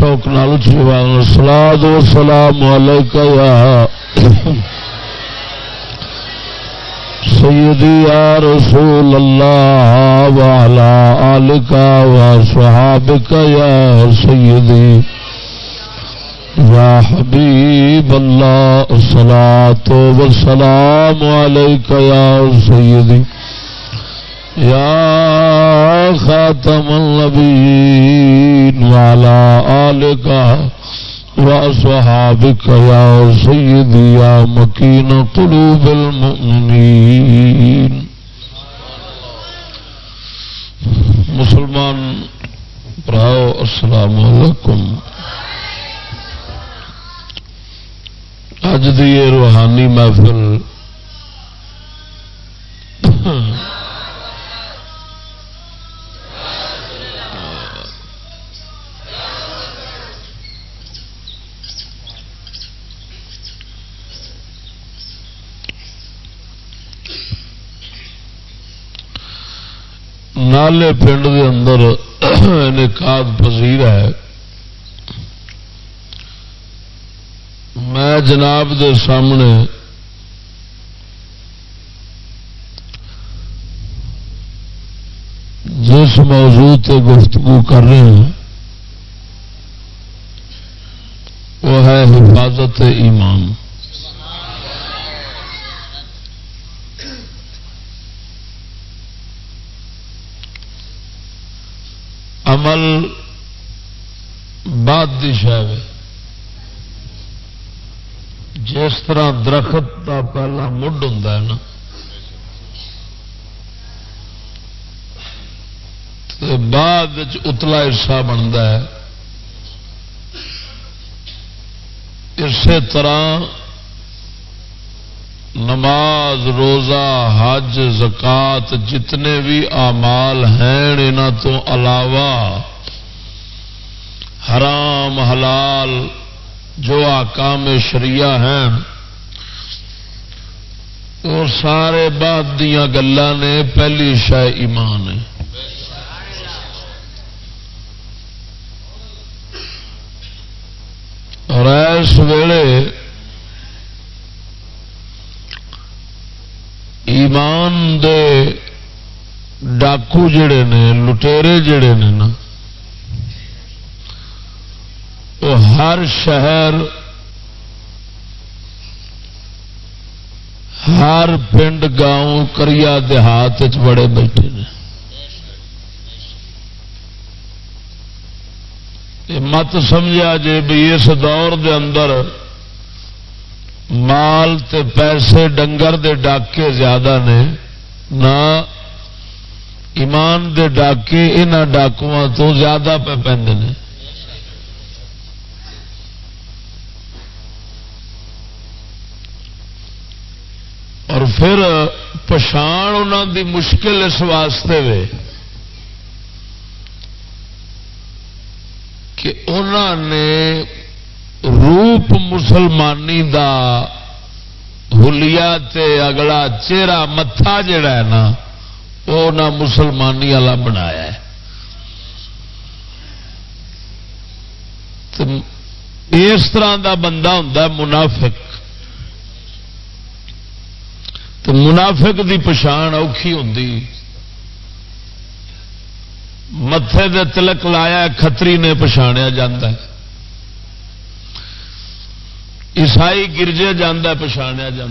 شوق نال چیوان الصلاة والسلام عليك يا سيدي يا رسول الله وعلى آلك وصحابك يا سيدي يا حبيب الله الصلاة والسلام عليك يا سيدي يا خاتم النبيين وعلى آلك وأصحابك يا سيدي يا مكين قلوب المؤمنين. مسلمان براؤ السلام علیکم. اج دی روحانی محفل نالے پنڈ دے اندر نکات پذیر ہے میں جناب دے سامنے جس موضوع تے گفتگو کر رہے ہیں وہ ہے حفاظت ایمان عمل بعد دی شہ جس طرح درخت کا پہلا مڈ ہوں نا بعد اتلا حصہ بنتا ہے۔ اسی طرح نماز، روزہ، حج، زکات، جتنے بھی آمال ہیں ان تو علاوہ حرام، حلال جو آکام شریعہ ہیں وہ سارے بعد دیا گلا نے پہلی شہ ایمان ہے۔ اور اس ویلے ایمان دے ڈاکو جڑے نے، لٹیرے جڑے نے نا، وہ ہر شہر، ہر پنڈ گاؤں، کریا دیہات بڑے بیٹھے مت سمجھا جی بھی اس دور دے اندر مال تے پیسے ڈنگر دے ڈاکے زیادہ نے، نہ ایمان دے ڈاکے ان ڈاکو تو زیادہ پہ پہ اور پھر پچھان انہوں دی مشکل اس واسطے وے کہ انہوں نے روپ مسلمانی دا ہولیا تے اگلا چہرہ متھا جڑا ہے نا، وہ نہ مسلمانی والا بنایا ہے۔ اس طرح دا بندہ ہوں منافق۔ تو منافق دی پچھان اوکھی ہوں متے دے تلک لایا کتری نے پچھاڑیا جا عیسائی گرجے جانا پچھاڑیا جا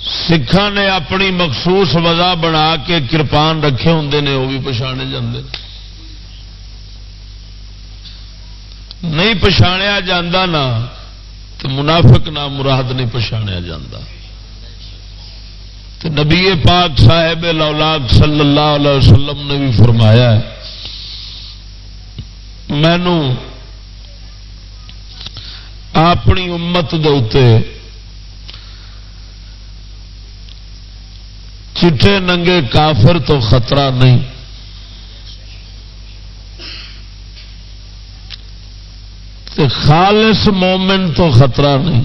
سکھان نے اپنی مخصوص وجہ بنا کے کرپان رکھے ہوں نے، وہ بھی پچھاڑے جاندے۔ نہیں پچھاڑیا جاندہ نا، تو منافق نہ مراد نہیں پچھاڑیا جاندہ۔ تو نبی پاک صاحب لولاک صلی اللہ علیہ وسلم نے بھی فرمایا ہے مینو اپنی امت دے چٹے ننگے کافر تو خطرہ نہیں۔ خالص مومن تو خطرہ نہیں۔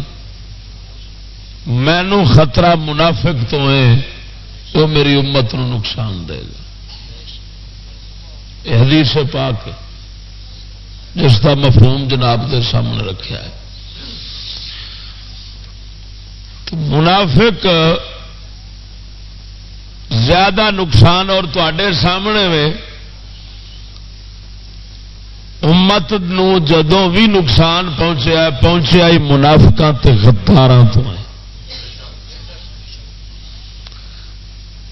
مینو خطرہ منافق تو ہے، وہ میری امت نو نقصان دے گا۔ حدیث پاک جس کا مفہوم جناب کے سامنے رکھا ہے۔ منافق زیادہ نقصان اور تے سامنے میں امت نو جدوں بھی نقصان پہنچیا پہنچیا ہی منافق غدار تو ہے۔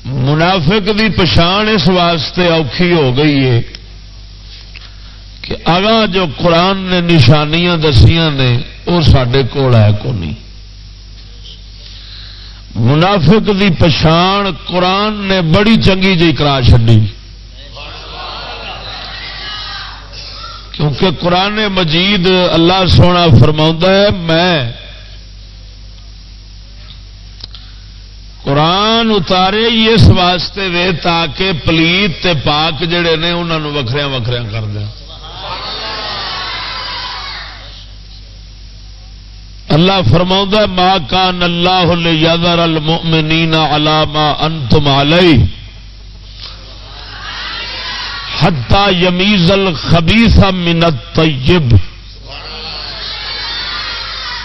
منافق دی پچھان اس واسطے اوکھی ہو گئی ہے کہ اگاں جو قرآن نے نشانیاں دسیاں نے وہ سڈے کول ہے کو نہیں۔ منافق دی پچھان قرآن نے بڑی چنگی جی کرا چڈی کیونکہ قرآن مجید اللہ سونا فرما ہے، میں قرآن اتارے اس واسطے وے تاکہ پلیت تے پاک جڑے نے انہوں وکھریا وکھریا کر دیا اللہ فرما ما کان اللہ یادر المؤمنین علامہ انتم علیہ. حتا یمیز الخبیث من الطیب.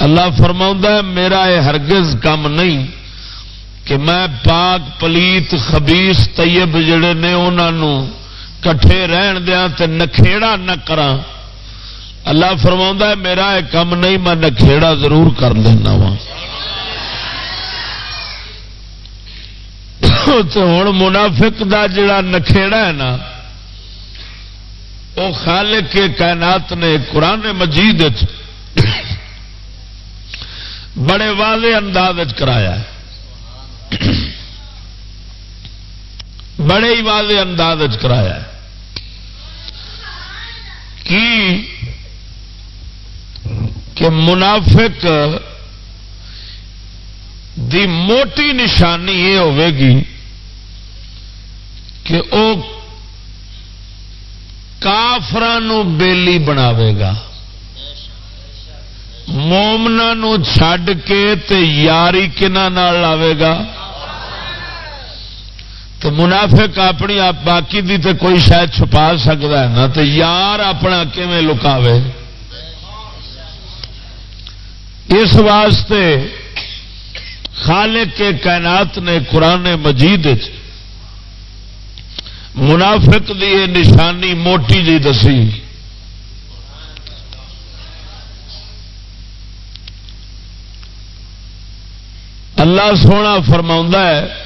اللہ فرما میرا یہ ہرگز کم نہیں کہ میں پاک پلیت خبیس طیب جڑے نے انہوں کٹھے رہن دیا تے نکھےڑا نہ کراں. اللہ فرما ہے، میرا یہ کم نہیں، میں نکھےڑا ضرور کر لینا وا۔ ہوں منافق دا جڑا نکھےڑا ہے نا وہ خالق کے کائنات نے قرآن مجید بڑے واضح انداز کرایا ہے۔ بڑے ہی واضح انداز کرایا ہے۔ کی کہ منافق دی موٹی نشانی یہ ہوے گی کہ وہ کافران بیلی بناوے گا مومنا چھڈ کے تے یاری کنا لاوے گا۔ تو منافق اپنی باقی دی تے کوئی شاید چھپا سکتا ہے نا تو یار اپنا کیون لکاوے؟ اس واسطے خالق کے کائنات نے قرآن مجید منافق دی یہ نشانی موٹی جی دسی۔ اللہ سونا فرما ہے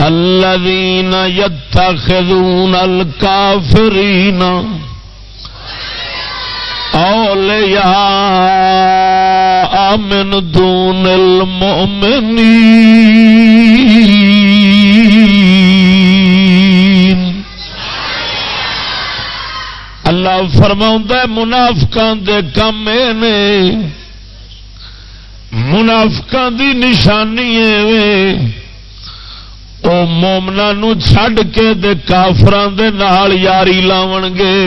الذين يتخذون الكافرين أولياء من دون المؤمنين اللہ فرما منافقان دے کم نے۔ منافقان دی نشانی ہے وہ مومنا چھڈ کے دے کافران دے نال یاری لاون گے۔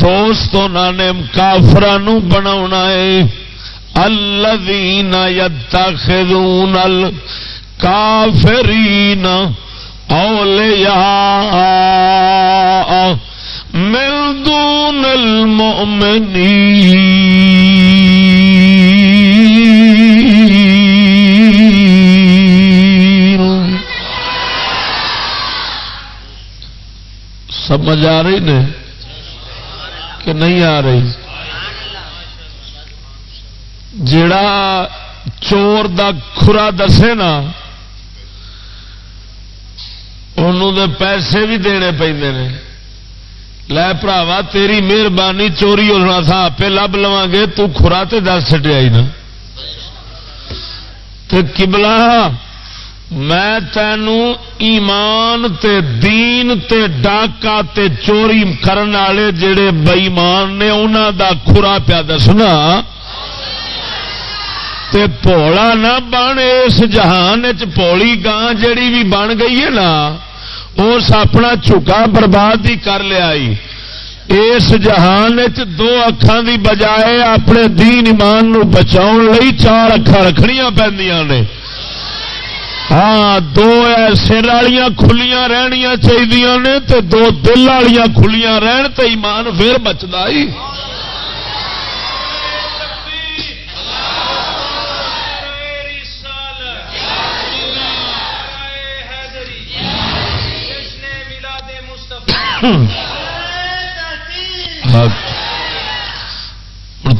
دوست نے کافران بنا الذین یتخذون الکافرین اولیاء من دون المؤمنین۔ سمجھ آ رہی نے؟ کہ نہیں آ رہی۔ جڑا چور دا کھرا دسے نا، انہوں پیسے بھی دینے پہ لے پراوا، تیری مہربانی چوری ہونا تھا آپ لب لوا گے، تو خورا تے دس چٹیا نا۔ تو کبلا میں تینوں ایمان تے دین تے ڈاکا تے چوری کرن والے جڑے بئیمان نے انہوں دا خورا پیا دسنا۔ تے پولا نہ بن، اس جہان چولی گاں جڑی بھی بن گئی ہے نا، اس اپنا چکا برباد ہی کر لیا اس جہان دو اکھان دی بجائے اپنے دین ایمان نو بچاؤ لئی چار اکھا رکھنیا پہ ہاں دو سر والیاں کھلیاں رہنیاں چاہیے نے تے دو دل والیاں کھلیاں رہن تے ایمان پھر بچتا ہی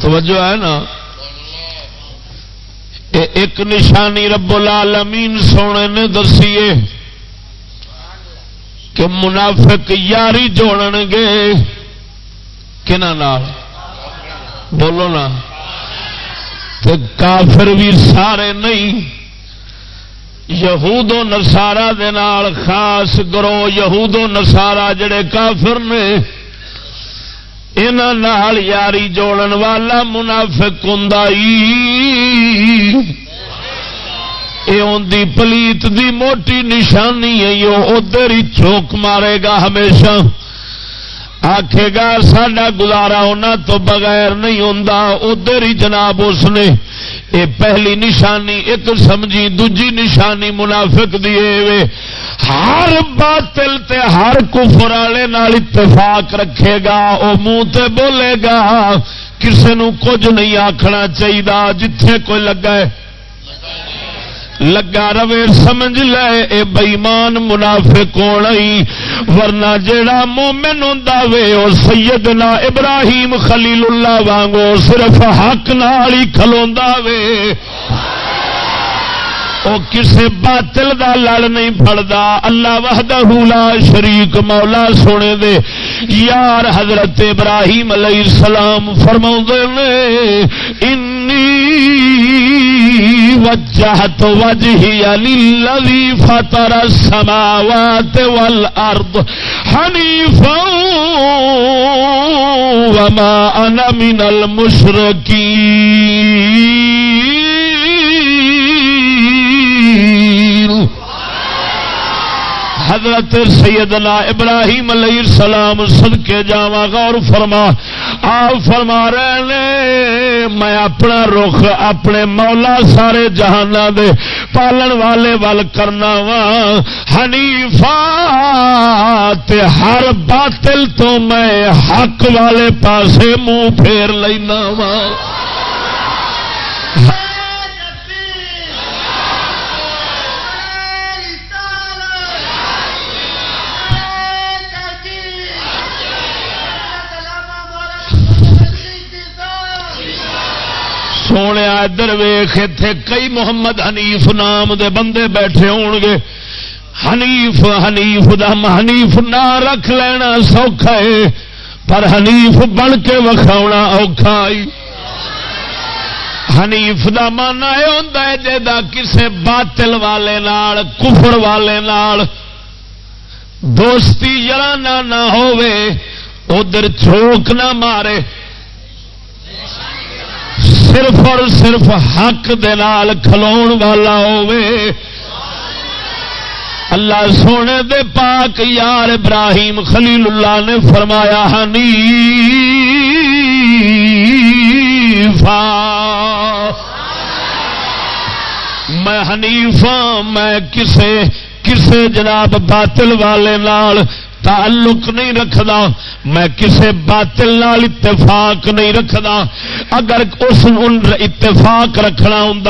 توجہ ہے نا ایک نشانی رب العالمین سونے نے دسی کہ منافق یاری جوڑ گے کنہ بولو نا۔ کافر بھی سارے نہیں۔ یہود و نسارا خاص گرو یہود و نسارا جڑے کافر نے انہوں یاری جوڑن والا منافق ہوں یہ پلیت دی موٹی نشانی ہے ادھر ہی چوک مارے گا ہمیشہ آخے گا ساڈا گزارا انہوں تو بغیر نہیں ہوں ادھر ہی جناب اس نے یہ پہلی نشانی، ایک سمجھی دجی نشانی منافق دیے ہر باطل تے ہر کفر والے نال اتفاق رکھے گا وہ منہ تے بولے گا۔ کسے نو کچھ نہیں آخنا چاہیے جتھے کوئی لگا ہے۔ لگا روے سمجھ لے، اے بئیمان منافق کون ورنہ جیڑا مومن ہوں وے، او سیدنا ابراہیم خلیل اللہ وانگو صرف حق نال ہی کھلوندا وے۔ او کسے باطل دا لڑ نہیں پڑدا اللہ وحدہ لا شریک مولا سونے دے۔ یار حضرت ابراہیم علیہ السلام فرماؤندے نے انی وجہت وجہی للذی فطر السماوات والارض حنیفا وما انا من المشرکین. حضرت سیدنا ابراہیم علیہ السلام سد کے جا غور فرما آپ فرما رہے میں اپنا رخ اپنے مولا سارے جہان دے پالن والے ول کرنا وا ہنیفا ہر باطل تو میں حق والے پاسے منہ پھیر لینا وا سونے ادھر ویخ اتے کئی محمد حنیف نام دے بندے بیٹھے ہون گے حنیف حنیف دم حنیف نہ رکھ لینا سوکھا ہے پر حنیف بن کے وکھاؤنا اوکھا حنیف دا مانا یہ ہوتا ہے جا کسے باطل والے نال کفر والے نال دوستی جرانا نہ ہووے ادھر چوک نہ مارے صرف اور صرف حق دے نال کھلون والا ہووے۔ اللہ سونے دے پاک یار ابراہیم خلیل اللہ نے فرمایا ہنی میں حنیفا میں کسے کسے جناب باطل والے نال تعلق نہیں رکھدا، میں کسے باطل نال اتفاق نہیں رکھدا۔ اگر اس اتفاق رکھنا ہوں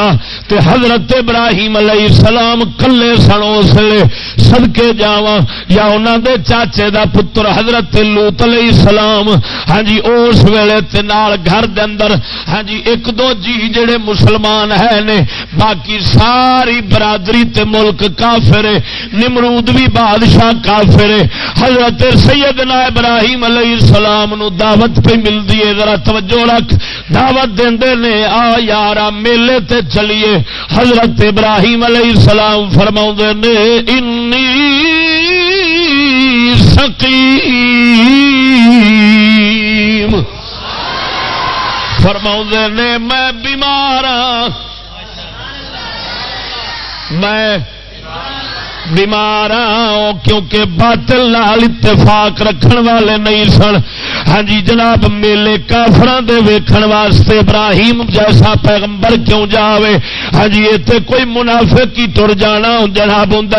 تے حضرت ابراہیم علیہ السلام کلے سن اس لیے سدکے یا انہوں دے چاچے دا پتر حضرت لوت علیہ السلام ہاں جی اس ویلے تے نال گھر دے اندر ہاں جی ایک دو جی جڑے مسلمان ہے نے، باقی ساری برادری تے ملک کافر نمرود بھی بادشاہ کافر حضرت سیدنا ابراہیم علیہ السلام نو دعوت پہ ملتی ہے، ذرا توجہ رکھ۔ دعوت دے نے، آ یار میلے تے چلیے۔ حضرت ابراہیم علیہ السلام فرما نے انی سقیم. فرما نے، میں بیمار ہاں۔ میں بیمار کیونکہ باطل نال اتفاق رکھن والے نہیں سن۔ ہاں جی جناب، میلے کافران دے ویکھن واسطے ابراہیم جیسا پیغمبر کیوں جاوے؟ ہاں جی اتنے کوئی منافق کی تر جانا جناب ہوں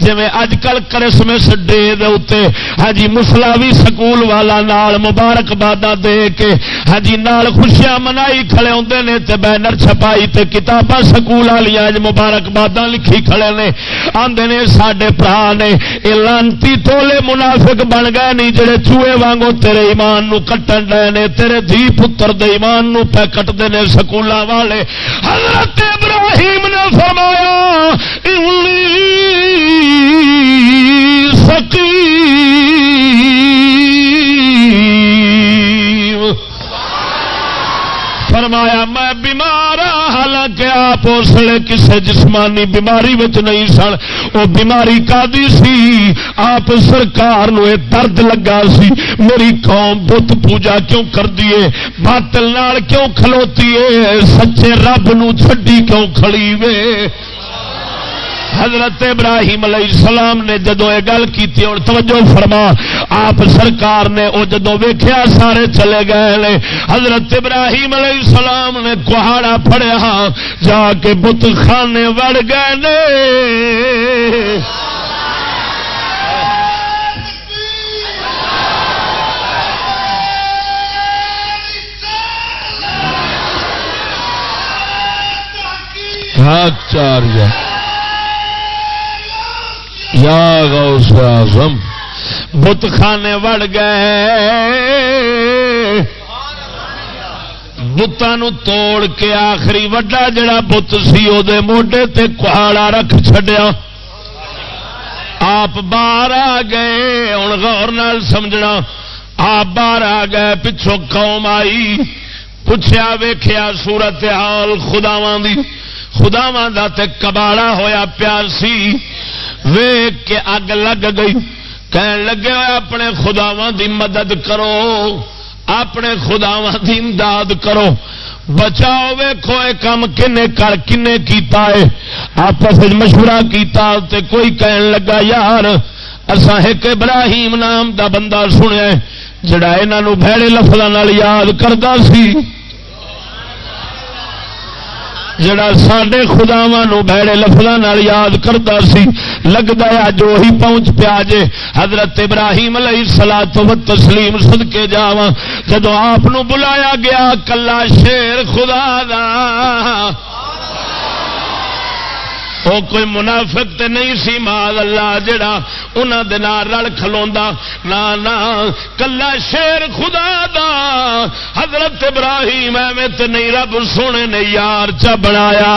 جی اج کل کرسمس ڈے دے ہاں جی مسلاوی سکول والا نال مبارک بادہ دے کے ہاں جی نال خوشیاں منائی کھڑے ہوندے نے تے بینر چھپائی تے کتاباں سکول والی اج مبارک بادہ لکھی کھڑے نے۔ آندے نے سڈے برا نے یہ لانتی تولے منافق بن گئے نہیں، جڑے چوہے وانگو تیرے ایمان نو کٹن ڈے نے، تیرے دھی پتر دے ایمان نو پہ کٹتے ہیں سکول والے۔ حضرت ابراہیم نے فرمایا سکی فرمایا، میں بیمار ہاں۔ ہاں حالانکہ آپ اس لیے کسی جسمانی بیماری وچ نہیں سن۔ وہ بیماری کا سی؟ آپ سرکار نو درد لگا سی۔ میری قوم بت پوجا کیوں کر دیے باطل نال کیوں کھلوتی ہے؟ سچے رب نو چھڈی کیوں کھڑی وے؟ حضرت ابراہیم علیہ السلام نے جدو یہ گل کی اور توجہ فرما، آپ سرکار نے وہ جدو ویخیا سارے چلے گئے حضرت ابراہیم علیہ السلام نے کہاڑا پڑیا جا کے بت خانے وڑ گئے نے۔ ہاں، چار یا غوث اعظم، بت خانے وڑ گئے۔ بتان توڑ کے آخری وڈا جڑا بت سی وہ موڈے تے کہاڑا رکھ چڈیا آپ باہر آ گئے ہوں غور نال سمجھنا۔ آپ باہر آ گئے، پچھوں قوم آئی۔ پوچھا ویخیا سورت حال خداواں دی۔ خداواں دا تے کباڑا ہویا پیار سی۔ ویگ کے اگ لگ گئی۔ کہن لگے ہوئے اپنے خداوا دی مدد کرو، اپنے خداوا دی امداد کرو۔ بچاؤ ویخو یہ کام کن کر کن کیتا ہے آپس مشورہ کیتا تے کوئی کہن لگا، یار اصا ایک ابراہیم نام دا بندہ سنیا جڑا یہاں بھڑے لفظوں یاد کرتا سی۔ جڑا سڈے خداوا بھڑے لفظوں یاد کرتا سی لگتا ہے اج وہی پہنچ پیا جے۔ حضرت ابراہیم علیہ سلا تو تسلیم سد کے جا جدو آپ بلایا گیا، کلا شیر خدا دا۔ وہ کوئی منافق تے نہیں سی مال اللہ جڑا انہوں دے نال رل کھلوا نہ کلا شیر خدا دا۔ حضرت ابراہیم ایویں تے نہیں، رب سونے نے یار چا بنایا۔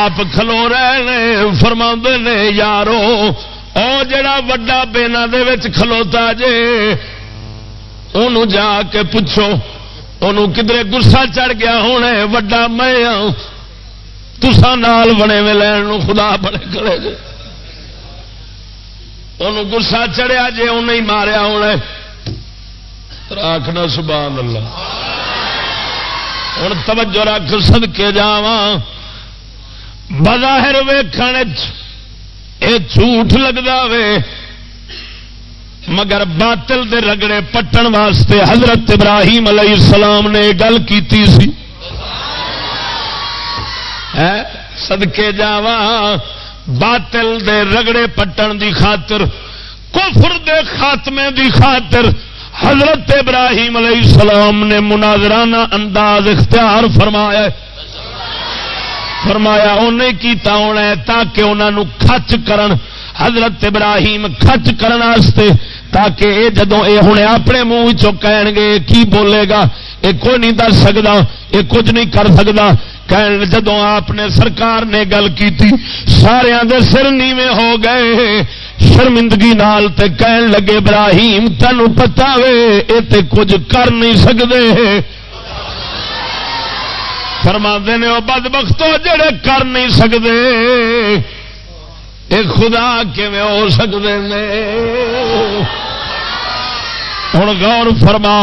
آپ کھلو رہے فرما نے، یارو، او جڑا وڈا بینا دے وچ کھلوتا جے انہوں جا کے پوچھو انہوں کدھر گسا چڑھ گیا ہونے وڈا میں آؤں تسا نال بنے میں لین خدا بڑے کرے جے انہوں گسا چڑھیا جے انہیں ماریا ہونے راکھنا سبحان اللہ۔ ہوں توجہ رکھ سد کے جا بظاہر ویخن یہ جھوٹ لگتا وے۔ مگر باطل دے رگڑے پٹن واسطے حضرت ابراہیم علیہ السلام نے گل کی سدکے جاوا باطل دے رگڑے پٹن دی خاطر، کفر دے خاتمے دی خاطر، حضرت ابراہیم علیہ السلام نے مناظرانہ انداز اختیار فرمایا فرمایا انہیں کیتا ہونا ہے تاکہ انہوں کچ کرن، حضرت ابراہیم کچ کرنے تاکہ یہ جدو یہ ہوں اپنے منہ چھ گے، کی بولے گا؟ یہ کوئی نہیں دس سکتا یہ کچھ نہیں کر سکتا جدو آپ نے سرکار نے گل کی سارا دے سر نیویں ہو گئے۔ شرمندگی نال تے کہن لگے، ابراہیم، تینوں پتا وے یہ تے کچھ کر نہیں سکتے فرما نے وہ بد بختو جڑے کر نہیں سکتے یہ خدا ہو سکتے ہوں غور فرما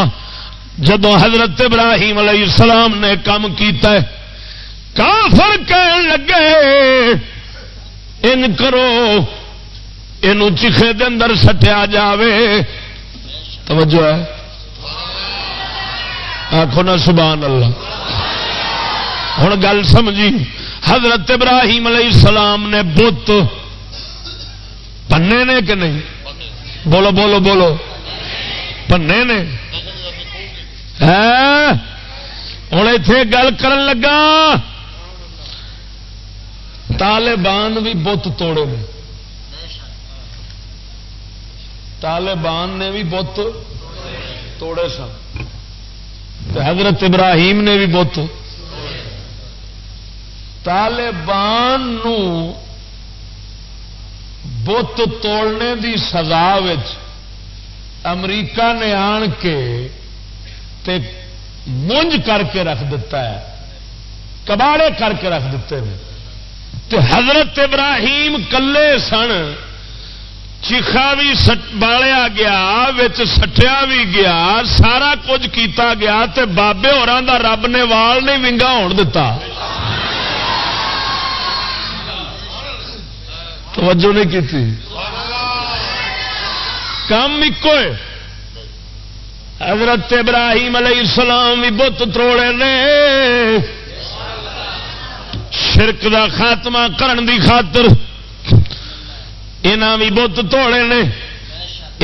جدو حضرت ابراہیم علیہ السلام نے کام کیتا ہے کافر کہن لگے، ان کرو یہ چیخے دے اندر سٹیا جاوے۔ توجہ ہے۔ آخو نا سبحان اللہ۔ ہوں گل سمجھی، حضرت ابراہیم علیہ السلام نے بت پنے نے کہ نہیں؟ بولو بولو بولو۔ پنے نے۔ ہوں اتے گل کر لگا۔ طالبان بھی بت توڑے نے۔ طالبان نے بھی بت توڑے سن۔ حضرت ابراہیم نے بھی بت۔ طالبان بت توڑنے دی سزا امریکہ نے آن کے تے مونج کر کے رکھ دیتا ہے۔ کباڑے کر کے رکھ دیتے ہیں۔ تے حضرت ابراہیم کلے سن، چیخا بھی بالیا گیا سٹیا بھی گیا، سارا کچھ کیتا گیا تے بابے ہورا رب نے وال نہیں ونگا ہون دتا۔ توجہ نہیں کی کام ایک حضرت ابراہیم علیہ السلام بھی بت تروڑے نے۔ شرک دا خاتمہ کرن دی خاطر یہاں بھی بت توڑے نے۔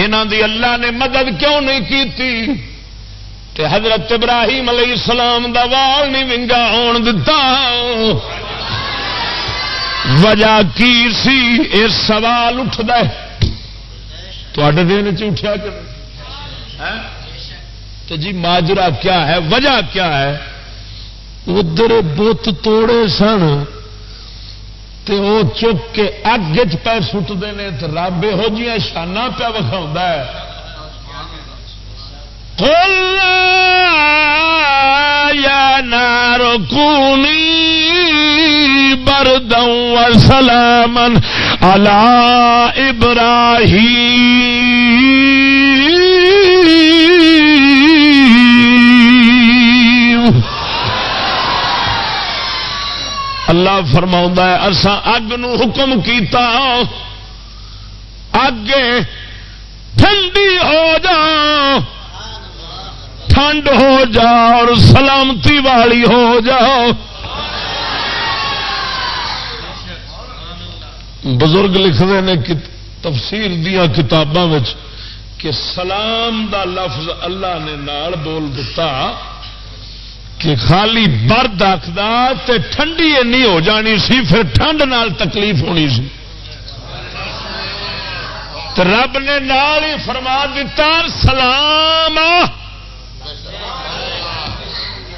یہاں دی اللہ نے مدد کیوں نہیں کی تھی حضرت ابراہیم علیہ السلام دا وال نہیں ونگا ہون دتا۔ وجہ کی سی؟ یہ سوال اٹھتا ہے۔ دن چٹیا تو جی ماجرا کیا ہے؟ وجہ کیا ہے؟ ادھر بت توڑے سن تو وہ چک کے اگ پہ سٹتے ہیں تو رب یہو جی شانہ پیا وکھا ہے یا نارو کونی بردوں سلامن اللہ ابراہی اللہ فرما ہے اسا اگ حکم کیتا، اگ ٹھنڈی ہو جا، ٹھنڈ ہو جا اور سلامتی والی ہو جاؤ بزرگ لکھتے ہیں کہ تفسیر دیا کتاباں کہ سلام دا لفظ اللہ نے نال بول دیتا کہ خالی برد آخر ٹھنڈی اینی ہو جانی سی، پھر ٹھنڈ نال تکلیف ہونی سی۔ رب نے نال ہی فرما دیتا، سلام۔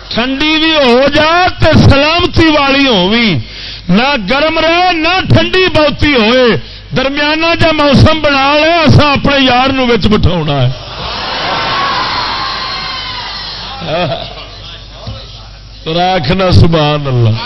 ٹھنڈی بھی ہو جا تو سلامتی والی ہوگی نہ گرم رہے، نہ ٹھنڈی بہتی ہوئے۔ درمیانہ جا موسم بنا لے اصا اپنے یار بٹھا ہے۔ راکھنا سبحان اللہ۔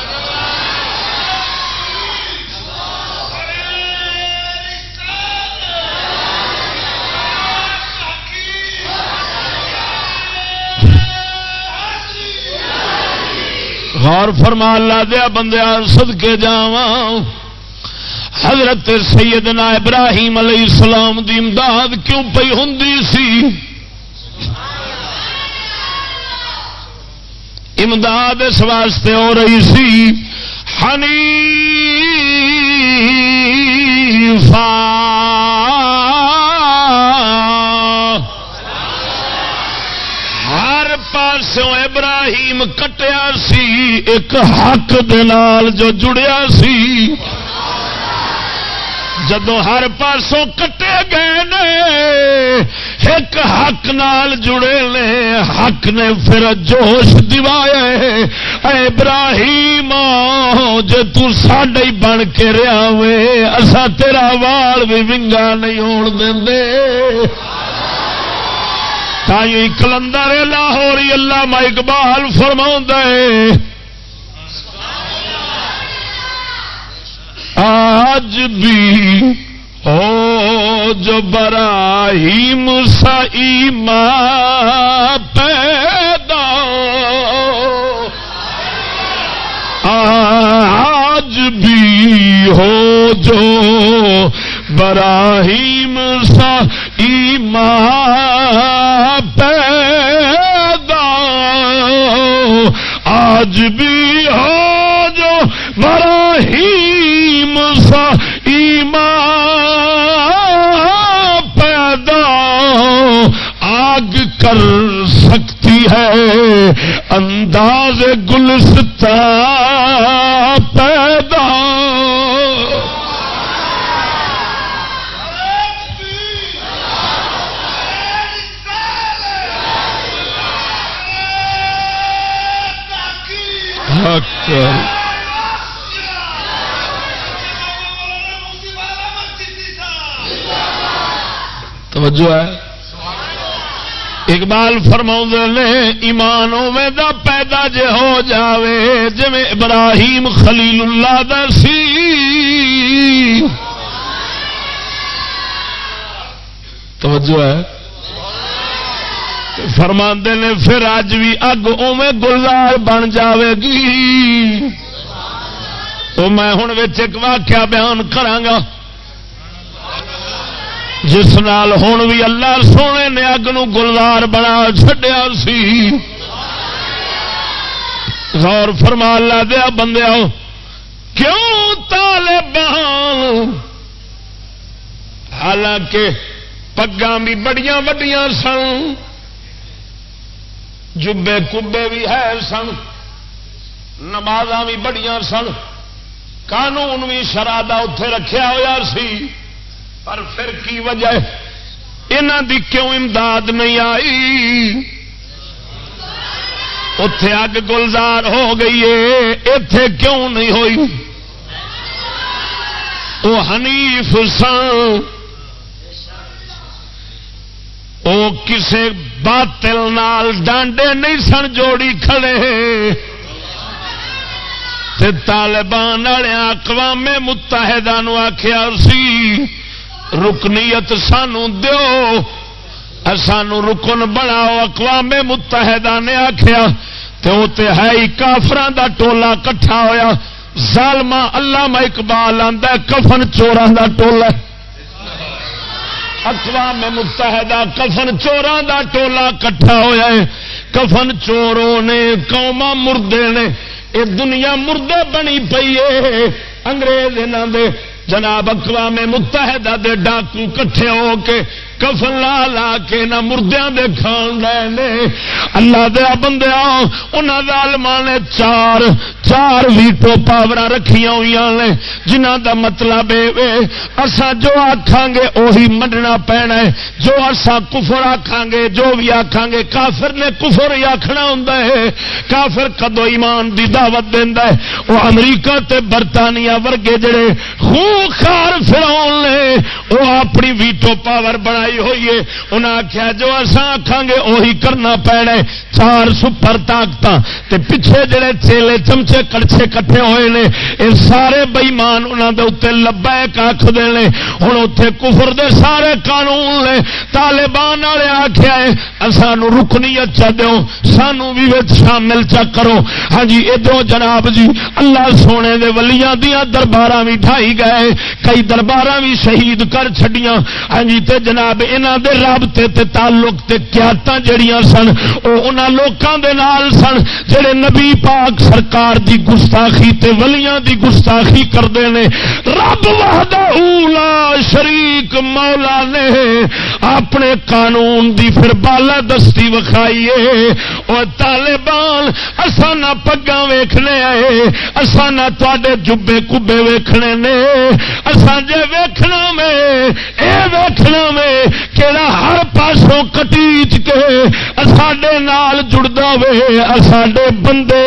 غور فرما لا دیا بندیا سد کے جا حضرت سیدنا ابراہیم علیہ السلام دی امداد کیوں پی ہوں سی؟ امداد اس واسطے ہو رہی سی۔ ہنی ہر پاسوں ابراہیم کٹیا سی، ایک حق دال جو جڑیا سی۔ جدو ہر پاسوں کٹے گئے نے ایک حق نال جڑے نے، حق نے پھر جوش دے ابراہیم، جے تو ساڈے بن کے رہا وے اسا تیرا وال بھی ونگا نہیں ہون دے تھی کلندر لاہوری اللہ ما اقبال فرما دے آج بھی ہو جو براہیم ماں پیدا آج بھی ہو جو براہیم سا ماں پیدا آج بھی ہو جو براہیم سا ایمان کر سکتی ہے۔ انداز گلستا پیدا۔ توجہ ہے۔ اقبال فرما نے، ایمان دا پیدا جے ہو جاوے جی ابراہیم خلیل اللہ دا سی۔ توجہ ہے۔ فرما نے، پھر اج بھی اگ اوے گلزار بن جاوے گی۔ تو میں ہوں ایک واقعہ بیان کرانگا جس نال ہوں بھی اللہ سونے نے اگ گلدار بنا چڈیا سی۔ غور فرما لا دیا بندے کیوں طالبان؟ حالانکہ پگا بھی بڑیاں وڈیاں سن، جبے کبے بھی ہے سن نماز بھی بڑیاں سن، قانون بھی شرادہ اتے رکھا ہوا سی۔ پر پھر کی وجہ دی کیوں امداد نہیں آئی؟ اتے اگ گلزار ہو گئی ہے اتے کیوں نہیں ہوئی؟ وہ حنیف سن وہ کسے باطل نال ڈانڈے نہیں سن جوڑی کھڑے طالبان والے اقوام متحدہ آخیا سی رکنیت سانو دیو۔ سانو رکن بناؤ اقوام متحدہ نے آخیا تو تے ہے ہی کافران دا ٹولا کٹھا ہویا۔ ظالمہ اللہ اقبال آندا کفن چوران دا ٹولا اقوام متحدہ کفن چوران دا ٹولا کٹھا ہویا ہے۔ کفن چوروں نے قوما مردے نے یہ دنیا مردے بنی پئی ہے۔ انگریز انہوں دے جناب اقوام متحدہ دے ڈاکو کٹھے ہو کے کفن لا لا کے نہ مردیا دے کھان لے اللہ دیا بندیا انہوں ظالما نے چار چار ویٹو پاور رکھیا ہوئی نے۔ جنہ دا مطلب اسا جو آخان گے وہی منڈنا پینا ہے۔ جو اسا کفر آخان گے، جو بھی آخان گے، کافر نے کفر ہی آخنا ہوں کافر کدو ایمان دی دعوت دینا ہے؟ وہ امریکہ تے برطانیہ ورگے جڑے خوار فراؤن نے وہ اپنی ویٹو پاور بنائی ہوئی ہے۔ انہیں آخیا جو اصا آخان گے وہی کرنا پینا ہے۔ چار سپر طاقت پیچھے جڑے چیلے چمچے کڑچے کٹھے ہوئے نے یہ سارے بئیمان انہوں کے اتنے لبا کھ دے ہوں اتنے کفر دے سارے قانون نے۔ طالبان والے آخیا ہے اچھا سانو رکنیت چا دو سانو بھی شامل چا کرو۔ ہاں جی ادھر جناب جی اللہ سونے دے ولیاں دیا دربار بھی ڈھائی گئے کئی دربار بھی شہید کر چڈیاں ہاں جی تے جناب انہوں دے رابطے تے تعلق تے قیادت جڑیاں سن وہ انہوں لوگوں دے نال سن، جڑے نبی پاک سرکار دی گستاخی تے ولیاں دی گستاخی کرتے ہیں رب وحدہ اولا شریک مولا نے اپنے قانون دی پھر بالا دستی وکھائیے اور طالبان اسانا پگا ویخنے آئے اسانا تے جبے کبے ویخنے نے۔ اسان جے ویخنا میں، اے ویخنا میں کہڑا ہر پاسوں کٹیچ کے ساڈے نال جڑتا وے، ساڈے بندے۔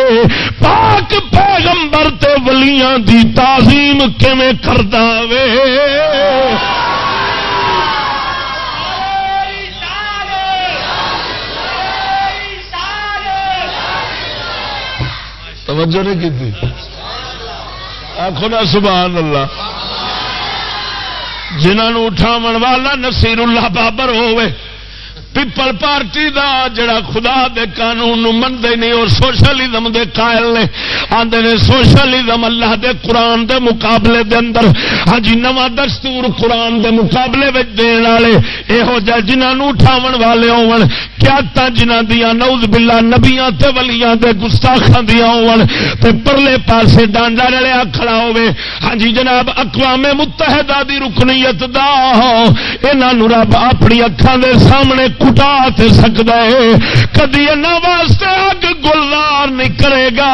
پاک پیغمبر تے ولیاں دی تعظیم کیویں کردا وے؟ توجہ نہیں کی آخو نا سبحان اللہ۔ جنہوں اٹھاو والا نصیر اللہ بابر ہوئے پیپل پارٹی دا جڑا خدا دے قانون منتے نہیں، اور سوشلزم دے قائل نے۔ آدھے نے سوشلزم اللہ دے قرآن دے مقابلے دے اندر۔ ہاں جی نواں دستور قرآن دے مقابلے میں دین والے یہو جہ جنہوں اٹھاو والے ہون۔ کیا جنہ دیا نوز بلا نبیاں تے ولیاں دے گستاخاں دیا ہون۔ تے پرلے پاسے ڈانڈا رلیا کھڑا ہوے ہاں جی جناب، اقوام متحدہ دی رکنیت دا۔ انہاں رب اپنی اکھاں دے سامنے کٹا تے سکتا ہے کدی واسطے اگ گلدار نہیں کرے گا۔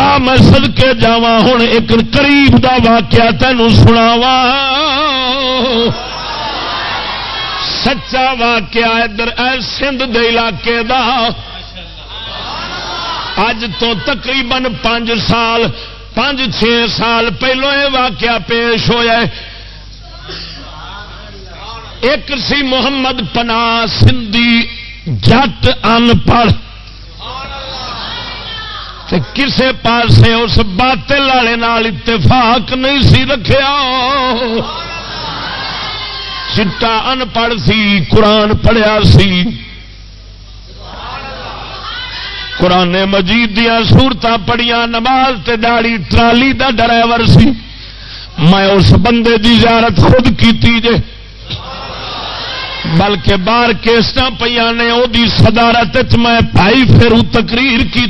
آ میں سد کے جا ہوں ایک قریب دا واقعہ تینوں سناوا سچا واقعہ ادھر اے سندھ دے علاقے دا۔ اج تو تقریباً پانچ سال، پانچ چھ سال پہلو یہ واقعہ پیش ہوا ہے۔ ایک سی محمد پنا سندھی، جٹ ان پڑھ۔ کسے پاس اس باطل والے اتفاق نہیں سی رکھیا۔ چٹا ان پڑھ سی، قرآن پڑھیا سی۔ قرآن مجید دیا سورت پڑھیا نماز تے داڑی ٹرالی دا ڈرائیور سی۔ میں اس بندے دی زیارت خود کی جے۔ بلکہ بار کیسٹ پہ نے وہ سدارت میں بھائی پھر تقریر کی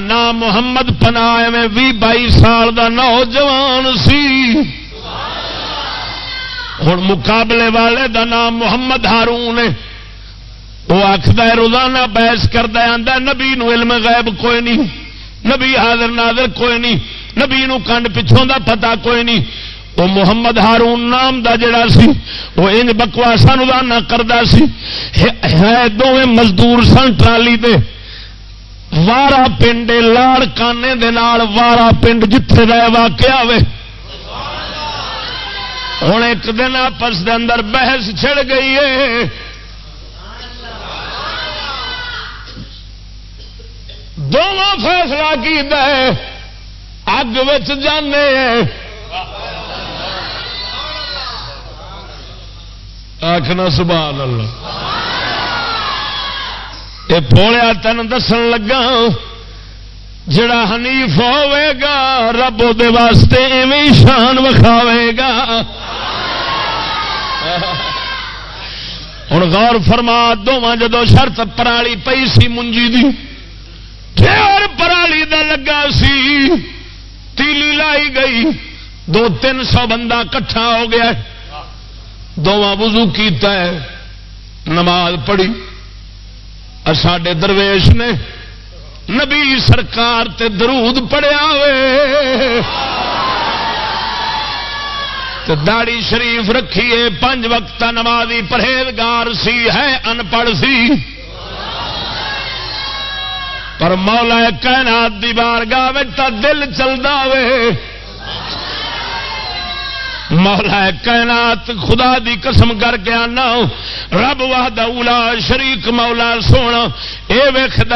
نام محمد پنا میں بھی بائی سال دا نوجوان سی۔ ہوں مقابلے والے دا نام محمد ہارون وہ آخد روزانہ بحث کرتا آتا نبی نو علم غیب کوئی نہیں، نبی حاضر ناظر کوئی نہیں، نبی نو کنڈ پچھوں دا پتا کوئی نہیں۔ وہ محمد ہارون نام دا جڑا سی، وہ ان بکواسا روزانہ کرتا سی۔ ہے دونوں مزدور سن ٹرالی دے۔ وارا پنڈ لاڑ کانے دے نال وارا پنڈ جتھے رہ واقع ہوئے ہوں ایک دن آپس دے اندر بحث چھڑ گئی ہے۔ دونوں فیصلہ کی دے اگ جانے آخنا سبحان اللہ۔ یہ پوڑیا تین دسن لگا، جڑا حنیف ہوے گا، رب دے واسطے ایویں شان وکھاوے گا۔ ہوں غور فرما دونوں جدو شرط پرالی پئی سی منجی دی، پھر پرالی دا لگا سی، تیلی لائی گئی۔ دو تین سو بندہ کٹھا ہو گیا۔ دونوں وضو کیتا ہے، نماز پڑھی۔ ساڈے درویش نے نبی سرکار تے درود پڑیا وے داڑی شریف رکھیے پنج وقت نمازی پرہیزگار سی، ہے ان پڑھ سی۔ پر مولا کائنات دی بارگاہ دل چلتا وے مولا کائنات خدا دی قسم کر کے آنا۔ رب اولا شریک مولا سونا۔ یہ ویخد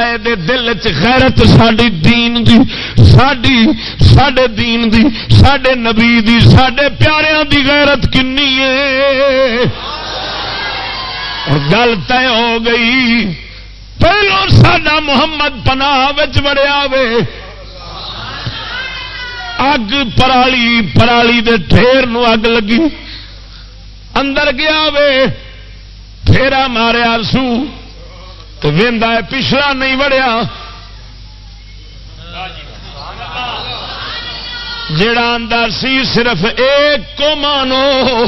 دل چیرت ساری دین دی، ساڈی، ساڈے دین دی، ساڈے نبی دی، ساڈے پیاریاں دی غیرت کنی ہے۔ گل طے ہو گئی۔ پہلو سڈا محمد پناہ وچ بڑیا وے۔ اگ پرالی پرالی دے ٹھیر نو اگ لگی۔ اندر گیا وے پھیرا ماریا سو تو وہدا پچھلا نہیں وڑیا۔ جڑا اندر سی صرف ایک کو مانو۔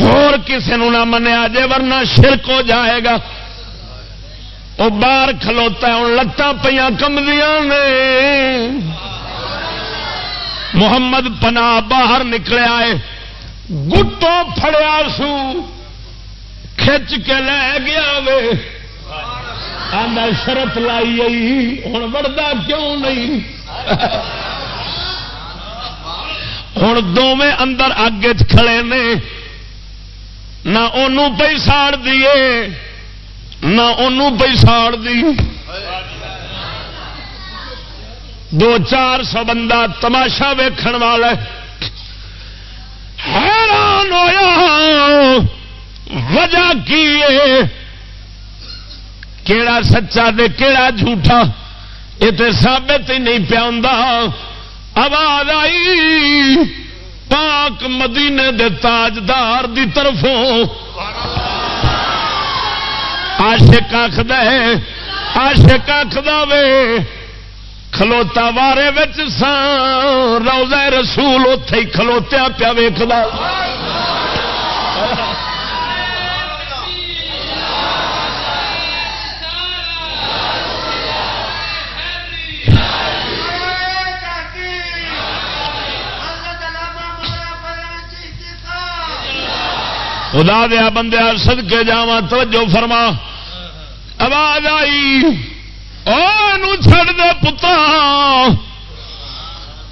ہور کسی نہ منیا جے، ورنہ شرک ہو جائے گا۔ وہ باہر کھلوتا ہوں لتان پہ کمدیا نے۔ محمد پنا باہر نکلیا ہے، گٹوں فڑیا سو، کھچ کے لے گیا وے۔ آدھا شرط لائی آئی، ہوں بڑھتا کیوں نہیں؟ ہوں دونیں اندر اگ کھڑے نے، نہ انہوں پہ ساڑ دیے۔ نہ ان ساڑ دی۔ دو چار سو بندہ تماشا ویکھن والا حیران ہوا وجہ کی کیڑا سچا دے کیڑا جھوٹا؟ یہ تو سابت ہی نہیں پیا آواز آئی۔ پاک مدینے دے تاجدار دی طرفوں۔ آشک آخد آشک آخد وے کھلوتا وارے روزہ رسول اتے ہی کھلوتیا پیا ویخ خدا دیا بندیا سد کے جا توجہ فرما۔ آواز آئی۔ چڑ دے پتا۔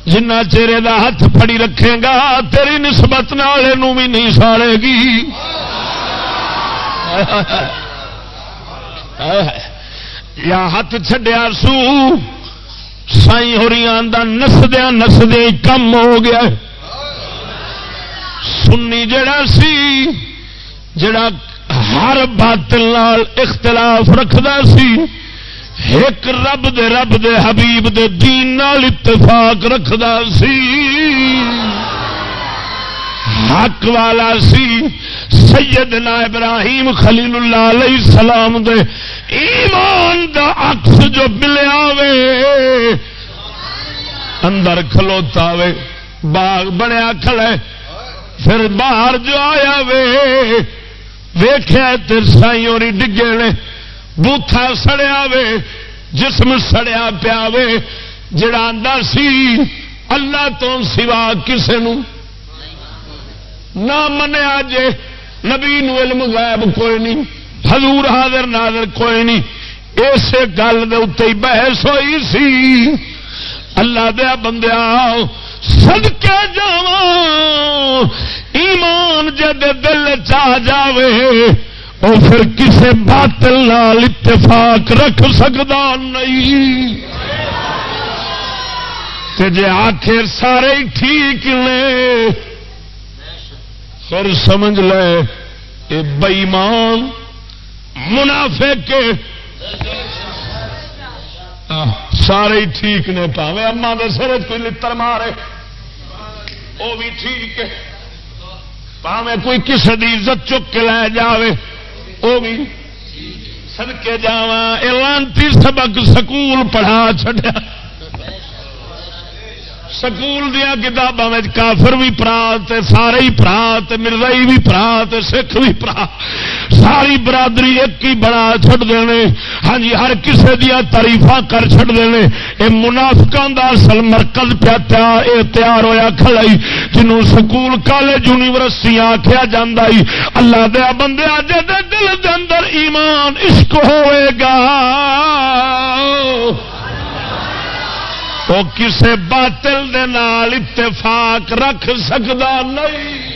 جنا چہرے دا ہاتھ پڑی رکھے گا، تیری نسبت نالے بھی نہیں ساڑے گی۔ یا ہاتھ چڈیا سو سائی ہو رہی نسدیا نسدے کم ہو گیا۔ سنی جڑا سی جڑا ہر باطل اختلاف رکھدا سی، ایک رب دے رب دے حبیب دے دین نال اتفاق رکھدا سی۔ حق والا سی، سیدنا ابراہیم خلیل اللہ علیہ السلام دے ایمان دا عکس جو ملیا وے، اندر کھلوتا وے، باغ بنیا کھڑے پھر باہر جو آیا وے ویخیا ترسائی اور ڈگے نے، بوتھا سڑیا وے، جسم سڑیا پیا وے، جڑا آدھا سی، اللہ تو سوا کسے نو نہ منیا جے، نبی نو علم غائب کوئی نہیں حضور حاضر ناظر کوئی نہیں اسے گل دے بحث ہوئی سی۔ اللہ دیا بندیا سد کے جا ایمان جد دل چاہ جاوے، او پھر کسے باطل نال اتفاق رکھ سکتا نہیں۔ تے جے آخر سارے ٹھیک نے، پھر سمجھ لے، اے بئیمان منافع کے سارے ٹھیک نے، پاوے اما دے سر کوئی لتر مارے وہ بھی ٹھیک ہے۔ پاوے کوئی کسی کی عزت چک کے لے جاوے وہ بھی سڑکے جا لانتی سبق سکول پڑھا چڑیا سکول دیا کتابوں کافر بھی پرا سارے ہی پرا مرزائی بھی پرا سکھ بھی پرا ساری برادری ایک ہی بڑا چڑ دے ہاں جی ہر کسی دیا تاریفا کر چڑ دے یہ منافقوں کا اصل مرکز پیا تیار یہ تیار ہوا کھڑائی جنوں سکول، کالج یونیورسٹی آخیا جا اللہ دیا بندے اج دل دے اندر ایمان عشق ہوئے گا۔ وہ کسے باطل دے نال اتفاق رکھ سکتا نہیں۔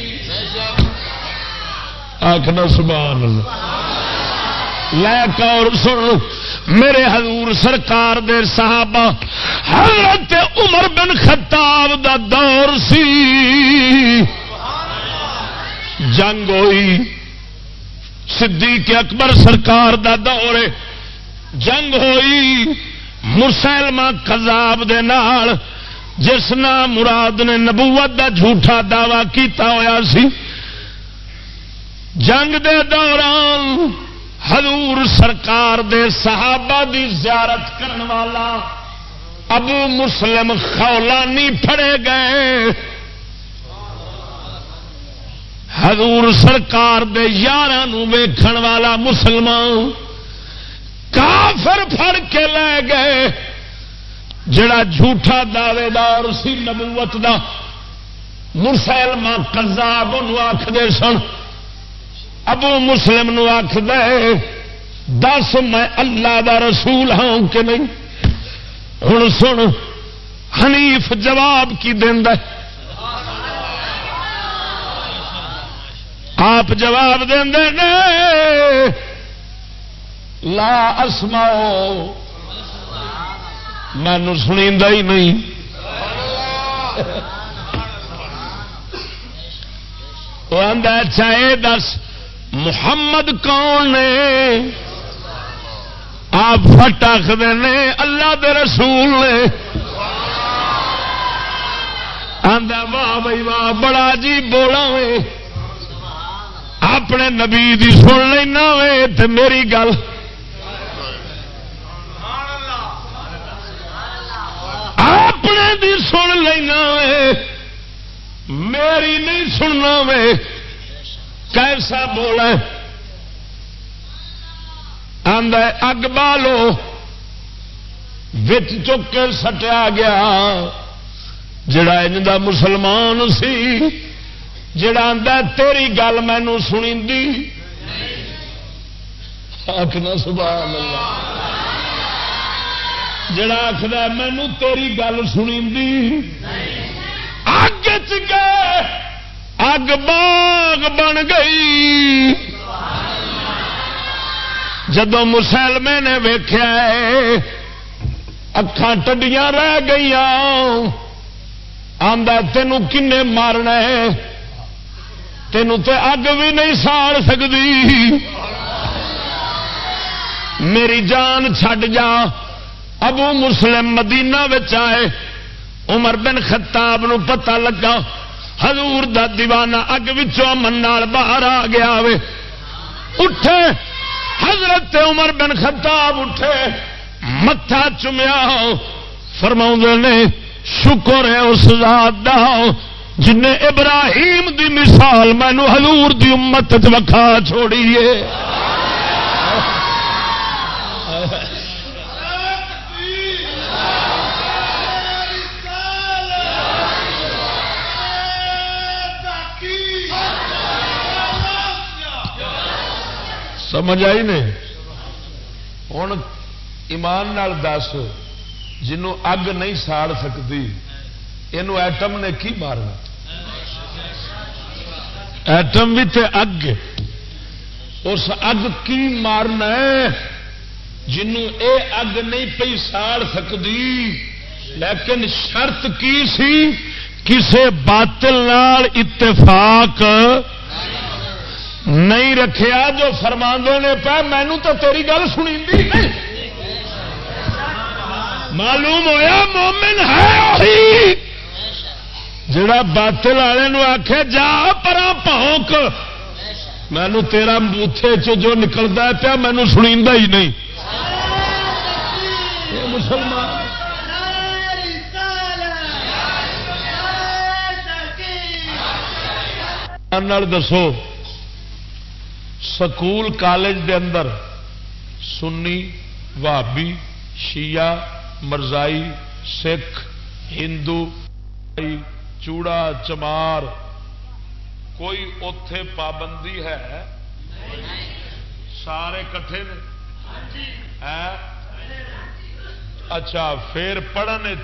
آخنا سبحان لے اور سن، میرے حضور سرکار دے صحابہ، حضرت عمر بن خطاب دا دور سی۔ جنگ ہوئی۔ صدیق اکبر سرکار دا دور جنگ ہوئی۔ مسلم کزاب جس نام مراد نے نبوت دا جھوٹا دعوی کیتا ہویا سی۔ جنگ دے دوران حضور سرکار دے صحابہ دی زیارت کرن والا ابو مسلم خولانی پھڑے گئے۔ حضور سرکار دے یار ویکھن والا مسلمان کافر پھڑ کے لے گئے۔ جڑا جھوٹا دعوے دار سی نبوت دا مسلم کزاب آخر سن۔ ابو مسلم نو آخ دس میں اللہ دا رسول ہوں کہ نہیں؟ ہوں سن، حنیف جواب کی دینا آپ جواب دیں لا اسماؤ مینو سنی ہی نہیں۔ وہ اچھا یہ دس، محمد کون نے آپ فٹ آخر نے، اللہ دے رسول نے۔ آدھا واہ بھائی، واہ، بڑا جی بولا وے اپنے نبی دی سن لینا وے تو میری گل دی سن لینا وے۔ میری نہیں سننا وے۔ کیسا بولا اگ بالو۔ بچ چک کے سٹیا گیا۔ جڑا ان مسلمان سی، جڑا آدھا تیری گل مینو سنی آخنا سبحان اللہ۔ جڑا آخر مینو تیری گل سنی اگ گئے، اگ باغ بن گئی۔ جدو مسلمے نے ویخیا اکھان ٹڈیاں رہ گئی آدھا تینوں کن مارنا تینوں تے اگ بھی نہیں ساڑ سکتی میری جان چھڈ جا۔ ابو مسلم مدینہ آئے، عمر بن خطاب نو پتہ لگا، حضور دا دیوانہ اگ من باہر آ گیا وے۔ اٹھے، حضرت عمر بن خطاب اٹھے، متھا چومیا۔ فرما نے، شکر ہے اس ذات دا جن ابراہیم دی مثال مینو حضور دی امت وکھا چھوڑیے سمجھ آئی نے ہوں ایمان نال دس جنوں اگ نہیں ساڑ سکتی یہ ایٹم نے کی مارنا؟ ایٹم بھی تے اگ اس اگ کی مارنا جنوں اے اگ نہیں پی ساڑ سکتی لیکن شرط کی سی؟ کسے باطل نال اتفاق نہیں رکھیا جو فرماندے نے پہ مینو تو تیری گل سنی نہیں معلوم ہویا مومن ہے جڑا باطل والے آخ جا پرا پونک مینو تیرا بوتھے چ جو نکلتا ہے پیا مینو سنی ہی نہیں۔ مسلمان۔ دسو۔ سکول کالج دے اندر، سنی بھابی شیعہ، مرزائی، سکھ، ہندو چوڑا، چمار، کوئی اتے پابندی ہے؟ سارے کٹھے نے؟ اچھا پھر پڑھنے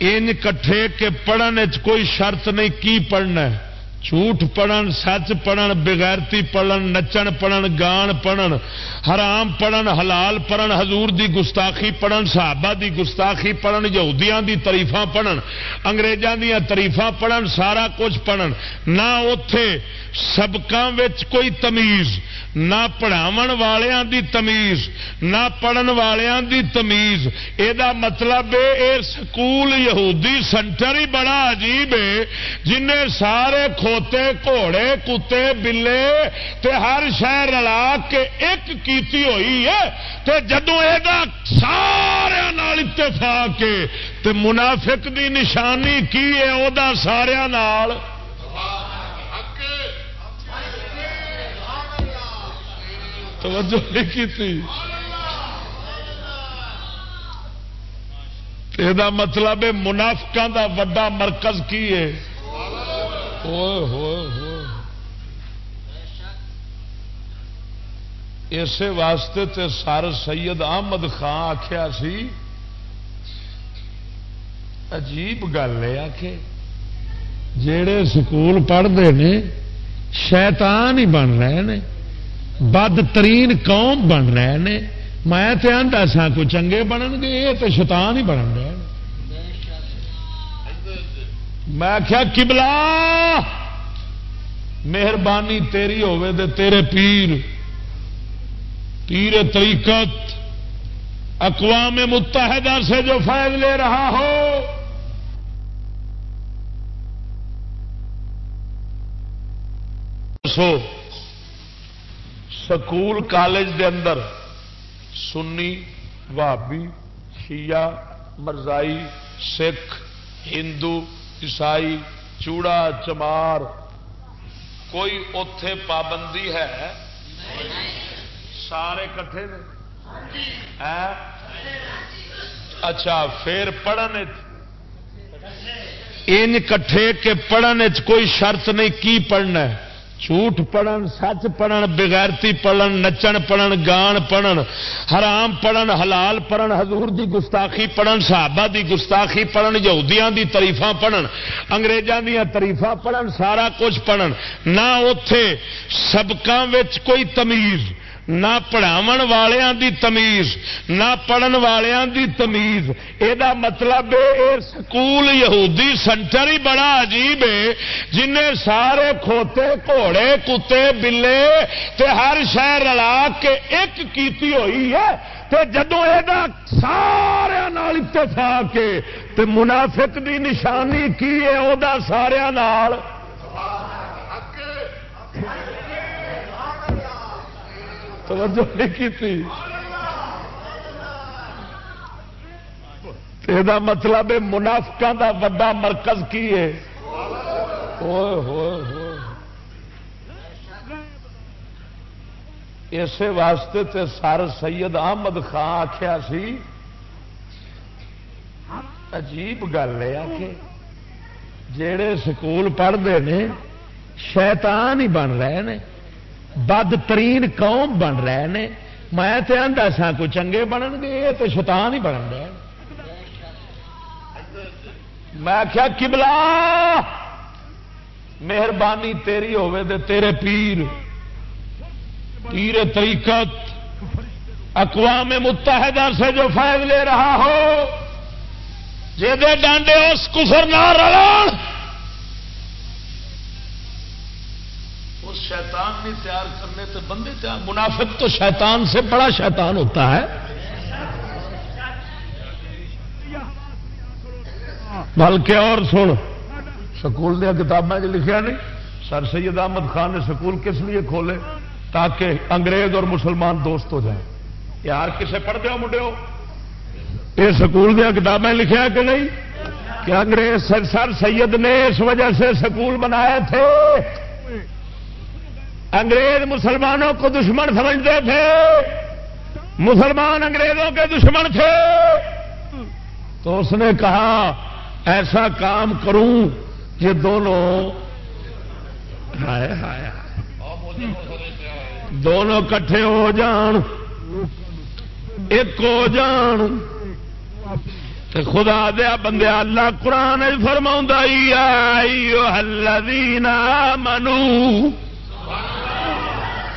ان کٹھے کے پڑھنے کوئی شرط نہیں، کی پڑھنا ہے؟ جھوٹ پڑھن، سچ پڑھن، بغیرتی پڑھن، نچن پڑھن، گان پڑھن، حرام پڑھن، حلال پڑھن، حضور دی گستاخی پڑھن، صحابہ دی گستاخی پڑھن، یہودیاں دی تریفاں پڑھن، انگریزاں دیا تریفاں پڑھن، سارا کچھ پڑھن۔ نہ اتے سبکاں کوئی تمیز نہ پڑھاو والوں دی تمیز، نہ پڑھن والوں دی تمیز۔ یہ مطلب اے سکول یہودی سینٹر ہی بڑا عجیب ہے جن سارے کھوتے، گھوڑے، کتے، بلے تے ہر شہر رلا کے ایک کیتی ہوئی ہے۔ تے جدو یہ سارا اتفاق تے منافق دی نشانی کی ہے وہ سارا توجہ نہیں کی یہ مطلب منافقہ دا وڈا مرکز کی ہے؟ اسی واسطے تے سر سید احمد خان آخیا سی، عجیب گل ہے آ جڑے سکول پڑھتے ہیں شیطان ہی بن رہے ہیں بدترین قوم بن رہے ہیں میں تو آتا سا کو چنگے بنن گے، یہ تو شیطان ہی بن رہے ہیں میں کیا کبلا مہربانی تیری ہوے دے، تیرے پیر۔ پیر طریقت۔ اقوام متحدہ سے جو فائد لے رہا ہو۔ سو۔ سکول کالج دے اندر، سنی بھابی شیعہ، مرزائی، سکھ، ہندو، عیسائی، چوڑا، چمار، کوئی اتے پابندی ہے؟ سارے کٹھے نے؟ اچھا پھر پڑھنے ان کٹھے کے پڑھنے کوئی شرط نہیں، کی پڑھنا ہے؟ جھوٹ پڑھن، سچ پڑھن، بغیرتی پڑھن، نچن پڑھن، گان پڑھن، حرام پڑھن، حلال پڑھن، حضور دی گستاخی پڑھن، صحابہ دی گستاخی پڑھن، یہودیاں دی تریفاں پڑھن، انگریزاں دیاں تریفاں پڑھن، سارا کچھ پڑھن۔ نہ اتے سبکاں کوئی تمیز نہ پڑھاو والوں دی تمیز، نہ پڑھن والوں دی تمیز۔ یہ مطلب سکول یہودی سینٹر ہی بڑا عجیب ہے جن سارے کھوتے، گھوڑے، کتے، بلے تے ہر شہر رلا کے ایک کیتی ہوئی ہے۔ تے جدو یہ سارا اتفاق تے منافق دی نشانی کی ہے وہ سارا توجہ نہیں کی یہ مطلب منافقہ دا وڈا مرکز کی ہے۔ اسی واسطے تے سر سید احمد خان آخیا سی۔ عجیب گل ہے آ جڑے سکول پڑھتے ہیں شیطان ہی بن رہے ہیں بدترین قوم بن رہے ہیں میں تو آتا سا کو چنگے بنن گے یہ تو شیطان ہی بن رہے میں کیا کبلا مہربانی تیری ہوے دے تیرے پیر۔ پیر طریقت۔ اقوام متحدہ سے جو فائد لے رہا ہو، جے دے ڈانڈے اس کفر نہ رلان شیطان نہیں تیار کرنے تو بندے تیار منافق تو شیطان سے بڑا شیطان ہوتا ہے۔ بلکہ اور سن، سکول دیا کتابیں لکھا نہیں سر سید احمد خان نے سکول کس لیے کھولے؟ تاکہ انگریز اور مسلمان دوست ہو جائیں۔ یار، کسے پڑھتے ہو منڈے ہو یہ سکول دیا کتابیں لکھا کہ نہیں؟ کہ انگریز سر سید نے اس وجہ سے سکول بنائے تھے۔ انگریز مسلمانوں کو دشمن سمجھتے تھے۔ مسلمان انگریزوں کے دشمن تھے۔ تو اس نے کہا، ایسا کام کروں یہ دونوں ہائے ہائے دونوں کٹھے ہو جان، ایک ہو جان۔ خدا دیا بندے، اللہ قرآن فرما منو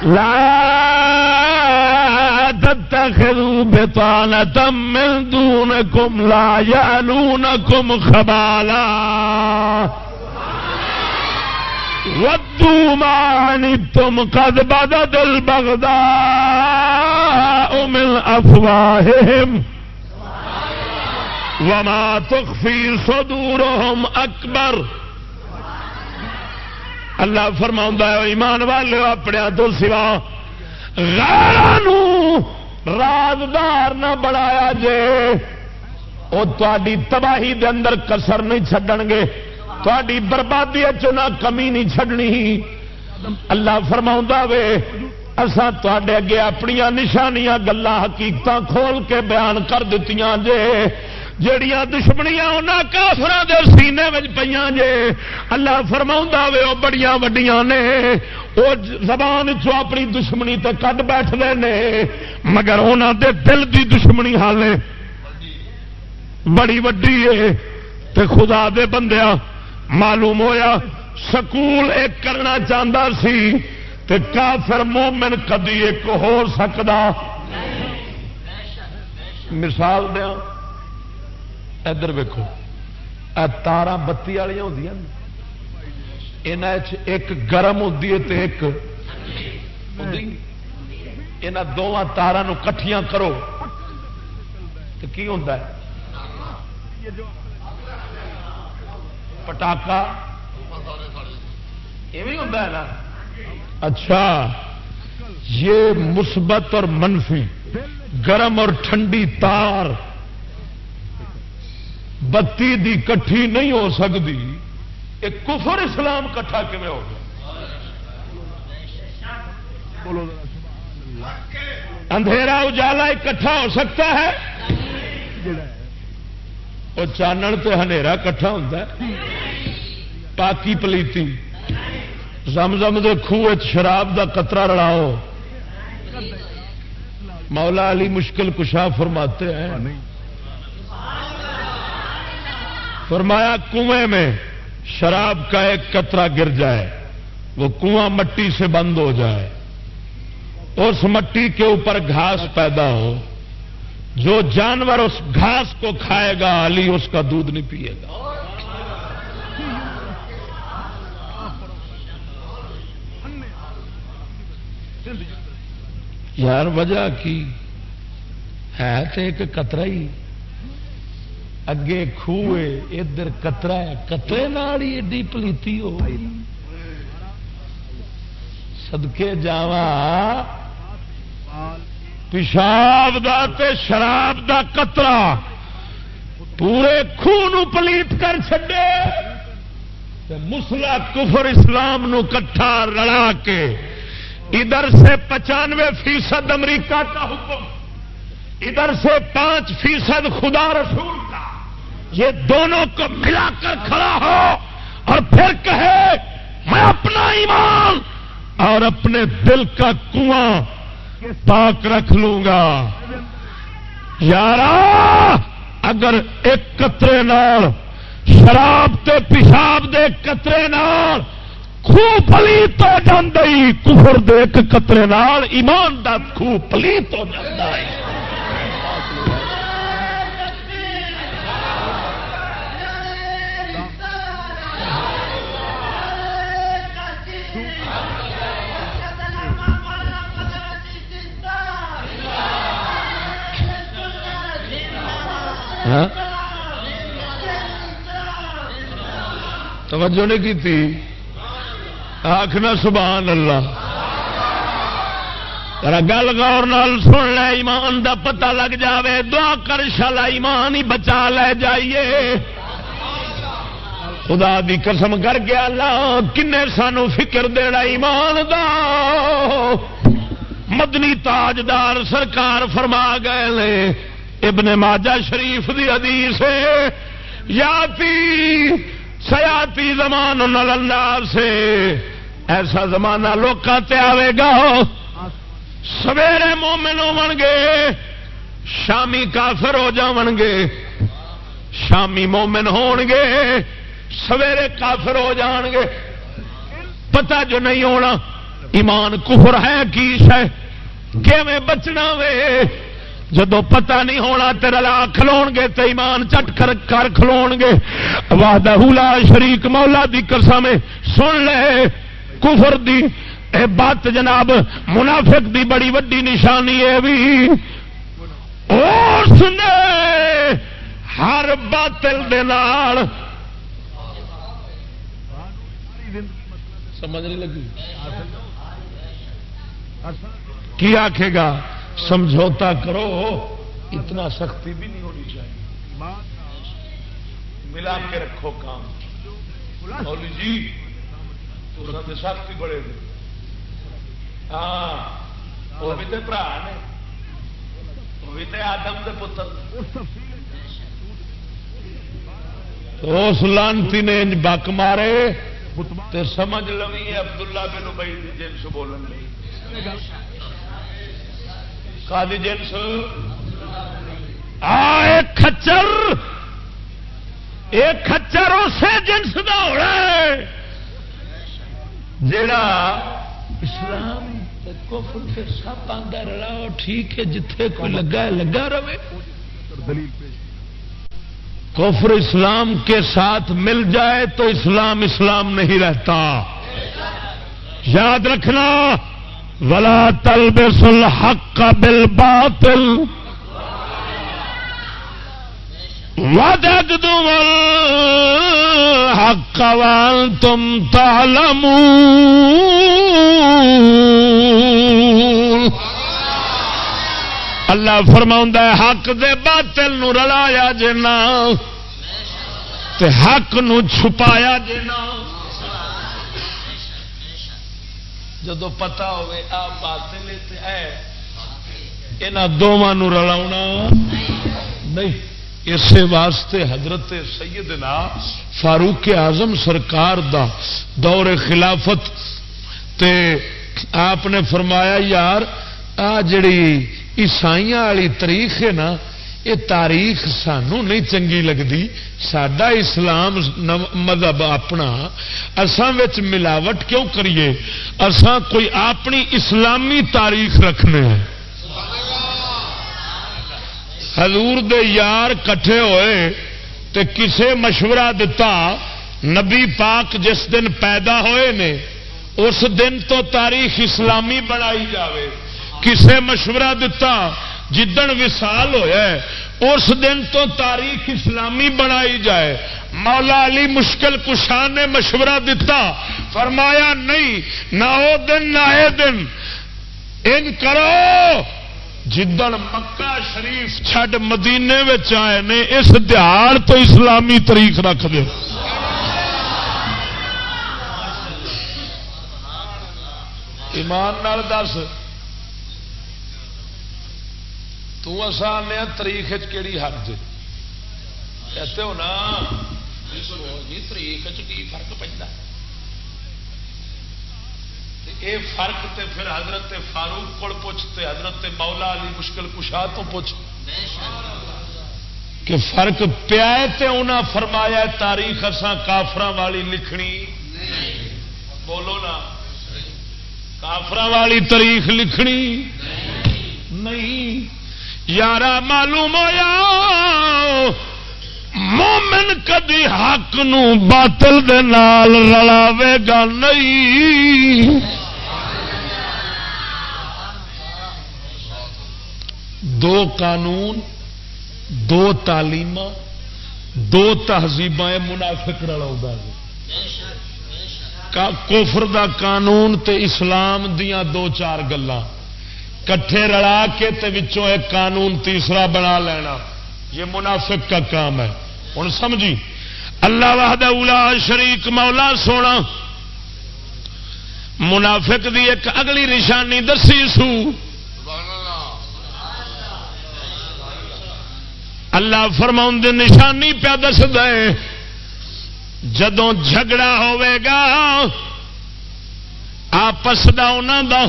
لا تتخذوا بطانة من دونكم لا يألونكم خبالا. ودوا ما عنتم قد بدت البغضاء من أفواههم. وما تخفي صدورهم أكبر. اللہ فرما ایمان والے اپنے تو سوا رازدار نہ بڑھایا جے وہ تاری تباہی دے اندر کسر نہیں چڈن گے تاری بربادی چنا کمی نہیں چڈنی اللہ فرما وے اسان تے اگے اپنی نشانیاں گلا حقیقت کھول کے بیان کر دیتی جے۔ جڑیاں دشمنیاں انہاں کافراں دے سینے وچ پیاں جے، اللہ فرماوندا وے، او بڑیاں وڈیاں نے۔ او زبان چوں اپنی دشمنی تے کڈ بیٹھدے نے، مگر انہاں دے دل دی دشمنی حالے بڑی وڈی ہے تے خدا دے بندیاں معلوم ہویا سکول ایک کرنا چاہتا سی، تے کافر مومن کدی ایک ہو سکتا مثال دیا ادھر ویکو تارا بتی والی ہوں ایک گرم ہوں ایک یہاں دونوں تارا کٹھیاں کرو۔ تو کی ہوں پٹاخا یہ ہوں نا؟ اچھا۔ یہ مثبت اور منفی، گرم اور ٹھنڈی تار۔ بتی دی کٹھی نہیں ہو سکتی۔ ایک کفر اسلام کٹھا کھے ہو گیا؟ اندھیرا اجالا اکٹھا ہو سکتا ہے؟ وہ چانن تو ہنیرا کٹھا ہوتا ہے۔ پاکی پلیتی۔ زم دے خوہ شراب دا قطرہ رڑاؤ۔ مولا علی مشکل کشا فرماتے ہیں۔ فرمایا کنویں میں شراب کا ایک قطرہ گر جائے، وہ کنواں مٹی سے بند ہو جائے۔ اس مٹی کے اوپر گھاس پیدا ہو، جو جانور اس گھاس کو کھائے گا، علی اس کا دودھ نہیں پیے گا۔ یار وجہ کی؟ ہے تو ایک قطرہ ہی۔ اگے خوہ ادھر کترا ہے کترے ہی ایڈی پلیتی ہو سدکے جا پیشاب دا تے شراب دا کترا پورے خون پلیت کر چڈے مسلا کفر اسلام نو کٹھا رلا کے ادھر سے پچانوے فیصد امریکہ کا حکم، ادھر سے پانچ فیصد خدا رسول کا۔ یہ دونوں کو ملا کر کھڑا ہو اور پھر کہے، میں اپنا ایمان اور اپنے دل کا کنواں پاک رکھ لوں گا۔ یار اگر ایک قطرے نال شراب تے پیشاب دے قطرے نال خوہ پلیت ہو جی کفر دے ایک قطرے نال ایمان دا خوہ پلیت ہو جاتا ہے ہاں؟ توجہ نہیں کی تھی آخنا سبحان اللہ۔ گل گور نال سن لے، ایمان دا پتہ لگ جاوے۔ دعا کر شالا ایمان ہی بچا لے جائیے۔ خدا دی قسم کر کے اللہ کن سانو فکر دینا ایمان دا۔ مدنی تاجدار سرکار فرما گئے ابن ماجہ شریف دی حدیث یاتی، سیاتی زمان نلندار سے ایسا زمانہ لوکاں تے آئے گا۔ سویرے مومن ہو گے، شامی کافر ہو جان گے۔ شامی مومن ہون گے، سویرے کافر ہو جان گے۔ پتا جو نہیں ہونا، ایمان کفر ہے کیش ہے کہ بچنا وے؟ جدو پتا نہیں ہونا تیرا کھلو گے تو ایمان چٹ کر کر کھلو گے۔ واد شریک مولا دی میں سن لے کفر دی۔ اے بات جناب منافق دی بڑی وڈی نشانی ہے بھی۔ اس نے ہر باطل دے نال۔ سمجھ نہیں لگی۔ کی آخے گا؟ سمجھوتا کرو، اتنا سختی بھی نہیں ہونی چاہیے۔ ملا کے رکھو کام۔ جی تو سختی بڑے ہاں وہ بھی تو برا نے۔ وہ بھی تو آدم کے پتر۔ اس لانتی نے بک مارے۔ تے سمجھ لوی عبداللہ بن ابئی جنس بولن کا جنس۔ ایک کچر ایک کچر اسے جنس کا ہونا جڑا اسلام سب آدھا رلاؤ ٹھیک ہے، جتھے کوئی لگا ہے، لگا رہے۔ کفر اسلام کے ساتھ مل جائے تو اسلام اسلام نہیں رہتا۔ یاد رکھنا۔ ولا تل بل حق کا بل باطل ودد حق وال تم حق دے باطل نو رلایا جنا تے حق نو چھپایا جنا جدو پتا ہوئے آ باطل ہے یہاں دونوں رلا نہیں اسی واسطے حضرت سیدنا فاروق اعظم سرکار دا دور خلافت تے آپ نے فرمایا، یار، آ جڑی عیسائی والی تاریخ ہے نا یہ تاریخ سانو نہیں چنگی لگتی سڈا اسلام مذہب اپنا اسان ملاوٹ کیوں کریے؟ اسان کوئی اپنی اسلامی تاریخ رکھنے ہیں۔ حضور دے یار کٹھے ہوئے تے کسے مشورہ دتا، نبی پاک جس دن پیدا ہوئے نے، اس دن تو تاریخ اسلامی بنائی جاوے۔ کسے مشورہ دتا جدن وسال ہوا اس دن تو تاریخ اسلامی بنائی جائے۔ مولا علی مشکل کشان نے مشورہ دتا، فرمایا نہیں، نہ وہ دن نہ یہ دن۔ ان کرو۔ جدن مکہ شریف چھڈ مدینے آئے نے، اس دیہڑ تو اسلامی تاریخ رکھ دو ایمان دس۔ تسان تاریخ کہڑی حرج کہتے ہو نا تاریخ کی فرق پہ یہ فرق تے پھر حضرت فاروق کو پوچھتے حضرت مولا علی مشکل کشا تو پوچھ کہ فرق پیا انہیں فرمایا تاریخ اسان کافر والی لکھنی بولو نا کافر والی تاریخ لکھنی نہیں یار معلوم ہوا مومن کدی حق نو باطل دے نال رلاوے گا نہیں۔ دو قانون، دو تعلیم دو تہذیب منافق رلا کوفر دا قانون تے اسلام دیاں دو چار گلان کٹھے رلا کے تے وچوں ایک قانون تیسرا بنا لینا۔ یہ منافق کا کام ہے۔ ہوں سمجھی؟ اللہ وحد اولا شریک مولا سونا۔ منافق دی ایک اگلی نشانی دسی سو۔ اللہ فرما نشانی پیا دس دے جدوں جھگڑا ہوے گا، آپس دا دا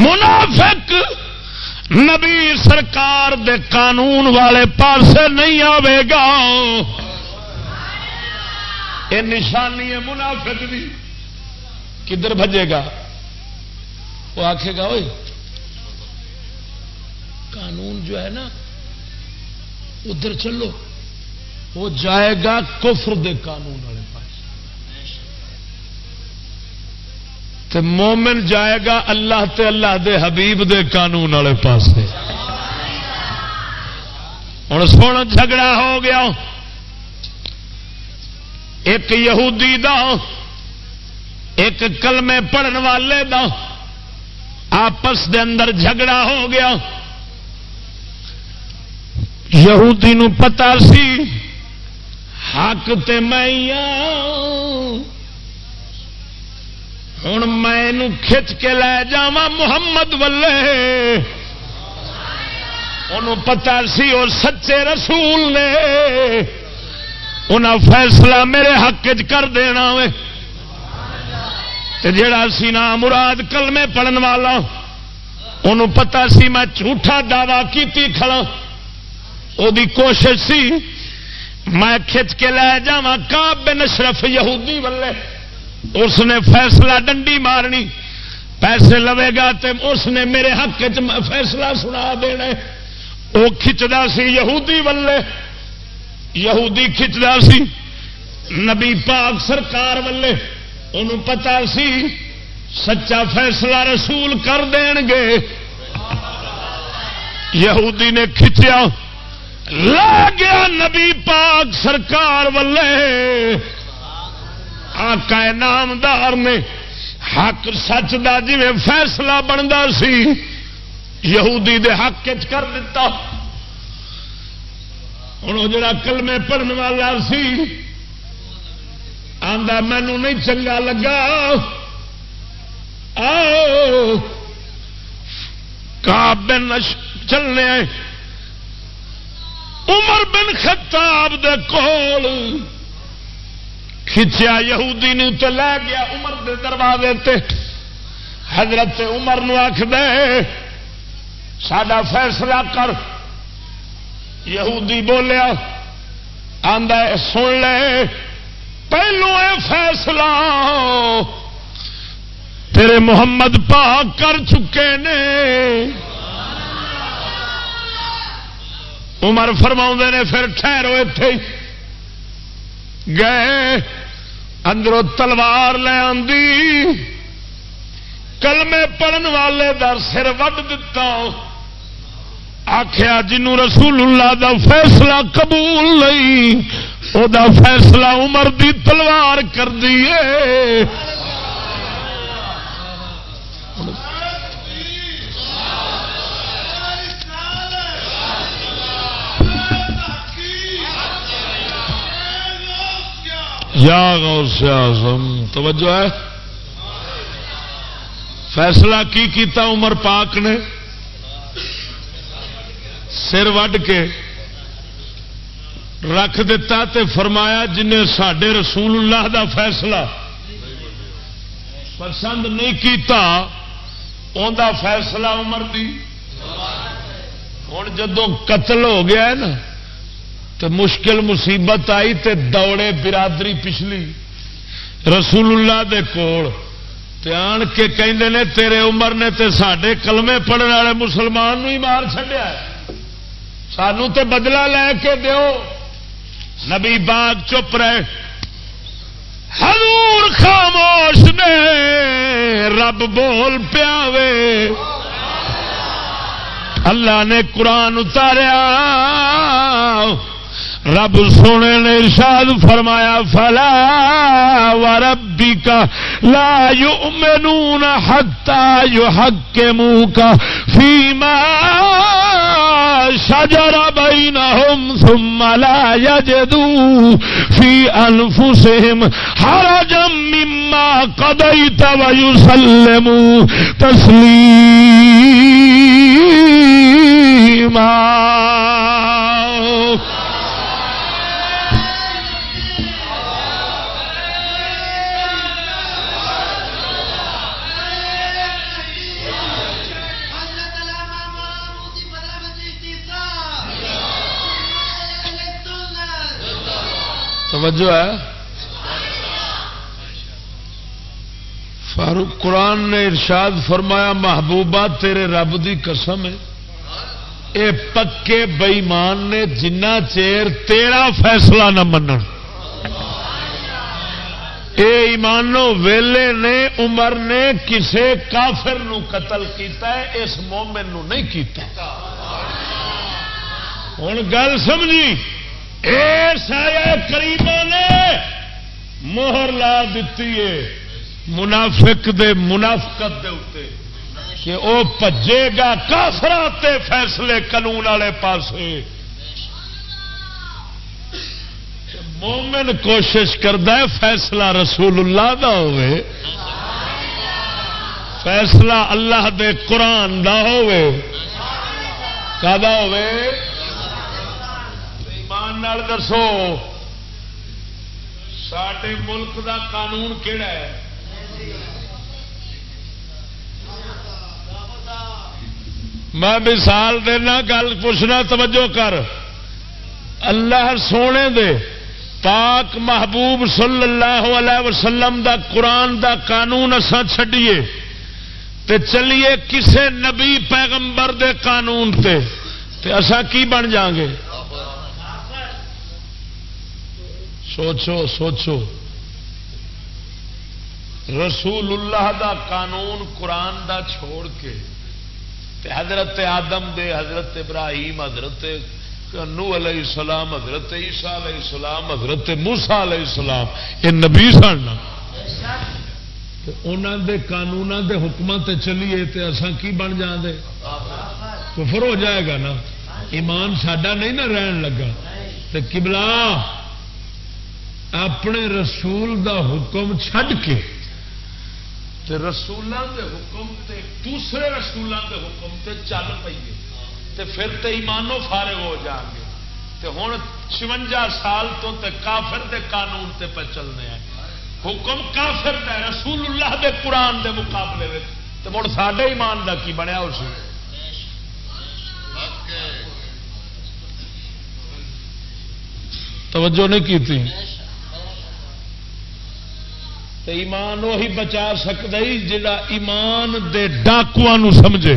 منافق نبی سرکار دے قانون والے پاسے نہیں آئے گا۔ یہ نشانی ہے منافق دی۔ کدھر بجے گا؟ وہ آخے گا ہوئے قانون جو ہے نا، ادھر چلو۔ وہ جائے گا کفر دے قانون والے پاس مومن جائے گا اللہ تے اللہ دے حبیب دے قانون والے پاس ہوں سن جھگڑا ہو گیا۔ ایک یہودی دا، ایک کلمے پڑھن والے دا آپس دے اندر جھگڑا ہو گیا۔ یہودی نو پتا سی، حق تے میں ہوں میں کھچ کے لے جا محمد ولے ان پتا سی اور سچے رسول نے۔ انہیں فیصلہ میرے حق چ کر دینا وے۔ جڑا سی نا مراد کلمے پڑھن والا انہوں پتا سی میں جھوٹا دعوی کی کھڑا۔ وہ کوشش سی، میں کھچ کے لے جا کا بن اشرف یہودی ولے اس نے فیصلہ ڈنڈی مارنی، پیسے لوے گا تے اس نے میرے حق فیصلہ سنا دینا وہ کھچتا سی یہودی ولے یہودی کھچتا سی نبی پاک سرکار ولے انہوں پتا سی سچا فیصلہ رسول کر دین گے۔ یہودی نے کھچیا، لا گیا نبی پاک سرکار ولے آقا نامدار نے۔ حق سچ دا جی فیصلہ بنتا سی، یہودی دے حق کر دیتا ہوں جڑا کلمے پڑھنے والا سی آدھا مینو نہیں چنگا لگا۔ آؤ کا بن چلنے۔ عمر بن خطاب دے کول۔ کھچیا یہودی نے تو لے گیا عمر دے دروازے تے۔ حضرت عمر نو آخ دے سڈا فیصلہ کر۔ یہودی بولیا آدھا سن لے۔ پہلو اے فیصلہ، تیرے محمد پاک کر چکے نے۔ عمر فرما نے، پھر ٹھہرو اتے گئے۔ اندروں تلوار لے آدھی کلمے پڑھن والے در سر وڈ دتا۔ آخیا جنوں رسول اللہ دا فیصلہ قبول نہیں، او دا فیصلہ عمر دی تلوار کر دیے یا غوث اعظم، توجہ ہے؟ فیصلہ کی کیتا عمر پاک نے؟ سر وڈ کے رکھ دیتا تے فرمایا جنہیں سڈے رسول اللہ دا فیصلہ پسند نہیں کیتا ان دا فیصلہ عمر دی۔ ہوں جدو قتل ہو گیا ہے نا تو مشکل مصیبت آئی تے دوڑے برادری پچھلی۔ رسول اللہ دے کول۔ تے آن کے کہندے نے تیرے عمر نے تے ساڈے کلمے پڑھنے والے مسلمان نو ہی مار چڈیا سانو تے بدلہ لے کے دیو۔ نبی باغ چپ رہے۔ حضور خاموش نے رب بول پیاوے۔ اللہ نے قرآن اتاریا۔ رب سونے نے ارشاد فرمایا، فلا و ربی کا لا یؤمنون حتی یحکموک فیما شجر بینہم ثم لا يجدوا في أنفسهم حرجا مما قضيت ويسلموا تسليما توجہ ہے؟ فاروق قرآن نے ارشاد فرمایا، محبوبہ تیرے رب دی قسم ہے۔ اے پکے بئیمان نے جنہ چیر تیرا فیصلہ نہ من اے ایمانو، ویلے نے، عمر نے کسے کافر نو قتل کیتا ہے، اس مومن نو نہیں کیتا۔ ہوں گل سمجھی؟ کریما نے مہر لا دیتی ہے منافق دے منافقت دے اتنے کہ وہ پجے گا کافر فیصلے قانون والے پاسے۔ مومن کوشش کرتا ہے فیصلہ رسول اللہ دا ہوئے۔ فیصلہ اللہ دے قرآن دا ہوئے۔ کا ہوئے؟ ایمان دسو سڈے ملک دا قانون کہڑا ہے؟ میں مثال دینا، گل پوچھنا، توجہ کر۔ اللہ سونے دے، پاک محبوب صلی اللہ علیہ وسلم دا قرآن دا قانون اسان چڈیے تے چلیے کسے نبی پیغمبر دے قانون تے۔ تے اسا کی بن جان گے؟ سوچو سوچو۔ رسول اللہ دا قانون قرآن دا چھوڑ کے تے حضرت آدم دے، حضرت ابراہیم، حضرت نو علیہ السلام، حضرت عیسیٰ علیہ السلام، حضرت موسا علیہ السلام، یہ نبی سن انہوں دے قانون دے حکمت چلیے تے اساں کی بن جان دے کفر ہو جائے گا نا۔ ایمان ساڈا نہیں نا رہن لگا۔ تے قبلہ اپنے رسول دا حکم چھڈ کے تے رسولوں دے حکم تے دوسرے رسولوں دے حکم تے چل پیے تے پھر تے ایمانو فارغ ہو جان گے۔ تے ہوں چونجا سال تو تے کافر دے قانون تے پہ چلنے ہیں حکم کافر دے رسول اللہ دے قرآن دے مقابلے میں تے مڑ ساڈے ایمان دا کی بنیا اس توجہ نہیں کی تھی تو ایمان وہی بچا سکتا ہی جا ایمان دے ڈاکو سمجھے۔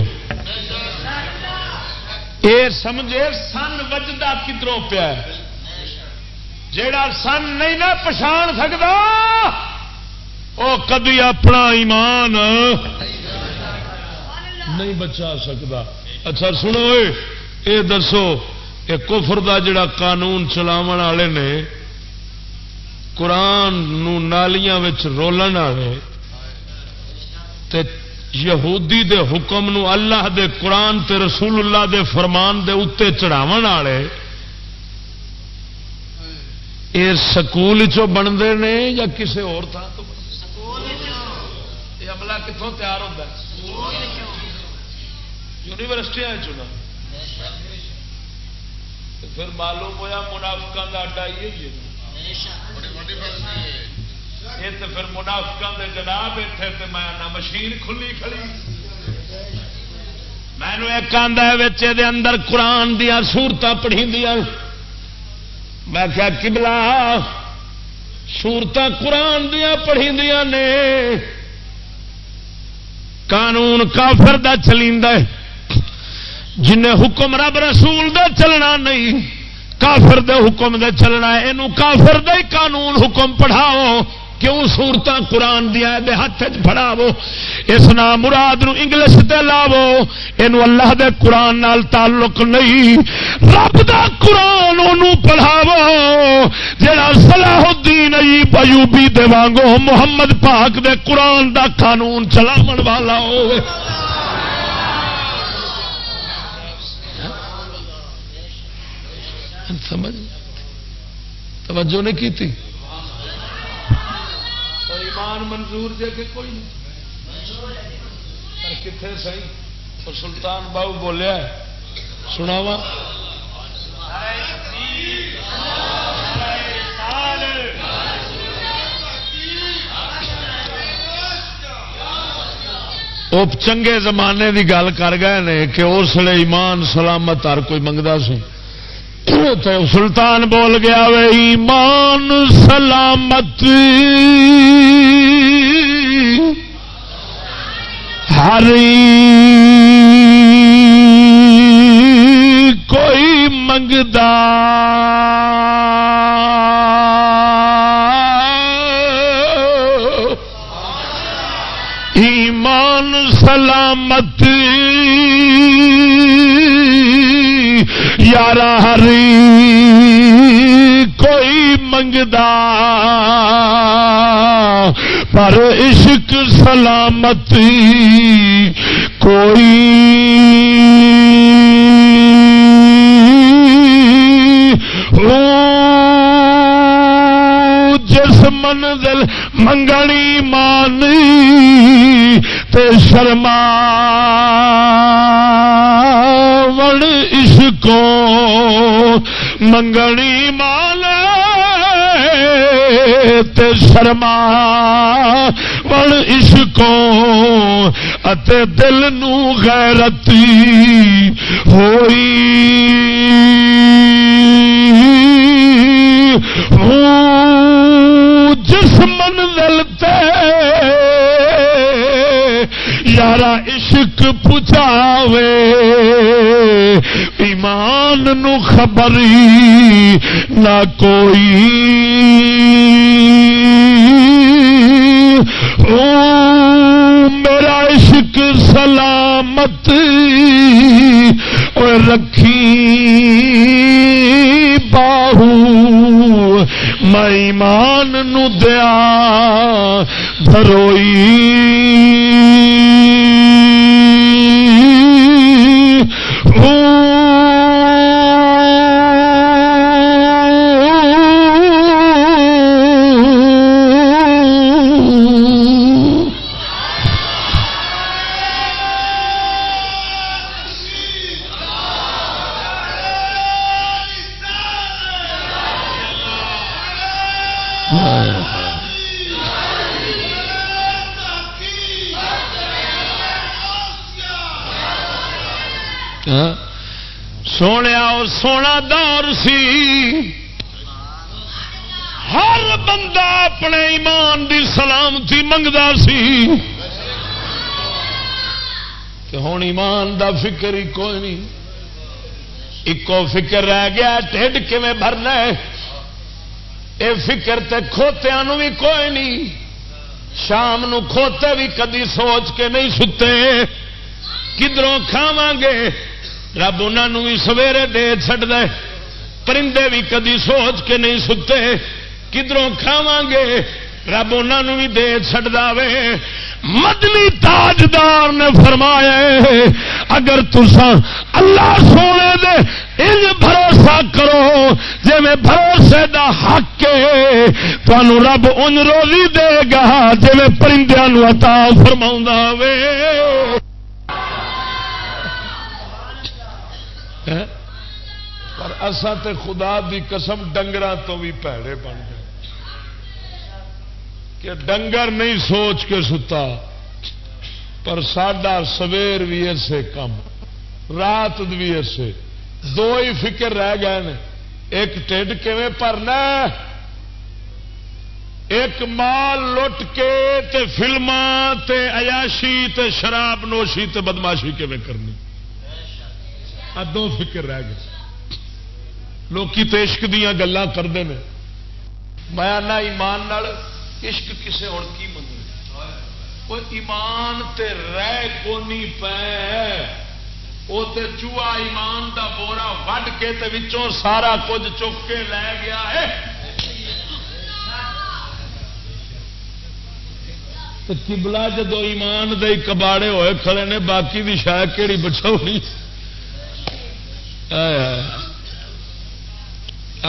یہ سمجھے سن وجدا کدروں پیا جیڑا سن نہیں نہ پچھان سکتا وہ کدی اپنا ایمان نہیں بچا سکتا اچھا سنو یہ دسو کہ کفر دا جڑا قانون چلاو والے نے قرآن نو نالیاں رولن والے تے یہودی دے حکم نو اللہ دے قرآن تے رسول اللہ دے فرمان دے اتنے چڑھاو والے یہ سکول چو بنتے ہیں؟ یا کسی یہ عملہ کتوں تیار ہوتا ہے؟ یونیورسٹیاں چنا پھر معلوم ہوا منافقہ کا اڈا ہی یہ تو پھر منافقہ دے جناب اتنے تو میں مشین کھلی کھڑی۔ مینو ایک آدھا بچے اندر قرآن دیا سورت پڑھی دیا میں کیا کبلا سورت قرآن دیا پڑھی دیا نے۔ قانون کافر دا چلی جن حکم رب رسول دا چلنا نہیں کافر دے حکم دے چلنا ہے۔ یہ کافر دے قانون حکم پڑھاؤ۔ کیوں سورت قرآن دیا دے ہاتھ پڑھاو اس نام مراد نو انگلش تے لاو یہ اللہ دے قرآن نال تعلق نہیں۔ رب دا قرآن انہوں پڑھاو جڑا صلاح الدین ایوب ایوبی دے وانگو محمد پاک دے قرآن دا قانون چلاون والا ہوئے۔ توجہ نہیں کی تھی؟ ایمان منظور جے کہ کوئی نہیں۔ کتنے سی تو سلطان باؤ بولیا سناوا چنگے زمانے دی گل کر گئے نے کہ اس لیے ایمان سلامت ہر کوئی منگتا سی سلطان بول گیا وے ایمان سلامت۔ ہر کوئی منگتا۔ ایمان سلامت۔ یار ہری کوئی منگدا پر عشق سلامتی کوئی جس منزل منگنی مانی تے شرما وڑ عشقوں منگنی مال تے شرما وڑ عشقوں اتے دل نو غیرتی ہوئی۔ جس منزل تے یارا عشق پچاوے ایمان نو خبری نہ کوئی۔ او میرا عشق سلامت اور رکھی باہو، میں ایمان نو دیا دروئی سی ہر بندہ اپنے ایمان دی سلامتی منگتا سی۔ ہوں ایمان دا فکر ہی کوئی نہیں۔ ایکو فکر رہ گیا، ٹھڈ کھے بھرنا یہ فکر تے کھوتیا بھی کوئی نہیں۔ شام نو کھوتے بھی کدی سوچ کے نہیں ستے۔ کدھروں کھاوا گے؟ رب انہوں بھی سویرے دے چڈ دے پرندے بھی کدی سوچ کے نہیں ستے کدھروں کھاوا گے؟ رب انہوں بھی دے چڈا وے۔ مدنی تاجدار نے فرمایا اگر تسا اللہ سونے دے ان بھروسہ کرو جی میں بھروسے دا حق تمہوں رب ان روزی دے گا جی میں پرندے عطا فرما وے۔ ہاں؟ پر اسا تے خدا دی قسم ڈنگر تو بھی پیڑے بن گئے۔ کہ ڈنگر نہیں سوچ کے ستا، پر ساڈا سویر بھی ایسے کم، رات بھی ایسے دو ہی فکر رہ گئے نے، ایک ٹھڈ کیون پرنا ایک مال لٹ کے تے فلما تے عیاشی تے شراب نوشی تے بدماشی کیون کرنی؟ دو فکر رہ گئے۔ لوکی تو عشق دیا گلان کرتے ہیں میں نہ ایمان نال عشق کسے اور کی منگ وہ ایمان تے رہ کونی پہ وہ تے چوہا ایمان دا بورا وڈ کے تے وچوں سارا کچھ چک کے لے گیا ہے۔ تو کبلا جدو ایمان دے کباڑے ہوئے کھڑے نے، باقی بھی شاید کہڑی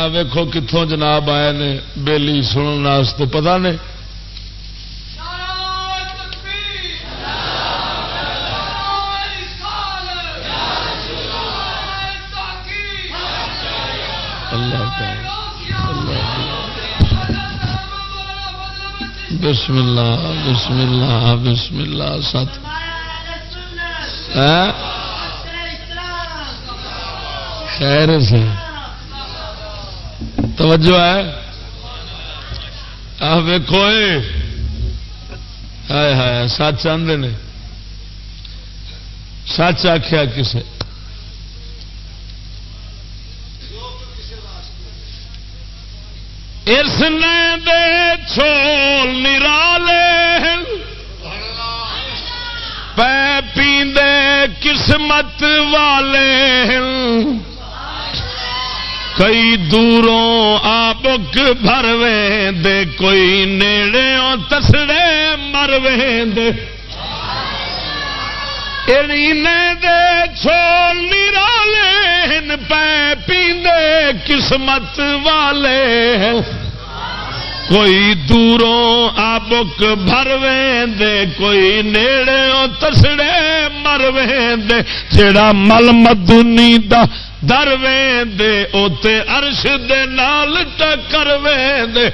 ویکو کتوں جناب آئے نے بےلی سننے پتا نے؟ بسم اللہ بسم اللہ بسم اللہ سات ہاں؟ خیر سے توجہ ہے؟ آ ویکو ہائے ہائے، سچ آدھے نے۔ سچ آخیا کسے۔ اس نے دے چھول نرالے پہ پیندے قسمت والے کئی دوروں آبک بھرویں دے، کوئی نیڑے تسڑے مرویں دے۔ دے چھول نرالے پہ پیندے قسمت والے۔ کوئی دوروں آبک بھرویں دے، کوئی نیڑے تسڑے مرویں دے۔ جڑا مل مدنی دا درویں دے اوتے عرش دے نال ٹکرویں دے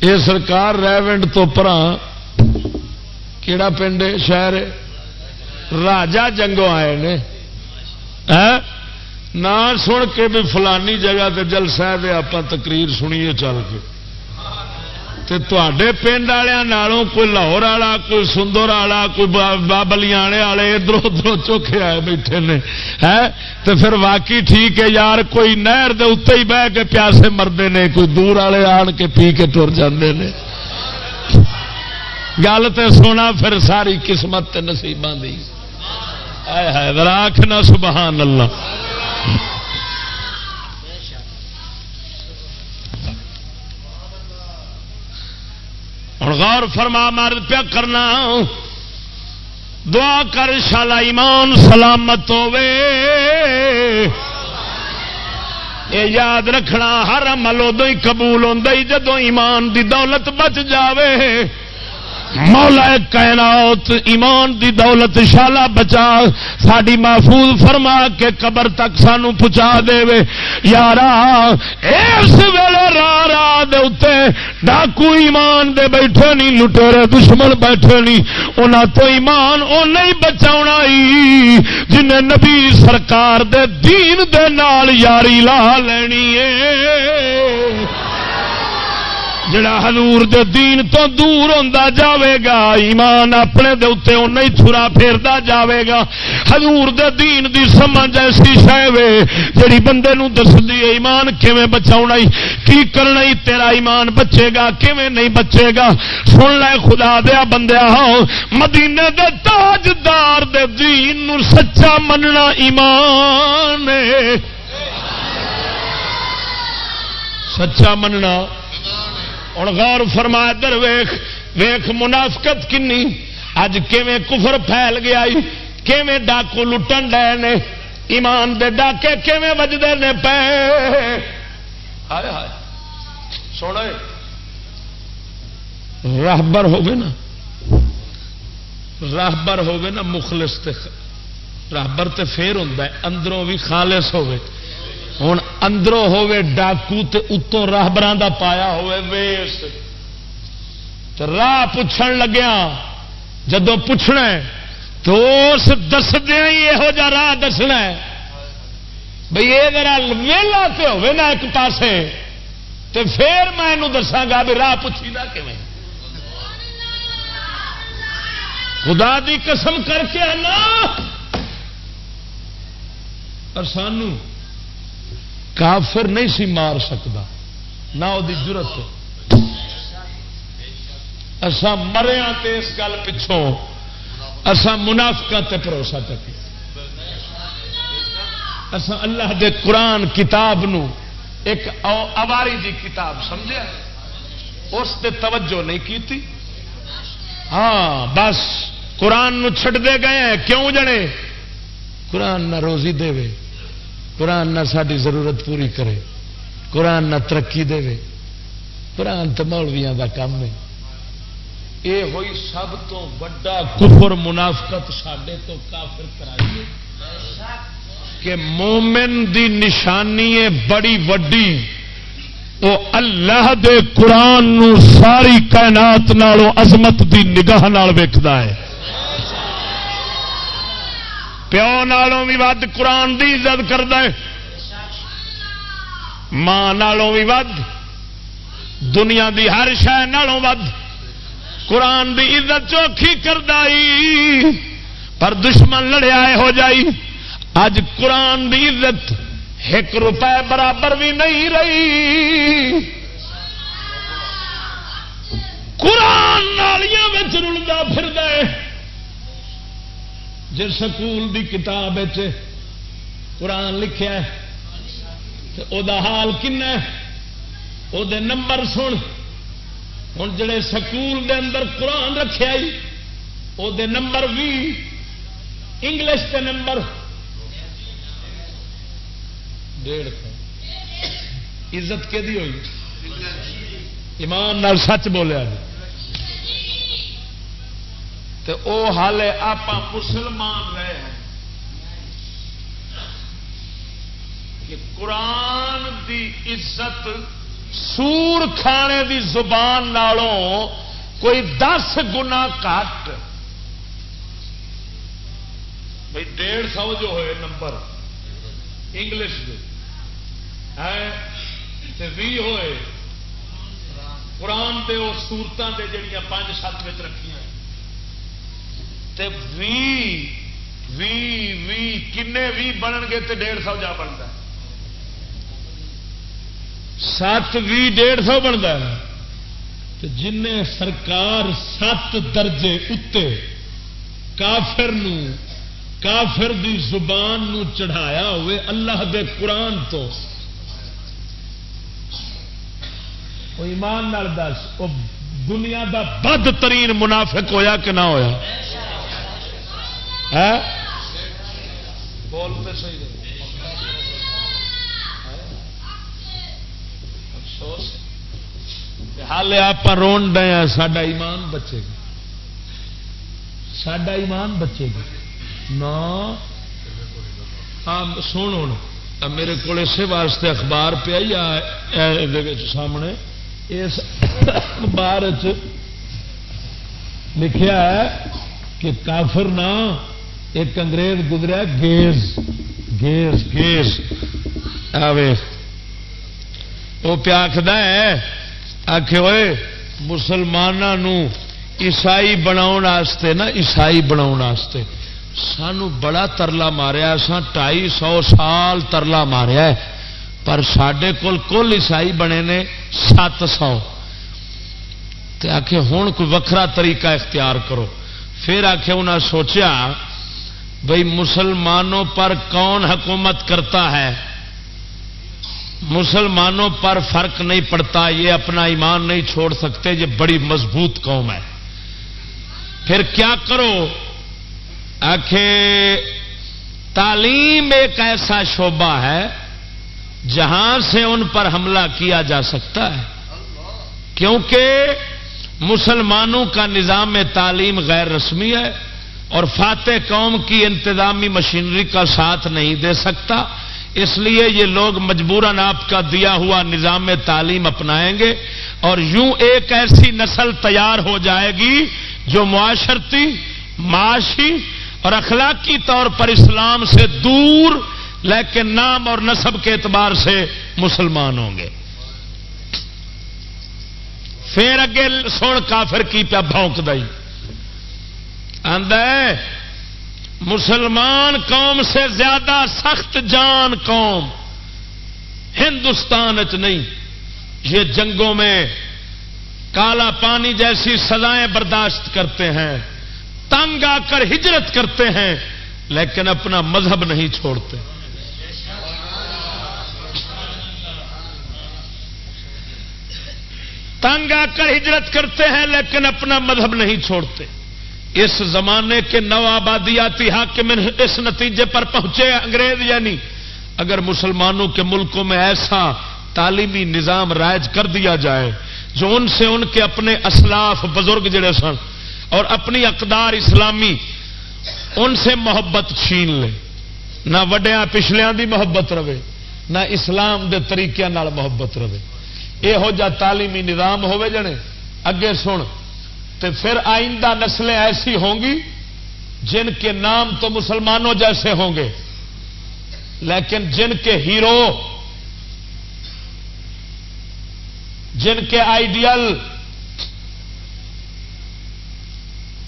یہ سرکار ریونڈ تو پرا کیڑا پنڈ شہر راجا جنگوں آئے نے۔ ہاں؟ نہ سن کے بھی فلانی جگہ تے جلسہ دے آپ تقریر سنیے چل کے۔ تے پنڈ والوں کوئی لاہور والا کوئی سندر والا کوئی بابلیانے والے ادھر ادھر چوکھے آئے بیٹھے نے، ہے؟ تو پھر واقعی ٹھیک ہے یار، کوئی نہر دے اتنے ہی بہ کے پیاسے مرد نے، کوئی دور والے آن کے پی کے ٹر جاندے نے۔ گل تو سونا پھر ساری قسمت نصیباں دی۔ راک نہ سبحان اللہ۔ ہوں غور فرما مرد پیا کرنا۔ دعا کر شالا ایمان سلامت ہوے یہ یاد رکھنا ہر عمل ادو ہی قبول ہوتا جدو ایمان دی دولت بچ جاوے۔ مولا کائنات ایمان دی دولت شالا بچا۔ ساری محفوظ فرما کے قبر تک سانو پہنچا دے یار اس ویلے راہ راہ دے ڈاکو ایمان دے بیٹھے نہیں لٹے دشمن بیٹھے نہیں۔ انہاں تو ایمان وہ نہیں بچا جن نبی سرکار دے دین دے نال یاری لا لینی ہے۔ جڑا حضور دے دین تو دور ہوتا جاوے گا ایمان اپنے دے اتنے اُن ہی تھرا پھیرتا جاوے گا حضور دے دین دی سمجھ ایسی شہ جڑی بندے نو دس دی ایمان کیویں بچاؤنا کی کرنا تیرا ایمان بچے گا، کیویں نہیں بچے گا؟ سن لے خدا دیا بندیا مدینے دے تاجدار دے دین نو سچا مننا ایمان سچا مننا ہوں غور فرما در ویخ ویخ منافقت کنی۔ اج کیویں کفر پھیل گیا کیویں ڈاکو لٹن ڈے نے۔ ایمان دے ڈاکے کیویں بجتے نے پے۔ ہائے ہائے۔ سونا راہبر ہوگے نا۔ راہبر ہوگے نا مخلص تے راہبر تے پھر ہوتا ہے اندروں بھی خالص ہوگے ہوں اندروں ہوے ڈاکو اتوں راہبر کا پایا ہوے ویس۔ راہ پوچھن لگیا جدو پوچھنا تو اس دسدیا ہی یہو جا راہ دسنا بھائی یہ ذرا ویلا تو ہوے نا ایک پاسے تو پھر میں دساگا بھی راہ پوچھی دا کیون خدا دی قسم کر کے آنا۔ پر سانو کافر نہیں سی مار سکتا، نہ وہ ضرورت اسا مریا اس گل پچھوں اسا منافقہ تے بھروسہ چکی اسا اللہ دے قرآن کتاب نو ایک اواری دی کتاب سمجھا اس تے توجہ نہیں کی تھی ہاں بس قرآن نو چھڑ دے گئے، کیوں جنے؟ قرآن نہ روزی دے قرآن نہ ساری ضرورت پوری کرے، قرآن نہ ترقی دے۔ قرآن تو مولویا کا کام ہے۔ یہ ہوئی سب تو بڑا کفر منافقت سڈے تو کافر کرائیے کہ مومن دی نشانی ہے بڑی وڈی۔ وہ اللہ دے قرآن نو ساری کائنات نالوں عظمت دی نگاہ ویکھدا ہے۔ پیو نالوں بھی ود قرآن دی عزت کرد ماں نالوں بھی ود۔ دنیا دی ہر شہ نالوں ود۔ قرآن دی عزت چوکھی کردائی پر دشمن لڑیا ہو جائی۔ اج قرآن دی عزت ایک روپے برابر بھی نہیں رہی۔ قرآن نالیاں رلتا پھر دے جی سکول دی کتاب قرآن لکھا دا حال کن وہ نمبر سن۔ ہوں جڑے سکول دے اندر قرآن رکھے وہ نمبر بھی انگلش کے نمبر۔ ڈیڑھ سو۔ عزت کہ ہوئی؟ ایمان نال سچ بولیا جی۔ تو او حال آپ مسلمان رہے ہیں۔ کہ قرآن دی عزت سور کھانے دی زبان نالوں کوئی دس گنا کٹ۔ بھائی ڈیڑھ سو جو ہوئے نمبر انگلش بھی ہوئے۔ قرآن دے وہ سورتوں کے جڑیاں پانچ سات رکھیا کن بھی بنن گے تو ڈیڑھ سو جا بنتا سات بھی ڈیڑھ سو بنتا ہے۔ جن سرکار سات درجے اتنے کافر نو، کافر دی زبان نو چڑھایا ہوئے اللہ دے قرآن تو۔ ایمان نال دس، وہ دنیا دا بد ترین منافق ہویا کہ نہ ہویا؟ بول صحیح افسوس۔ حال آپ رون ڈے ساڈا ایمان بچے گا۔ ساڈا ایمان بچے گا۔ نہ سن ہوں میرے کو اسی واسطے اخبار پہ آئی سامنے۔ اس اخبار لکھا ہے کہ کافر نہ ایک انگریز گزرا گیز گیز گیز۔ آوے وہ پیاکھد ہے آخ ہوئے مسلمانوں عیسائی بناؤ نا، عیسائی بناؤ سانو بڑا ترلا ماریا سا ٹائی سو سال ترلا ماریا ہے۔ پر سڈے کول کل عیسائی بنے نے سات سو۔ آخ ہوں کوئی وکھرا طریقہ اختیار کرو۔ پھر آخ انہیں سوچا بھائی مسلمانوں پر کون حکومت کرتا ہے؟ مسلمانوں پر فرق نہیں پڑتا، یہ اپنا ایمان نہیں چھوڑ سکتے، یہ بڑی مضبوط قوم ہے۔ پھر کیا کرو؟ تعلیم ایک ایسا شعبہ ہے جہاں سے ان پر حملہ کیا جا سکتا ہے۔ کیونکہ مسلمانوں کا نظام تعلیم غیر رسمی ہے۔ اور فاتح قوم کی انتظامی مشینری کا ساتھ نہیں دے سکتا۔ اس لیے یہ لوگ مجبوراً آپ کا دیا ہوا نظام تعلیم اپنائیں گے اور یوں ایک ایسی نسل تیار ہو جائے گی جو معاشرتی، معاشی اور اخلاقی طور پر اسلام سے دور، لیکن نام اور نصب کے اعتبار سے مسلمان ہوں گے۔ پھر اگے سن کافر کی پیا بونک دئی۔ مسلمان قوم سے زیادہ سخت جان قوم ہندوستان نہیں۔ یہ جنگوں میں کالا پانی جیسی سزائیں برداشت کرتے ہیں، تنگ آ کر ہجرت کرتے ہیں، لیکن اپنا مذہب نہیں چھوڑتے۔ تنگ آ کر ہجرت کرتے ہیں، لیکن اپنا مذہب نہیں چھوڑتے۔ اس زمانے کے نو آبادیاتی حاکم اس نتیجے پر پہنچے انگریز یعنی اگر مسلمانوں کے ملکوں میں ایسا تعلیمی نظام رائج کر دیا جائے جو ان سے ان کے اپنے اسلاف بزرگ جڑے سن اور اپنی اقدار اسلامی ان سے محبت چھین لے، نہ وڈیا پچھلیا دی محبت رہے، نہ اسلام دے طریقے نال محبت رہے۔ یہو جا تعلیمی نظام ہوے جنے، اگے سن تو پھر آئندہ نسلیں ایسی ہوں گی جن کے نام تو مسلمانوں جیسے ہوں گے۔ لیکن جن کے ہیرو، جن کے آئیڈیل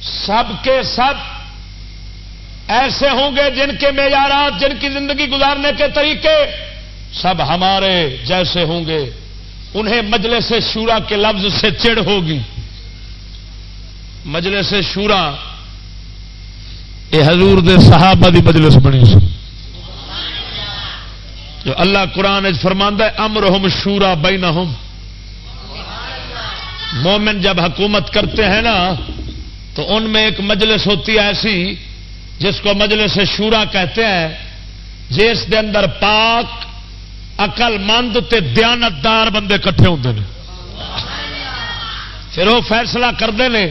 سب کے سب ایسے ہوں گے جن کے معیارات، جن کی زندگی گزارنے کے طریقے سب ہمارے جیسے ہوں گے۔ انہیں مجلس شورا کے لفظ سے چڑ ہوگی۔ مجلس شورا، یہ حضور دے صحابہ دی مجلس بنی سی۔ جو اللہ قرآن فرماندہ امر ہوم شورا بین مومن جب حکومت کرتے ہیں نا، تو ان میں ایک مجلس ہوتی ہے ایسی، جس کو مجلس شورا کہتے ہیں، جس دے اندر پاک اقل مند تے دیانتدار بندے کٹھے ہوتے ہیں پھر وہ فیصلہ کرتے ہیں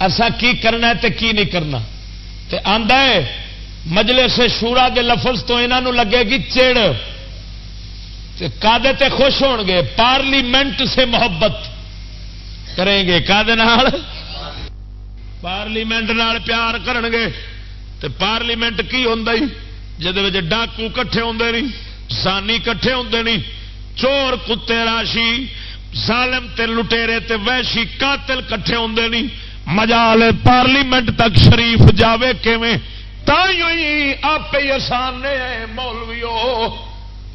اصا کی کرنا ہے تے کی نہیں کرنا؟ تے آندا ہے، مجلس شورا دے لفظ تو انہوں لگے گی چڑ کادے تے خوش ہو گے؟ پارلیمنٹ سے محبت۔ کریں گے کادے پارلیمنٹ نال پیار کرن گے۔ تے پارلیمنٹ کی ہوں جہد ڈاکو کٹھے ہوتے نہیں سانی کٹھے ہوتے نہیں چور کتے راشی، ظالم تے لٹیرے تے ویشی قاتل کٹھے ہوتے نہیں مجال پارلیمنٹ تک شریف جاوے کیویں؟ آپ آسان نے مولویو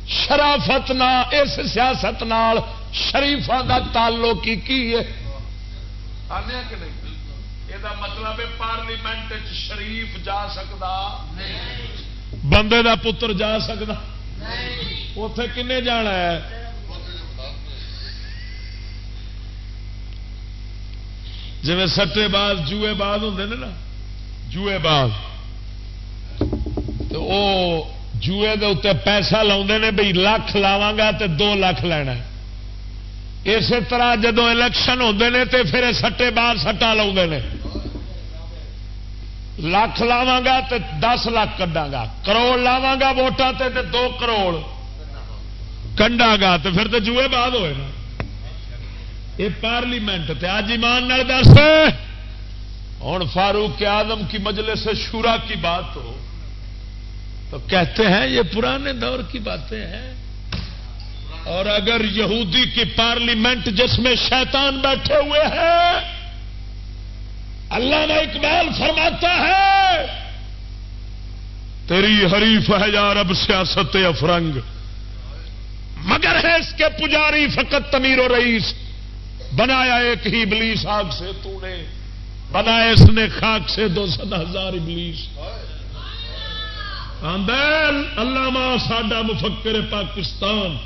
شرافت نہ اس سیاست نال شریفا کا تعلق کی ہے؟ یہ مطلب پارلیمنٹ شریف جا سکتا بندے دا پتر جا سکتا اتے کنے جانا ہے؟ جی سٹے باز، جوئے باز ہوں نا؟ جوئے باز۔ تو وہ جوئے دے اتنے پیسہ لا بھائی لکھ لاوا گا تو دو لکھ لینا اسی طرح جدو الیکشن ہوتے ہیں تو پھر سٹے باز سٹا لا لکھ لاوا گا تو دس لاکھ کڈا گا۔ کروڑ لاوا گا ووٹان تے دو کروڑ۔ کنڈا گا تو پھر تو جوئے بعد ہوئے نا۔ یہ پارلیمنٹ تے آج ایمان دس۔ ہوں فاروق آدم کی مجلس سے شورا کی بات ہو۔ تو کہتے ہیں یہ پرانے دور کی باتیں ہیں۔ اور اگر یہودی کی پارلیمنٹ جس میں شیطان بیٹھے ہوئے ہیں اللہ اقبال فرماتا ہے، تیری حریف ہے یار اب سیاست افرنگ، مگر ہے اس کے پجاری فقط تمیر و رئیس۔ بنایا ایک ہی ابلیس آگ سے تو نے، بنایا اس نے خاک سے دو سد ہزار ابلیس۔ اللہ ساڈا مفکر پاکستان۔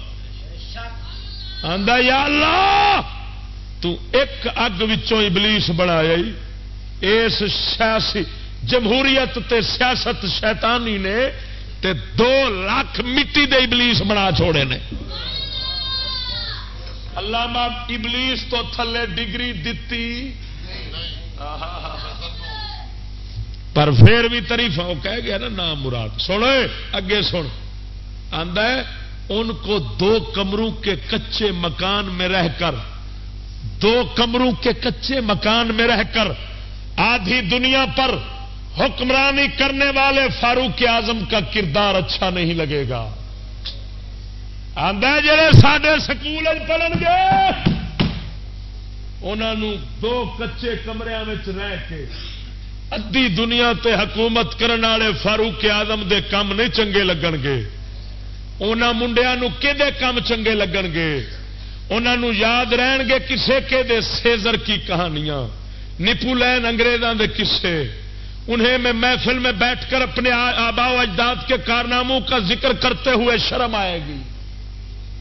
آدھا یا اللہ، تو ایک اگ وچوں ابلیس بنایا اس سیاسی، جمہوریت تے سیاست شیطانی نے تے دو لاکھ مٹی دے ابلیس بنا چھوڑے نے۔ علامہ ابلیس تو تھلے ڈگری دتی۔ پر پھر بھی تریف وہ کہہ گیا نا نام مراد۔ سنو اگے سن۔ آدھا ان کو دو کمروں کے کچے مکان میں رہ کر، دو کمروں کے کچے مکان میں رہ کر، آدھی دنیا پر حکمرانی کرنے والے فاروق اعظم کا کردار اچھا نہیں لگے گا۔ آدھا جڑے سڈے سکول پڑھن گے انہوں دو کچے کمرے رہ کے ادی دنیا تے حکومت کرنے والے فاروق آدم دے کام نہیں چنگے لگن گے۔ انہوں منڈیا کہ کام چنگے لگن گے؟ انہوں یاد رہن گے کسے کے دے سیزر کی کہانیاں۔ نپو لین انگریزوں کے کسے انہیں میں محفل میں بیٹھ کر اپنے آبا و اجداد کے کارناموں کا ذکر کرتے ہوئے شرم آئے گی۔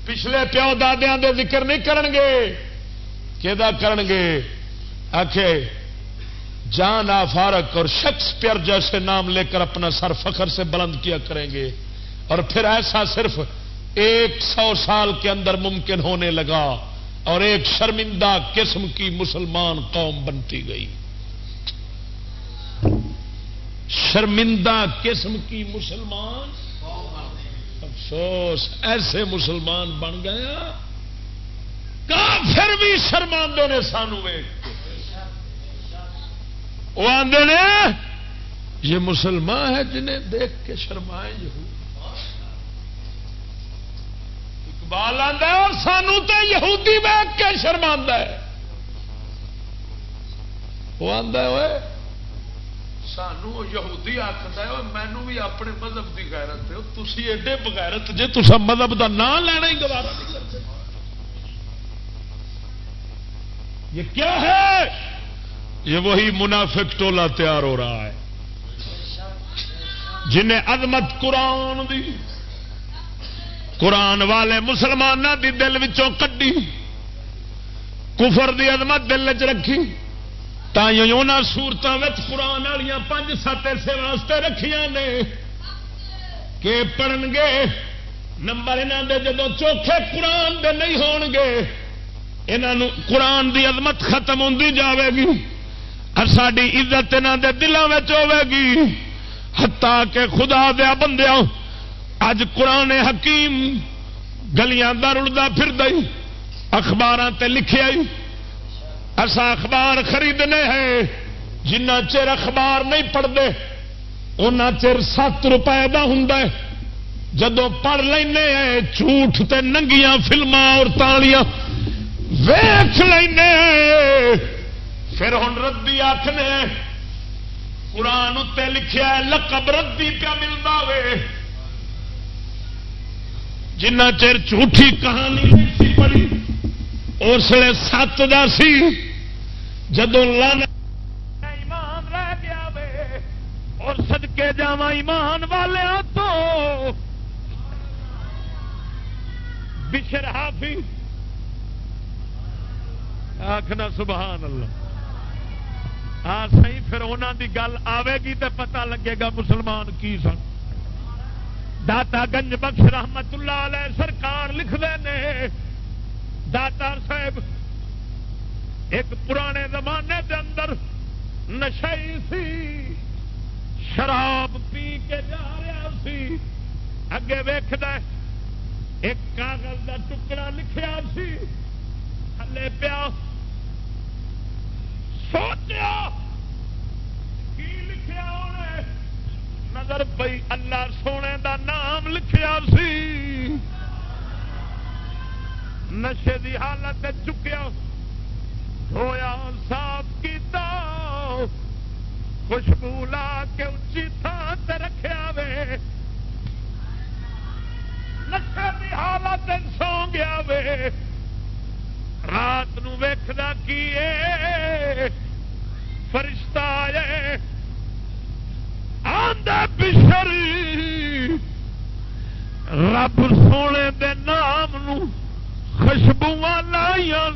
پچھلے پیو دادیا دے ذکر نہیں کرن گے کہ کرن گے آخے جان آفارک اور شیکسپیئر جیسے نام لے کر اپنا سر فخر سے بلند کیا کریں گے اور پھر ایسا صرف ایک سو سال کے اندر ممکن ہونے لگا اور ایک شرمندہ قسم کی مسلمان قوم بنتی گئی۔ شرمندہ قسم کی مسلمان افسوس، ایسے مسلمان بن گیا کافر بھی شرماندے نے سانو وہ آدھے نے، یہ مسلمان ہے جنہیں دیکھ کے شرمائے اقبال آدھا اور سانو تو یہودی ویگ کے شرما ہے۔ وہ آدھا ہوئے سانو یہودی آخر ہے مینو بھی اپنے مذہب کی غیرت ہے تھی ایڈے بغیرت جی تصا مذہب کا نام لینا ہی گوارا نہیں کرتے۔ یہ کیا ہے؟ یہ وہی منافق ٹولا تیار ہو رہا ہے، جنہیں عظمت قرآن دی، قرآن والے مسلمانوں دی دل وچوں کڈی، کفر دی عظمت دل چ رکھی۔ سورتوں قرآن والی پانچ سات ایسے واسطے رکھیا نے کہ پڑھن گے نمبر یہاں دے جدو چوکھے قرآن دے نہیں ہون گے انہوں قرآن دی عظمت ختم ہوتی جاوے گی اور ساری عزت یہاں دے دلوں میں ہوے گی ہتا کہ خدا دیا بندیا اج قرآن حکیم گلیاں در اڑتا پھر دئی اخبار تے لکھے آئی ایسا اخبار خریدنے ہیں، جنہ چر اخبار نہیں پڑھتے ان چر سات روپئے کا ہوں جدو پڑھ لینے ہیں، جھوٹ تے ننگیاں فلما اور تالیاں ویخ لینے پھر ہوں ردی آخنے قرآن اتنے لکھا لقب ردی پیا ملتا وے۔ جنہ چر جھوٹھی کہانی نہیں پڑھی اس لیے سات دا سی جدو لانا ایمان رہ گیا وے اور سدکے جا ایمان والے تو۔ بشر حافی آخنا سبحان اللہ۔ ہاں سی پھر انہوں دی گل آئے گی تو پتہ لگے گا مسلمان کی سن۔ داتا گنج بخش رحمت اللہ علیہ سرکار لکھ دے داتا صاحب، ایک پرانے زمانے کے اندر نشئی سی، شراب پی کے جا رہا سی۔ اگے ویخد ایک کاغذ کا ٹکڑا لکھا سی۔ تھلے پیا۔ سوچیا، کی لکھیا نظر پئی اللہ سونے دا نام لکھیا سی۔ نشے دی حالت چکیا۔ دھویا صاف کیتا۔ خوشبو لا کے اچھی تھان سے وے۔ نشے کی حالت سو گیا وے۔ رات ویخنا کی فرشتہ آئے آدھا بشری۔ رب سونے دے نام نو خوشبو لائیا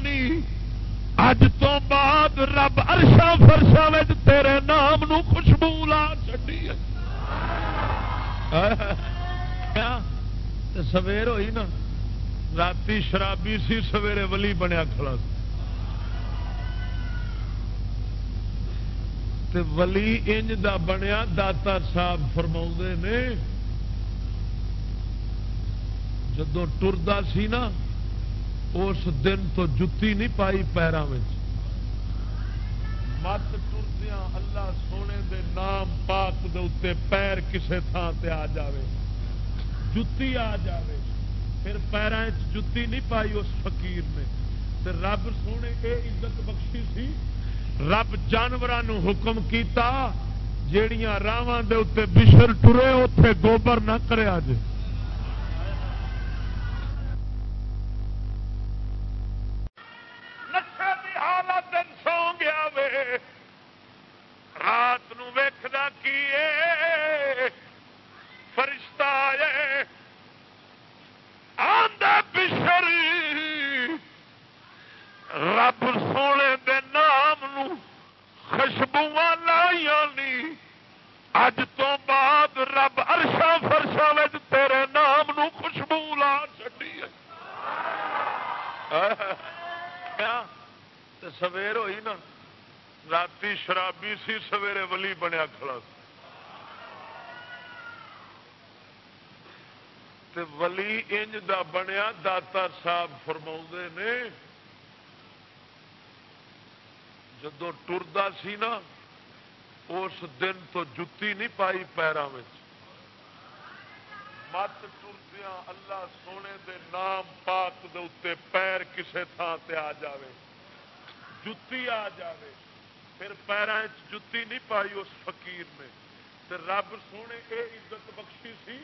اج تو بعد رب ارشا فرشا تیرے نام نو خوشبو لا چی سویر ہوئی نا۔ رات شرابی سی سویرے ولی بنیا کھڑا ولی انج دا بنیا داتا صاحب فرما نے۔ جدو ٹردا سی نا اس دن تو جتی نہیں پائی پیروں میں مت ٹردیا اللہ سونے دے نام پاک دے اتنے پیر کسے تھان تے آ جاوے۔ جتی آ جاوے۔ پھر پیروں جتی نہیں پائی اس فقیر نے۔ تے رب سونے کے عزت بخشی سی۔ رب جانوروں حکم کیتا، جیڑیاں راواں دے اتنے بشر ٹرے اتے گوبر نہ کرے آج رات ویخنا کی فرشتہ آدھا بشری رب سونے دے نام نو خوشبو لائیا نہیں اج تو بعد رب ارشا فرشا تیرے نام نو خوشبو لا چڑی چڈی سویر ہوئی نا رات شرابی سی سویرے ولی بنیا کھڑا تے ولی انج دا بنیا داتا صاحب فرما نے، جدو ٹرتا سی نا، اس دن تو جتی نہیں پائی پیروں میں مت ٹردیا اللہ سونے دے نام پاک دے اتنے پیر کسے تھان تے آ جاوے۔ جتی آ جاوے۔ پھر پیروں جتی نہیں پائی اس فقیر نے۔ تے رب سونے یہ عزت بخشی سی۔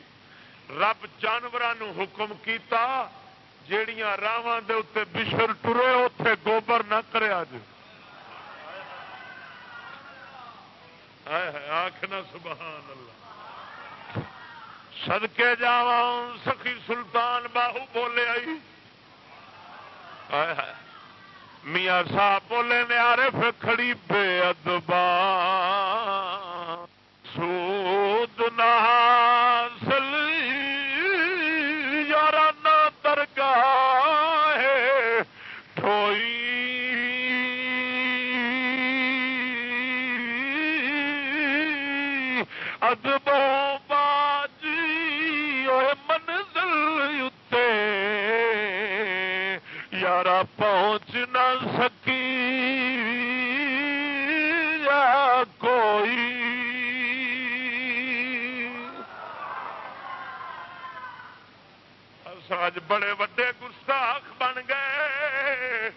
رب جانوروں حکم کیتا جیڑیاں راواں دے اتنے بشر ٹرے اتے گوبر نہ کرے آج آخنا سبحان اللہ۔ سدکے جا سخی سلطان باہو بولے آئی۔ میاں صاحب بولے نے پھر کھڑی بے ادبا سود نہ کوئی اج بڑے وڈے گستاخ بن گئے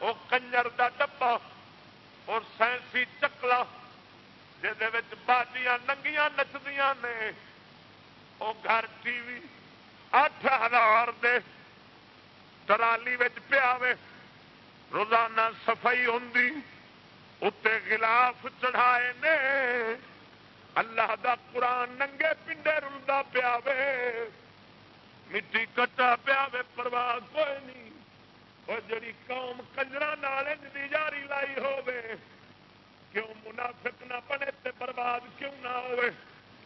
وہ کنجر دا ڈبا اور سائنسی چکلا باجیاں ننگیاں نچدیاں نے وہ گھر ٹی وی اٹھ ہزار دے ترالی پیا روزانہ صفائی ہوں اتنے گلاف چڑھائے نے، اللہ دا قرآن ننگے پنڈے رلدا پیا مٹی کٹا پیا پرواہ کوئی نہیں۔ اور جڑی قوم کنجر دی جاری لائی ہوے کیوں منافق نہ بنے تے برباد کیوں نہ ہوئے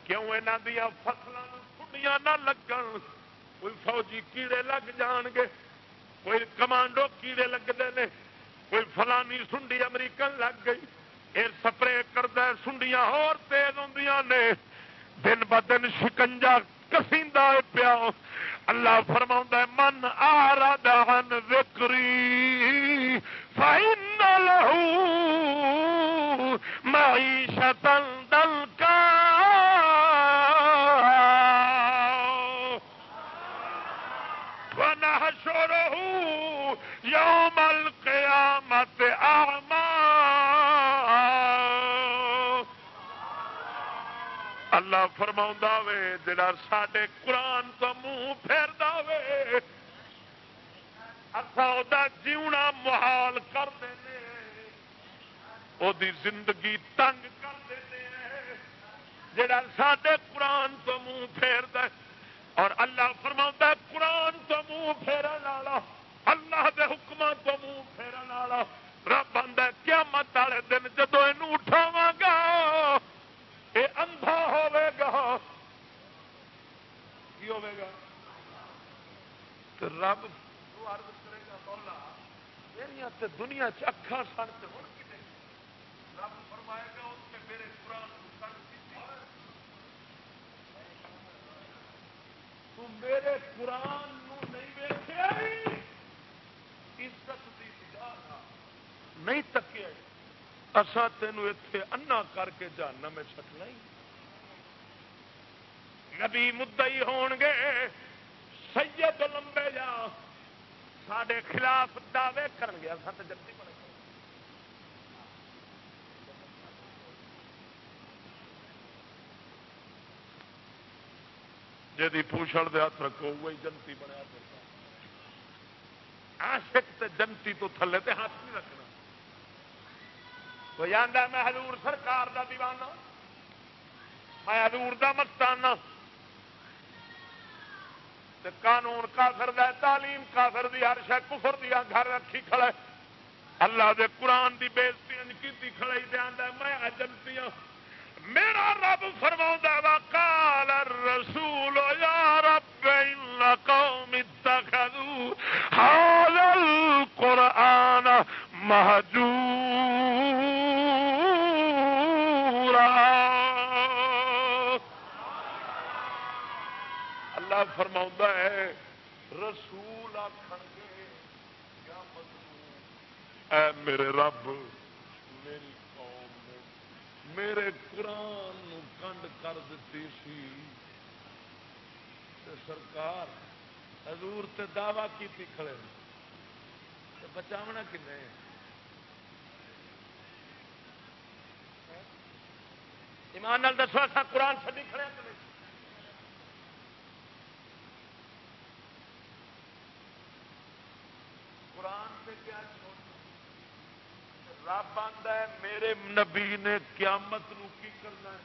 کیوں یہاں دیا فصلوں نہ لگن؟ کوئی فوجی کیڑے لگ جان گے، کوئی کمانڈو کیڑے لگتے ہیں کوئی فلانی سنڈی امریکن لگ گئی۔ یہ سپرے کرتا سنڈیاں اور تیز ہوں نے۔ دن ب دن شکنجا کسیدا پیا۔ اللہ فرما من آ رہا وکری فائن لہو معیشت دل کا یوم القیامت اللہ فرما وے جڑا سڈے قرآن تو منہ پھیر دے اصا جیونا محال کر دے وہ زندگی تنگ کر دے جڑا سڈے قرآن تو منہ پھیر اور اللہ فرما قرآن تو منہ پھیرن والا۔ اللہ دے حکم تو منہ پھیرن والا رب آدھا کیا مت والے دن جدو یہ اٹھاوا گا یہ اندھا ہوے گا۔ کی ہوے گا؟ رب عرض کرے گا، مولا میرا دنیا چکھا سن رب فرمائے گا، اس کے میرے قرآن تو میرے قرآن نہیں ویچیا عزت دی ہاں۔ نہیں تکیا اصا تینوں اتے انا کر کے جاننا میں چکنا ہی۔ نبی مدئی ہون گے۔ سید لمبے جا۔ سڈے خلاف دعوے کر گیا سات جلدی پڑے جی پوچھڑ دے ہاتھ رکھو وہی جنتی بنیا آشک تے جنتی تو تھلے تے ہاتھ نہیں رکھنا۔ کوئی آدھا میں حضور سرکار دا دیوانہ؟ میں حضور دا مستانہ۔ قانون کافر دا تعلیم کافر دی، ہر شہ کفر دیا گھر رکھی کھڑے اللہ دے قرآن کی بےزتی کی کھڑائی دیا میں اجنتی ہوں میرا رب فرما وا کال رسول یا رب قوم اتخذوا هذا القرآن محجورا اللہ فرما ہے، رسول آخر گے اے میرے رب میرے قرآن کنڈ کر دیتی سی۔ سرکار، حضور تے دعوی کی کھڑے بچاونا کن ایمان دسو سا قرآن چڑی کھڑے قرآن سے کیا رب آتا ہے، میرے نبی نے قیامت نو کی کرنا ہے؟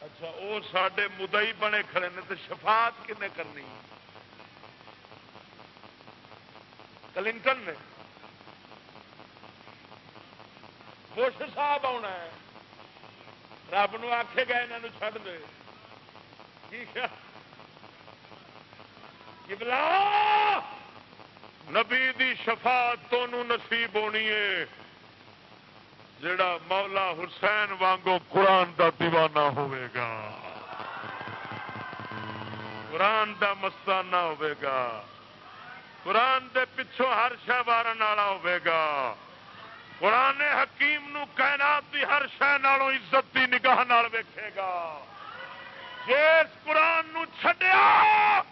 اچھا وہ سڈے مدئی بنے کھڑے نے تو شفاعت کنے کرنی کلنٹن نے؟ خوش صاحب آنا ہے۔ رب نو آخے گا یہاں چڑھ دے۔ ٹھیک ہے بلا نبی دی شفاعت تو نصیب ہونی ہے۔ جڑا مولا حسین وانگو قرآن دا دیوانہ ہوئے گا۔ قرآن دا مستانہ ہوئے گا۔ قرآن دے پچھوں ہر شہ بارن والا ہوئے گا۔ قرآن حکیم نو کائنات دی ہر شہ نالوں عزت دی نگاہ نال ویکھے گا۔ جس قرآن نو چھڈیا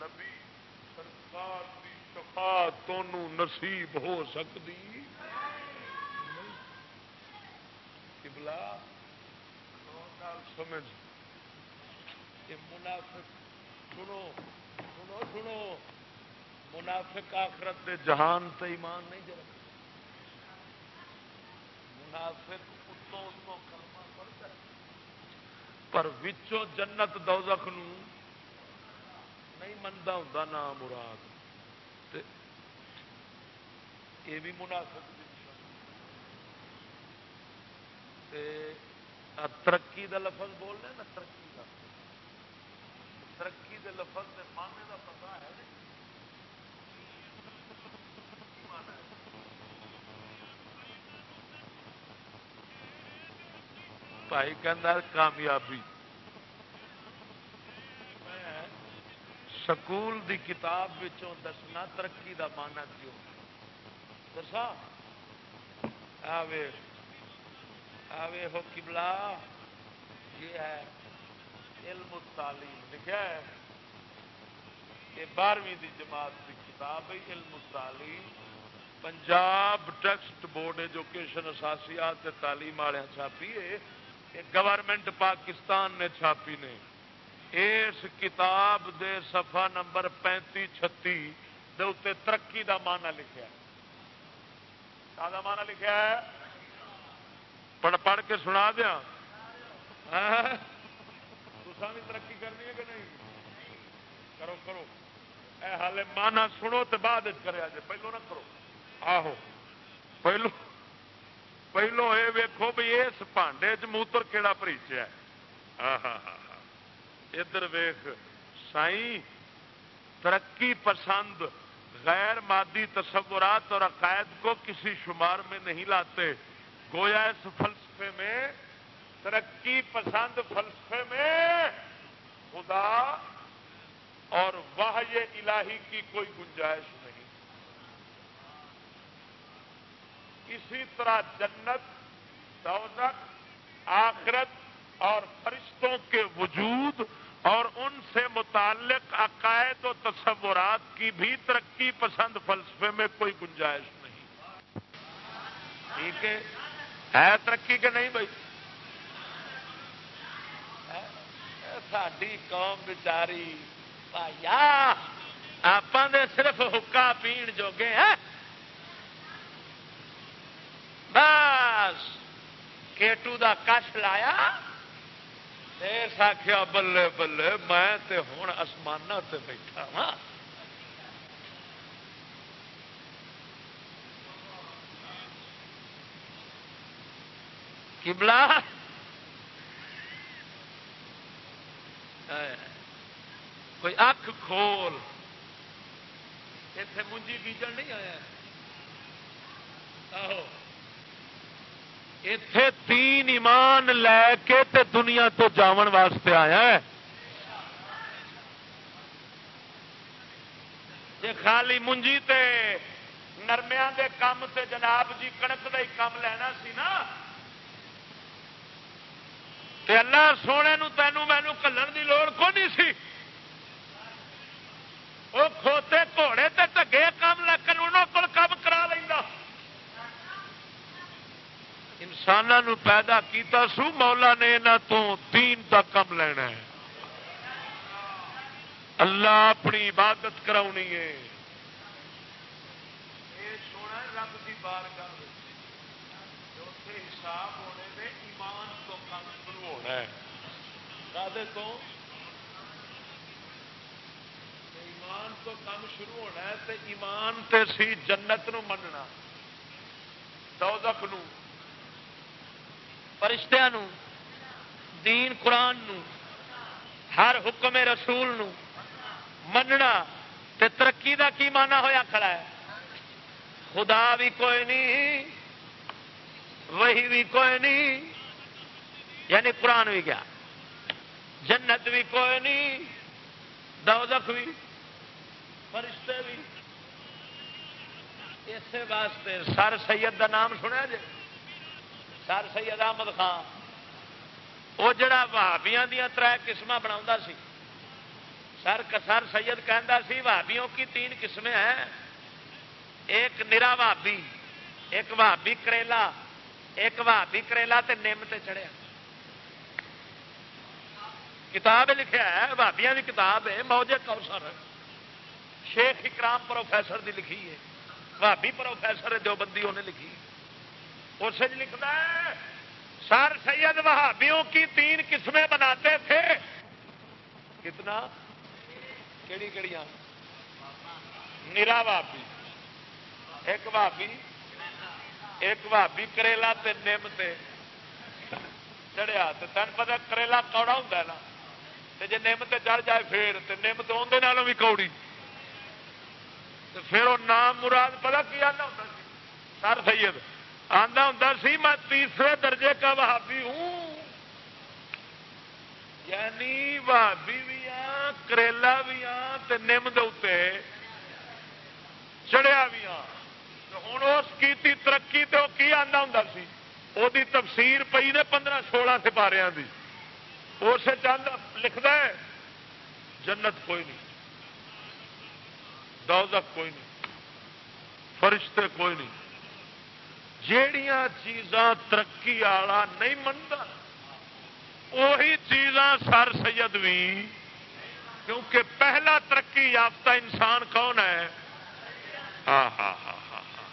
نبی سرکار دی شفاعت تونوں نصیب ہو سکتی سمجھ یہ منافق سنو سنو سنو منافق آخرت دے جہان تے ایمان نہیں جرم منافق اتوں اتوں کلمہ پڑھتا ہے پر وچوں جنت دوزخ نو نہیں منتا ہوں نا مراد یہ بھی منافق ترقی دا لفظ بول رہے نا، ترقی دا۔ ترقی دے لفظ دے معنی دا پتا ہے بھائی کہ کامیابی۔ سکول دی کتاب دسنا ترقی دا مانا کیوں دسا آوے ہو کبلا یہ ہے علم تعلیم، لکھا ہے یہ بارہویں دی جماعت کی کتاب ہے، علم تعلیم، پنجاب ٹیکسٹ بورڈ ایجوکیشن اساسیات تعلیم والے چھاپی ہے یہ گورنمنٹ پاکستان نے چھاپی نے۔ اس کتاب دے صفحہ نمبر پینتی چھتی دے اتنے ترقی دا مانا لکھا ہے۔ کا مانا لکھا ہے۔ پڑھ پڑھ کے سنا دیا بھی ترقی کرنی ہے کہ نہیں؟ کرو کرو۔ اے حال مانا سنو تو بعد کرے پہلو نہ کرو۔ آہو۔ پہلو پہلو یہ ویکو بھی اس پانڈے چوتر کہڑا پریچ ہے۔ ادھر ویخ سائی ترقی پسند غیر مادی تصورات اور عقائد کو کسی شمار میں نہیں لاتے۔ گویا اس فلسفے میں، ترقی پسند فلسفے میں خدا اور واہ الہی کی کوئی گنجائش نہیں۔ اسی طرح جنت دوزک آخرت اور فرشتوں کے وجود اور ان سے متعلق عقائد و تصورات کی بھی ترقی پسند فلسفے میں کوئی گنجائش نہیں۔ ٹھیک ہے؟ ہے ترقی کہ نہیں بھائی؟ ساری قوم بچاری آپ نے صرف حکا پین جوگے ہیں بس، کیٹو دا کش لایا۔ اس بلے بلے میں تے ہوں آسمانہ تے بیٹھا وا کبلا کوئی اکھ کھول۔ اتنے منجی بیجن نہیں آیا۔ آہو۔ اتے تین ایمان لے کے تے دنیا تو جاون واسطے آیا ہے۔ جی خالی منجی تے نرمیا دے کام تے جناب جی کنک کا ہی کام لینا سی نا۔ تے اللہ سونے نو تینوں مینو کلن دی لوڑ کو نہیں سی۔ وہ کھوتے گھوڑے تے ٹگے کام لکن انہوں کو کم کرا لینا انسانوں پیدا کیتا سو مولا نے یہاں تو تین کا کم لینا ہے۔ اللہ اپنی عبادت کرا ہے۔ رب کی بار کر حساب ہونے میں ایمان تو کم شروع ہونا ہے۔ تو ایمان تو کم شروع ہونا ہے، تے ایمان تے سی جنت نو مننا۔ دوزخ نو۔ فرشتیاں نو، دین قرآن نو، ہر حکم رسول نو، مننا تے ترقی دا کی مانا ہویا کھڑا ہے؟ خدا بھی کوئی نہیں وہی بھی کوئی نہیں یعنی قرآن بھی کیا؟ جنت بھی کوئی نہیں، دوزخ بھی، فرشتے بھی۔ اسی واسطے سر سید دا نام سنیا جی سر سید احمد خان، وہ جڑا بھابیاں دیا تر قسم بنا سی۔ سر سر سید کہہ سی بھابیوں کی تین قسمیں ہیں۔ ایک نرا بھابی ایک بھابی کریلا، ایک بھابی کریلا تے نیم تے چڑھیا۔ کتاب لکھا ہے بھابیاں کی کتاب ہے موجے کوسر شیخ اکرام پروفیسر دی لکھی ہے۔ بھابی پروفیسر جو بندی انہیں لکھی اس لکھتا ہے، سر سید وہابیوں کی تین قسمیں بناتے تھے۔ کتنا؟ کہڑی کہڑی نرا بھابی ایک بھابی ایک بھابی کریلا تے نیم تے چڑھیا۔ تین پتا کریلا کوڑا ہوں نا۔ جی نیم تے چڑھ جائے پھر نیم تو اندر بھی کوڑی۔ پھر وہ نام مراد پتا کی آنا ہوں سر سید۔ آتا ہوں سی، میں تیسرے درجے کا بھابی ہوں۔ یعنی بھابی بھی ہاں کریلا بھی ہاں نم دے چڑیا بھی ہاں۔ ہوں اس کی ترقی تو کی آتا ہوں سی؟ وہ تفسیر پی نے پندرہ سولہ سپارے کی اس چاہتا لکھتا ہے، جنت کوئی نہیں، دوزخ کوئی نہیں، فرشتے کوئی نہیں۔ جیڑیاں چیزاں ترقی والا نہیں منتا وہی چیزاں سر سید بھی کیونکہ پہلا ترقی یافتہ انسان کون ہے؟ ہاں ہاں ہاں ہاں ہاں۔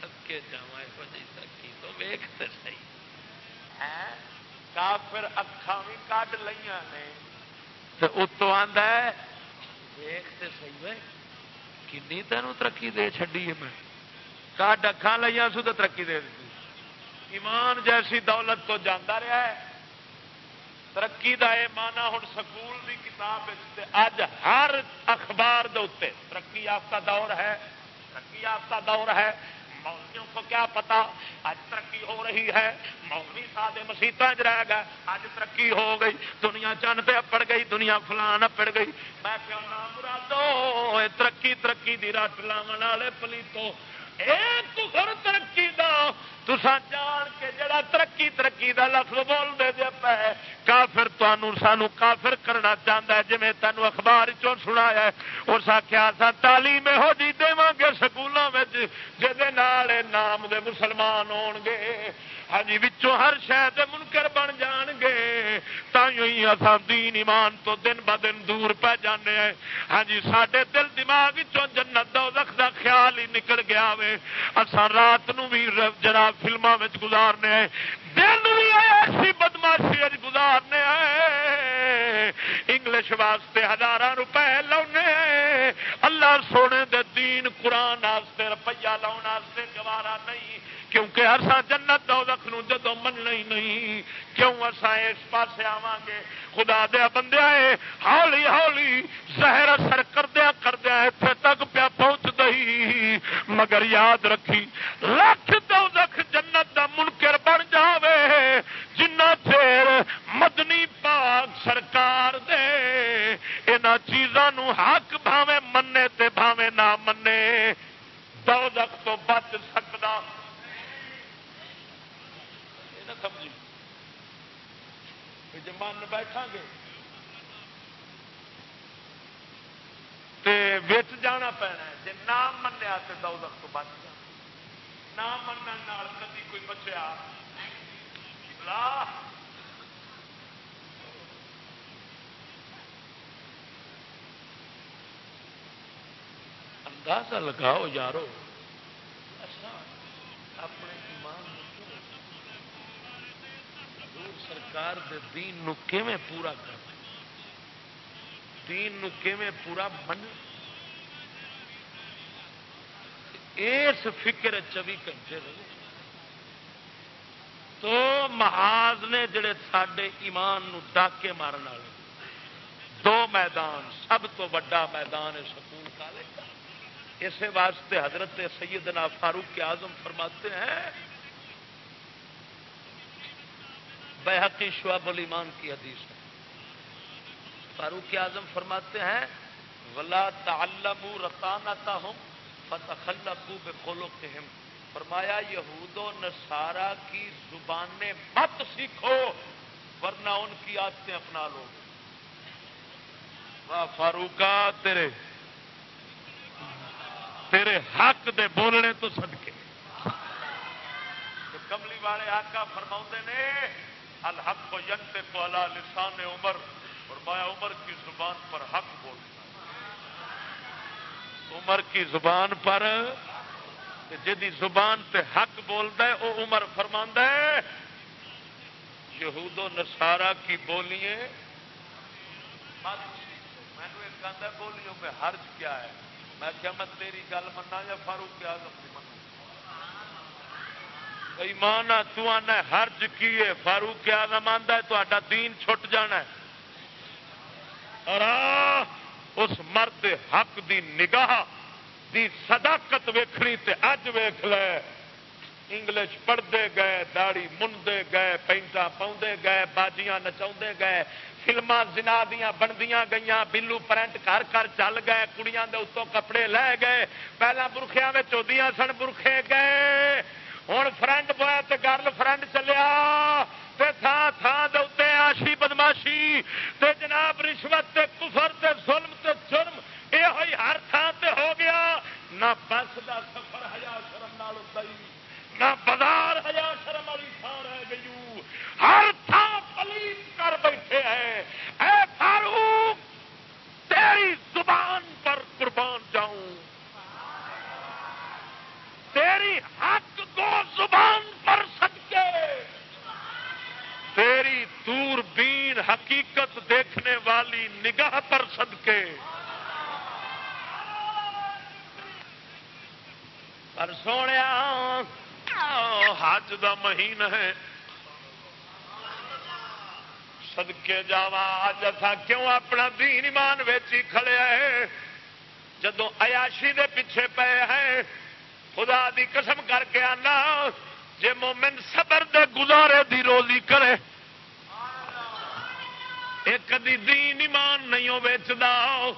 ترقی تو ویختے سی کافر اکھان بھی کٹ لیا نے۔ اتو آدھا دیکھتے سی بھائی کنی تینوں ترقی دے چڈی ہے میں؟ کٹ اکھان لیا سو تو ترقی دے دی ایمان جیسی دولت تو جانا رہا ہے۔ ترقی کا یہ مانا ہوں سکول کی کتاب اج ہر اخبار دے اتنے ترقی یافتہ دور ہے۔ ترقی یافتہ دور ہے۔ مولویوں کو کیا پتا اج ترقی ہو رہی ہے۔ مولوی سادے مسیح رہ گئے۔ اج ترقی ہو گئی۔ دنیا چند پہ اپڑ گئی۔ دنیا فلان اپڑ گئی۔ میں کیا نام مرادو ترقی ترقی دی رٹ لاو والے پلیتوں۔ پلیتو کفر ترقی دا تسا جان کے جڑا ترقی ترقی دا لفظ بول دے دے پہ کافر تمہوں سانو کافر کرنا چاہتا ہے جی تینوں اخبار چون سنایا اس آخیا سا تعلیم یہو جی دے گے سکولوں میں جہد نام دے مسلمان ہو گے۔ ہاں جی ہر شہر منکر بن جان گے تھی اصل دین ایمان تو دن ب دن دور پہ جانے ہیں ہاں جی سڈے دل دماغ جنت دوزخ دا خیال ہی نکل گیا وے اصا رات نو بھی جناب فلموں میں گزارنے دن بھی ایسی بدماشی گزارنے انگلش واسطے ہزار روپے لاؤنے اللہ سونے دے دین قرآن روپیہ لاؤ گوارا نہیں کیونکہ اصا جنت دودھ نو جدو مننا ہی نہیں۔ کیوں اصا اس پاس آوا گے؟ خدا دیا بندے ہولی ہولی زہر اثر کردیا کردیا اتنے تک پیا پہنچ دئی مگر یاد رکھی، لکھ دودھ جنت دا منکر بن جاوے، جنہ چیر مدنی پاک سرکار دے۔ ان چیزوں حق بھاوے منے تے بھاوے نہ منے دو تو بچ سکتا نہ سمجھی جی من بیٹھا گے بچ جانا پینا جی نہ منیا تو دو تو بچ جا نہ من کدی کوئی بچیا۔ اندازہ لگاؤ یارو۔ اچھا، اپنے سرکار دے دین نو کیویں پورا کر دین نو کیویں پورا من؟ اس فکر چوبی گھنٹے رہے تو محاذ نے جڑے سڈے ایمان نو ڈاکے مارن والے، دو میدان، سب تو بڑا میدان ہے سکون کالے کا اسی واسطے حضرت سیدنا فاروق کے اعظم فرماتے ہیں بحقی شعب الایمان کی حدیث ہے۔ فاروق اعظم فرماتے ہیں، ولا تعلم رتانتا ہوں فتح بے کھولو فرمایا، یہود و نسارا کی زبانیں مت سیکھو، ورنہ ان کی عادتیں اپنا لو۔ واہ فاروقہ، تیرے تیرے حق دے بولنے تو سدکے کملی والے آقا فرما نے الحق کو ینت کو اللہ لسان عمر، اور مایا عمر کی زبان پر حق بولتا عمر کی زبان پر جی زبان پہ حق بولتا ہے وہ عمر فرما ہے۔ یہود و نسارا کی بولیے میں نے ایک بولیوں میں حرج کیا ہے۔ میں کیا میں تیری گل منا یا فاروق کیا منا ایمان تو آنا حرج کیے فاروق آزم آدھا تا دین چھٹ جانا ہے۔ اور اس مرد حق دی نگاہ، دی صداقت ویکھنی تے اج ویخ لے۔ انگلش پڑھتے گئے داڑی منڈے گئے پینٹا پاؤں گئے، باجیاں نچا گئے۔ فلما جنا دیا بنتی گئی بلو پرنٹ کر کر چل گئے، کڑیاں دے اتوں کپڑے لے گئے۔ پہلے برخیا میں چودیاں سن برخے گئے۔ ہوں فرنڈ پایا تو گرل فرنڈ چلیا تھان تھان دے آشی بدماشی تے جناب رشوت تے کفر تے ظلم تے جرم یہ ہوئی ہر تھان تے ہو گیا نہ بس کا سفر ہزار شرم نال نہ بازار ہزار شرم والی تھان رہ گئی ہر تھان پلیت کر بیٹھے ہیں اے فاروق تیری زبان پر قربان جاؤں تیری حق کو زبان پر سکے تیری دور بین حقیقت دیکھنے والی نگاہ پر صدقے۔ پر سونے حج دا مہین ہے۔ سدکے جا اج اصا کیوں اپنا دین ایمان ویچی کھڑے ہے جدو ایاشی دے پیچھے پے ہیں خدا دی قسم کر کے آنا، جے مومن صبر دے گزارے دی روزی کرے۔ ایک کدی دین ایمان نہیں ویچتا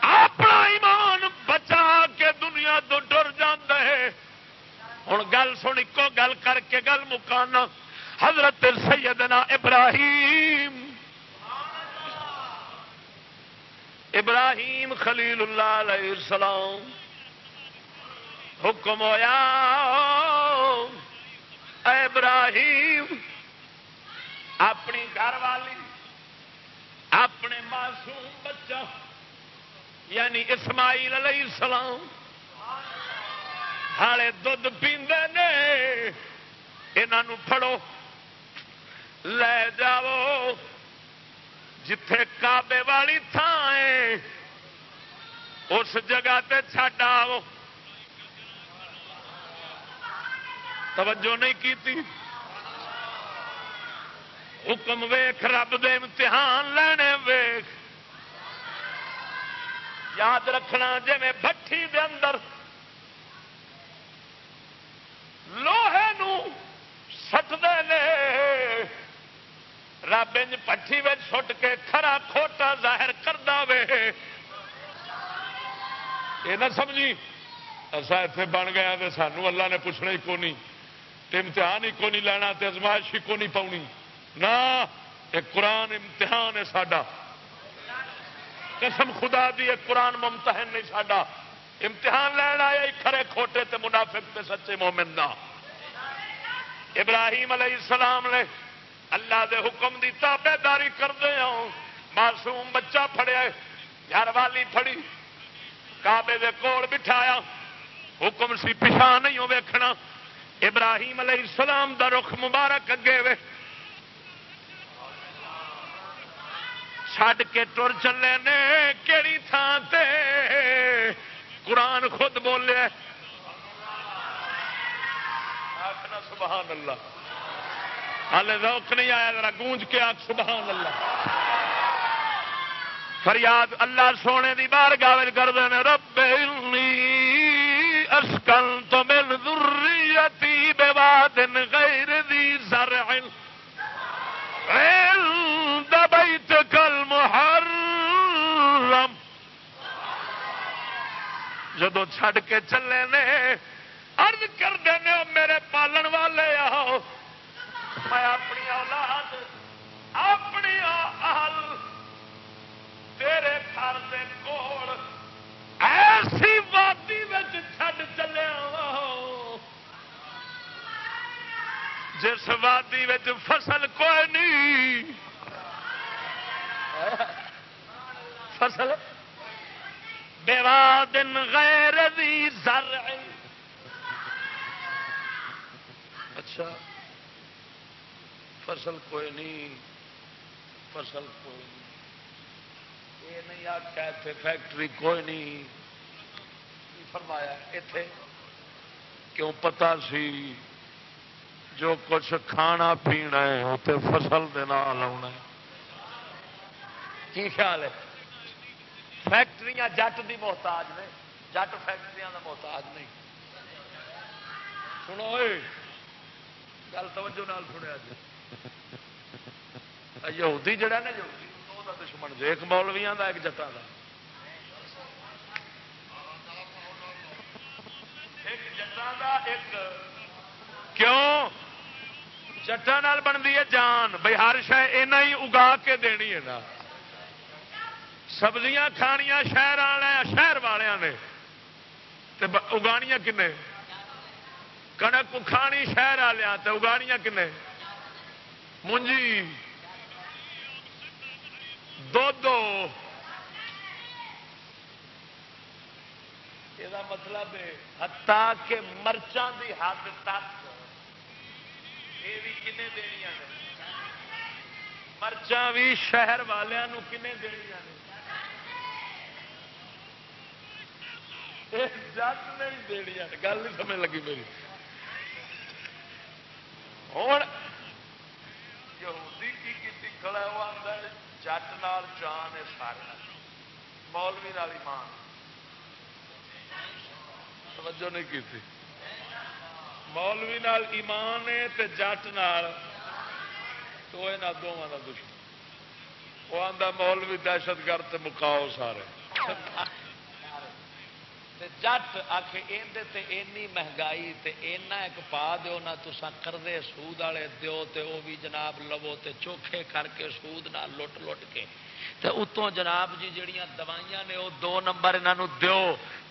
اپنا ایمان بچا کے دنیا تو ڈر ہے۔ ہوں گل سن ایک گل کر کے گل مکانا۔ حضرت سیدنا ابراہیم۔ ابراہیم خلیل اللہ علیہ السلام۔ حکم ہوا ابراہیم، اپنی گھر والی، اپنے معصوم بچہ یعنی اسماعیل علیہ السلام، ہالے دھد پیندے نے انہوں پھڑو، لے جاؤ، جتھے کعبے والی تھان اس جگہ تے چڈ آؤ۔ توجہ نہیں کی حکم ویخ رب دے امتحان لینے ویخ یاد رکھنا جی میں بٹھی دے اندر لوہے سٹتے ہیں رب انج پٹھی سٹ کے کھرا کھوٹا ظاہر کرتا وے۔ یہ نہ سمجھی اصا اتے بن گیا تو سانو اللہ نے پوچھنا ہی کونی۔ امتحان ہی کونی لینا ازمائش ہی کونی پاؤنی نہ قرآن امتحان ہے ساڈا۔ قسم خدا دی قرآن ممتحن نہیں ساڈا۔ امتحان لینا آیا کھڑے کھوٹے تے منافق تے سچے مومن دا۔ ابراہیم علیہ السلام نے اللہ دے حکم دی تابے داری کرتے ہوں۔ معصوم بچہ فڑیا یار والی فڑی کابے دے کول بٹھایا۔ حکم سی پچھا نہیں ویکھنا ابراہیم علیہ السلام دا رخ مبارک اگے وے۔ چھڈ کے ٹر چلے نے کہڑی تھان تے؟ قرآن خود بولے۔ سبحان اللہ۔ ہال روک نہیں آیا، ذرا گونج کے آگ سبحان اللہ۔ فریاد اللہ سونے دی بار گاوج کر دے رب اسکن تو مل ذریتی بے وادن غیر دی زرع. عند بیتک المحرم. جدو چھڑ کے چلے نے، عرض کر دینے میرے فصل کوئی نہیں، فصل کوئی نہیں۔ یہ نہیں آخیا اتنے فیکٹری کوئی نہیں۔ فرمایا اتے کیوں پتا سی؟ جو کچھ کھانا پینا ہے، وہ تو فصل دینا آنا کی خیال ہے؟ فیکٹری جٹ دی محتاج نے، جٹ فیکٹری کا محتاج نہیں۔ سنو گل توجہ نال سنیا جی۔ یہودی جڑا نا یہودی دشمن جو ایک مولویا کا ایک جٹان کا ایک جٹان کا ایک کیوں جٹان بنتی ہے جان بھائی ہر شہ اینا ہی اگا کے دینی ہے نا سبزیاں کھانیاں شہر والے شہر والوں نے اگانیاں کنے کنک کھانی شہر والیا تو اگانیاں کنے مونجی دو دو یہ مطلب ہتا کہ مرچان دی حد تک یہ بھی کنے دنیا مرچاں بھی شہر والوں کنے دنیا نے جٹ نہیں دنیا گل نہیں سمجھ لگی میری ہوں یہودی کی کی کھڑا وہ آدھا جٹ نال جان ہے سارے مولوی نال ایمان توجہ نہیں کی تھی مولوی نال ایمان ہے تے جٹ نال تو یہ دونوں کا دشمن وہ آدھا مولوی دہشت گرد مکاؤ سارے جٹ آخ اینی مہنگائی تے اینا ایک پا دو نہ تسا کردے سود والے دیو تے او بھی جناب لو تے چوکھے کر کے سود نہ لٹ لٹ کے۔ تے اتوں جناب جی جڑیاں دوائیاں نے وہ دو نمبر انہوں دیو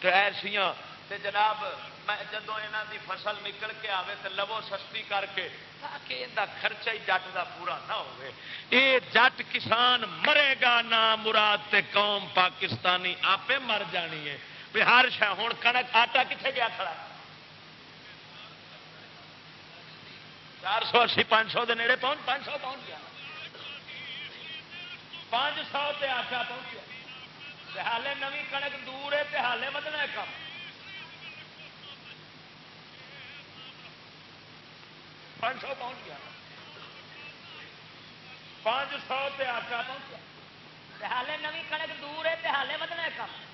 تے ایسیاں۔ تے جناب میں جدو یہاں دی فصل نکل کے آوے تے لو سستی کر کے تاکہ ان خرچہ ہی جٹ دا پورا نہ ہوئے اے جٹ کسان مرے گا نہ مراد تے قوم پاکستانی آپ مر جانی ہے۔ ہر شا ہوں کنک آٹا کتنے گیا کھڑا چار سو اسی پانچ سو نیڑے پہنچ، پانچ سو پہنچ گیا۔ پانچ سو تے آٹا پہنچ گیا۔ ہالے نوی کنک دور ہے ہالے بدنا ہے کام پانچ سو پہنچ گیا۔ پانچ سو تے آٹا پہنچا ہالے نوی کڑک دور ہے ہالے ودنا کم۔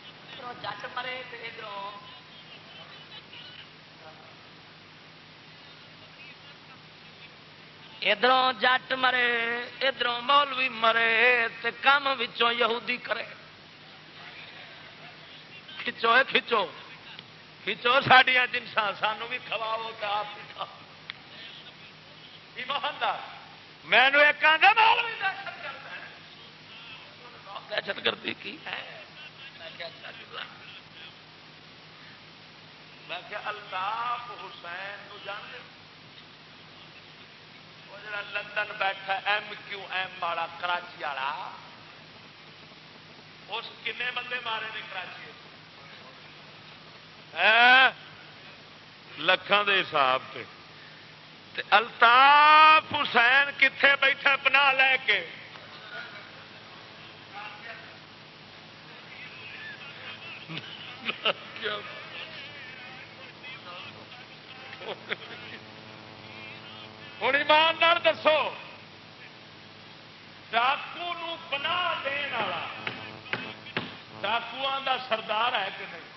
جٹ مرے ادھر ادھر جٹ مرے ادھر مولوی مرے تے کم وچوں یہودی کرے کھچو کھچو کھچو سڈیا جنسا سانو بھی کھواو تو آپ بھی کھاؤ مینو ایک دہشت گردی کی ہے میں کہ الطاف حسین نو جان جا لندن بیٹھا ایم کیو ایم والا، کراچی والا، اس کنے بندے مارے نے کراچی لکھان دے حساب سے الطاف حسین کتنے بیٹھا بنا لے کے۔ ہوں ایماندار دسو ڈاکو بنا دن والا ڈاکو کا سردار ہے کہ نہیں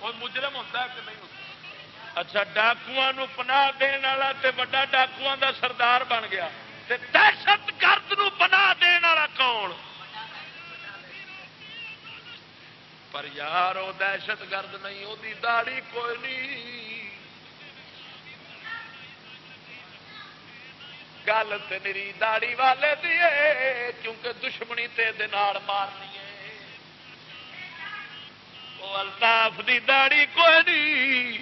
کوئی مجرم ہوتا ہے کہ نہیں ہوتا اچھا ڈاکو پناہ دن والا وا ڈاکو کا سردار بن گیا دہشت گرد پناہ دن والا کون پر یار وہ دہشت گرد نہیں وہ داڑی کوئی نہیں گل تو میری داڑی والے دیے کیونکہ دشمنی تے مارنی ہے۔ الطاف دی داڑی کوئی نہیں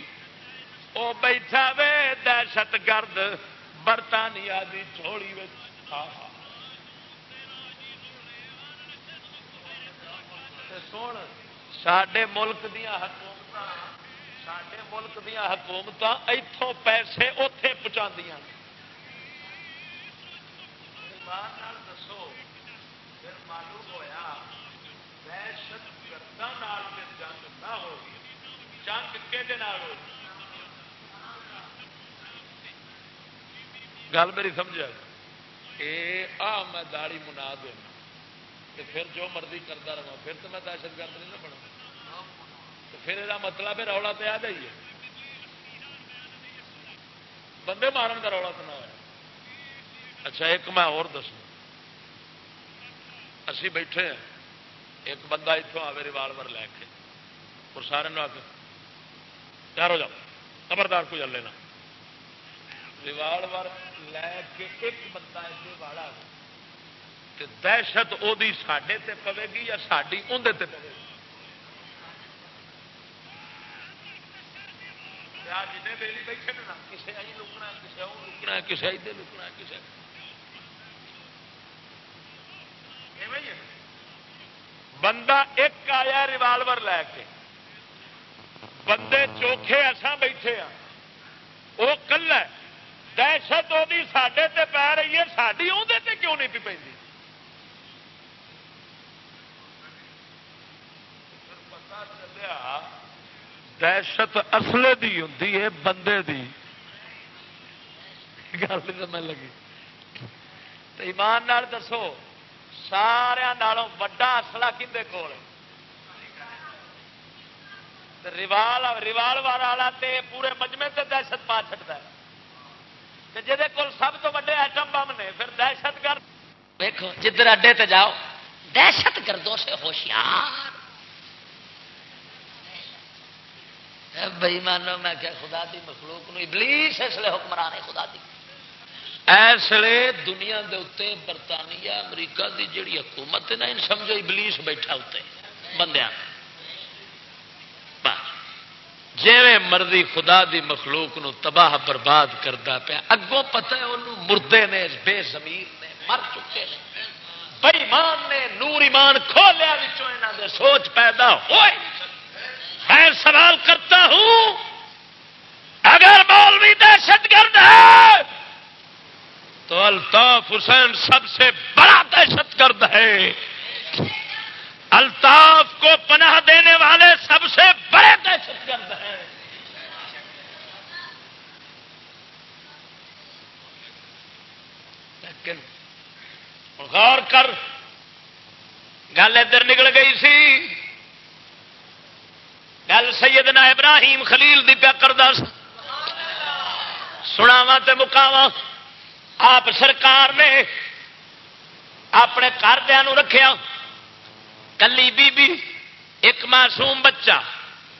وہ بیٹھا وے دہشت گرد برطانیہ دی چھوڑی ہاں، ہاں۔ سن سڈے ملک دیا حکومت سڈے ملک دیا حکومت اتوں پیسے اتے پہنچا دسو، پھر معلوم ہوا دہشت گردوں جنگ نہ ہو جنگ کہ گل میری سمجھا؟ یہ آ میں داڑی منا دینا کہ پھر جو مرضی کرتا رہا پھر تو میں دہشت گرد نہیں نہ بنا تو پھر یہ مطلب ہے، رولا تو آ جائیے۔ بندے مارن کا رولا تو نہ ہوا اچھا ایک میں اور دسوں۔ اسی بیٹھے ہیں۔ ایک بندہ اتوں آئے ریوالور لے کے۔ اور سارے آ کے تیار ہو جاؤ، خبردار کو چل لینا۔ ریوالور لے کے ایک بندہ ایسے والا دہشت وہ سڈے تے پوے گی یا ساری اندر تے پوے گی؟ جن بیلی بیٹھے نا کسی آئی لکنا کسی وہ لکنا کسی ادھر لکنا کسی بندہ ایک آیا ریوالور لے کے۔ بندے چوکھے ایسا بیٹھے ہاں۔ وہ کل ہے۔ دہشت وہ سڈے تے پی رہی ہے ساری اندر کیوں نہیں پی پی پتا چلیا دہشت اصل دی ہوں بندے دی۔ گل سمجھ لگی۔ ایمان دسو۔ سارا وا اصلا کھے کول روال روال والا تے پورے مجمے تے دہشت پا چڑتا ہے جہد کول سب تو وڈے ایٹم بم نے پھر دہشت گرد دیکھو جدھر اڈے تے جاؤ دہشت گردوں سے ہوشیار بئی مانو میں کیا خدا دی مخلوق نو ابلیس اس لیے حکمران ہے خدا دی ایسے دنیا دے اتنے برطانیہ، امریکہ دی جڑی حکومت ہے نا، ان سمجھو ابلیس بیٹھا اتنے بندیا جی مرضی خدا دی مخلوق نو تباہ برباد کرتا پیا، اگوں پتہ ہے انہوں مردے نے، بے زمیر نے مر چکے نے۔ بئیمان نے نور ایمان کھولیا دے سوچ پیدا ہوئے۔ خیر سوال کرتا ہوں، اگر مولوی دہشت گرد ہے تو الطاف حسین سب سے بڑا دہشت گرد ہے۔ الطاف کو پناہ دینے والے سب سے بڑے دہشت گرد ہیں۔ لیکن غور کر، گل ادھر نکل گئی سی۔ گل سیدنا ابراہیم خلیل دی پیا کر دس سناوا مکاوا آپ سرکار نے اپنے گھردیا رکھیا۔ کلی بی بی ایک معصوم بچہ۔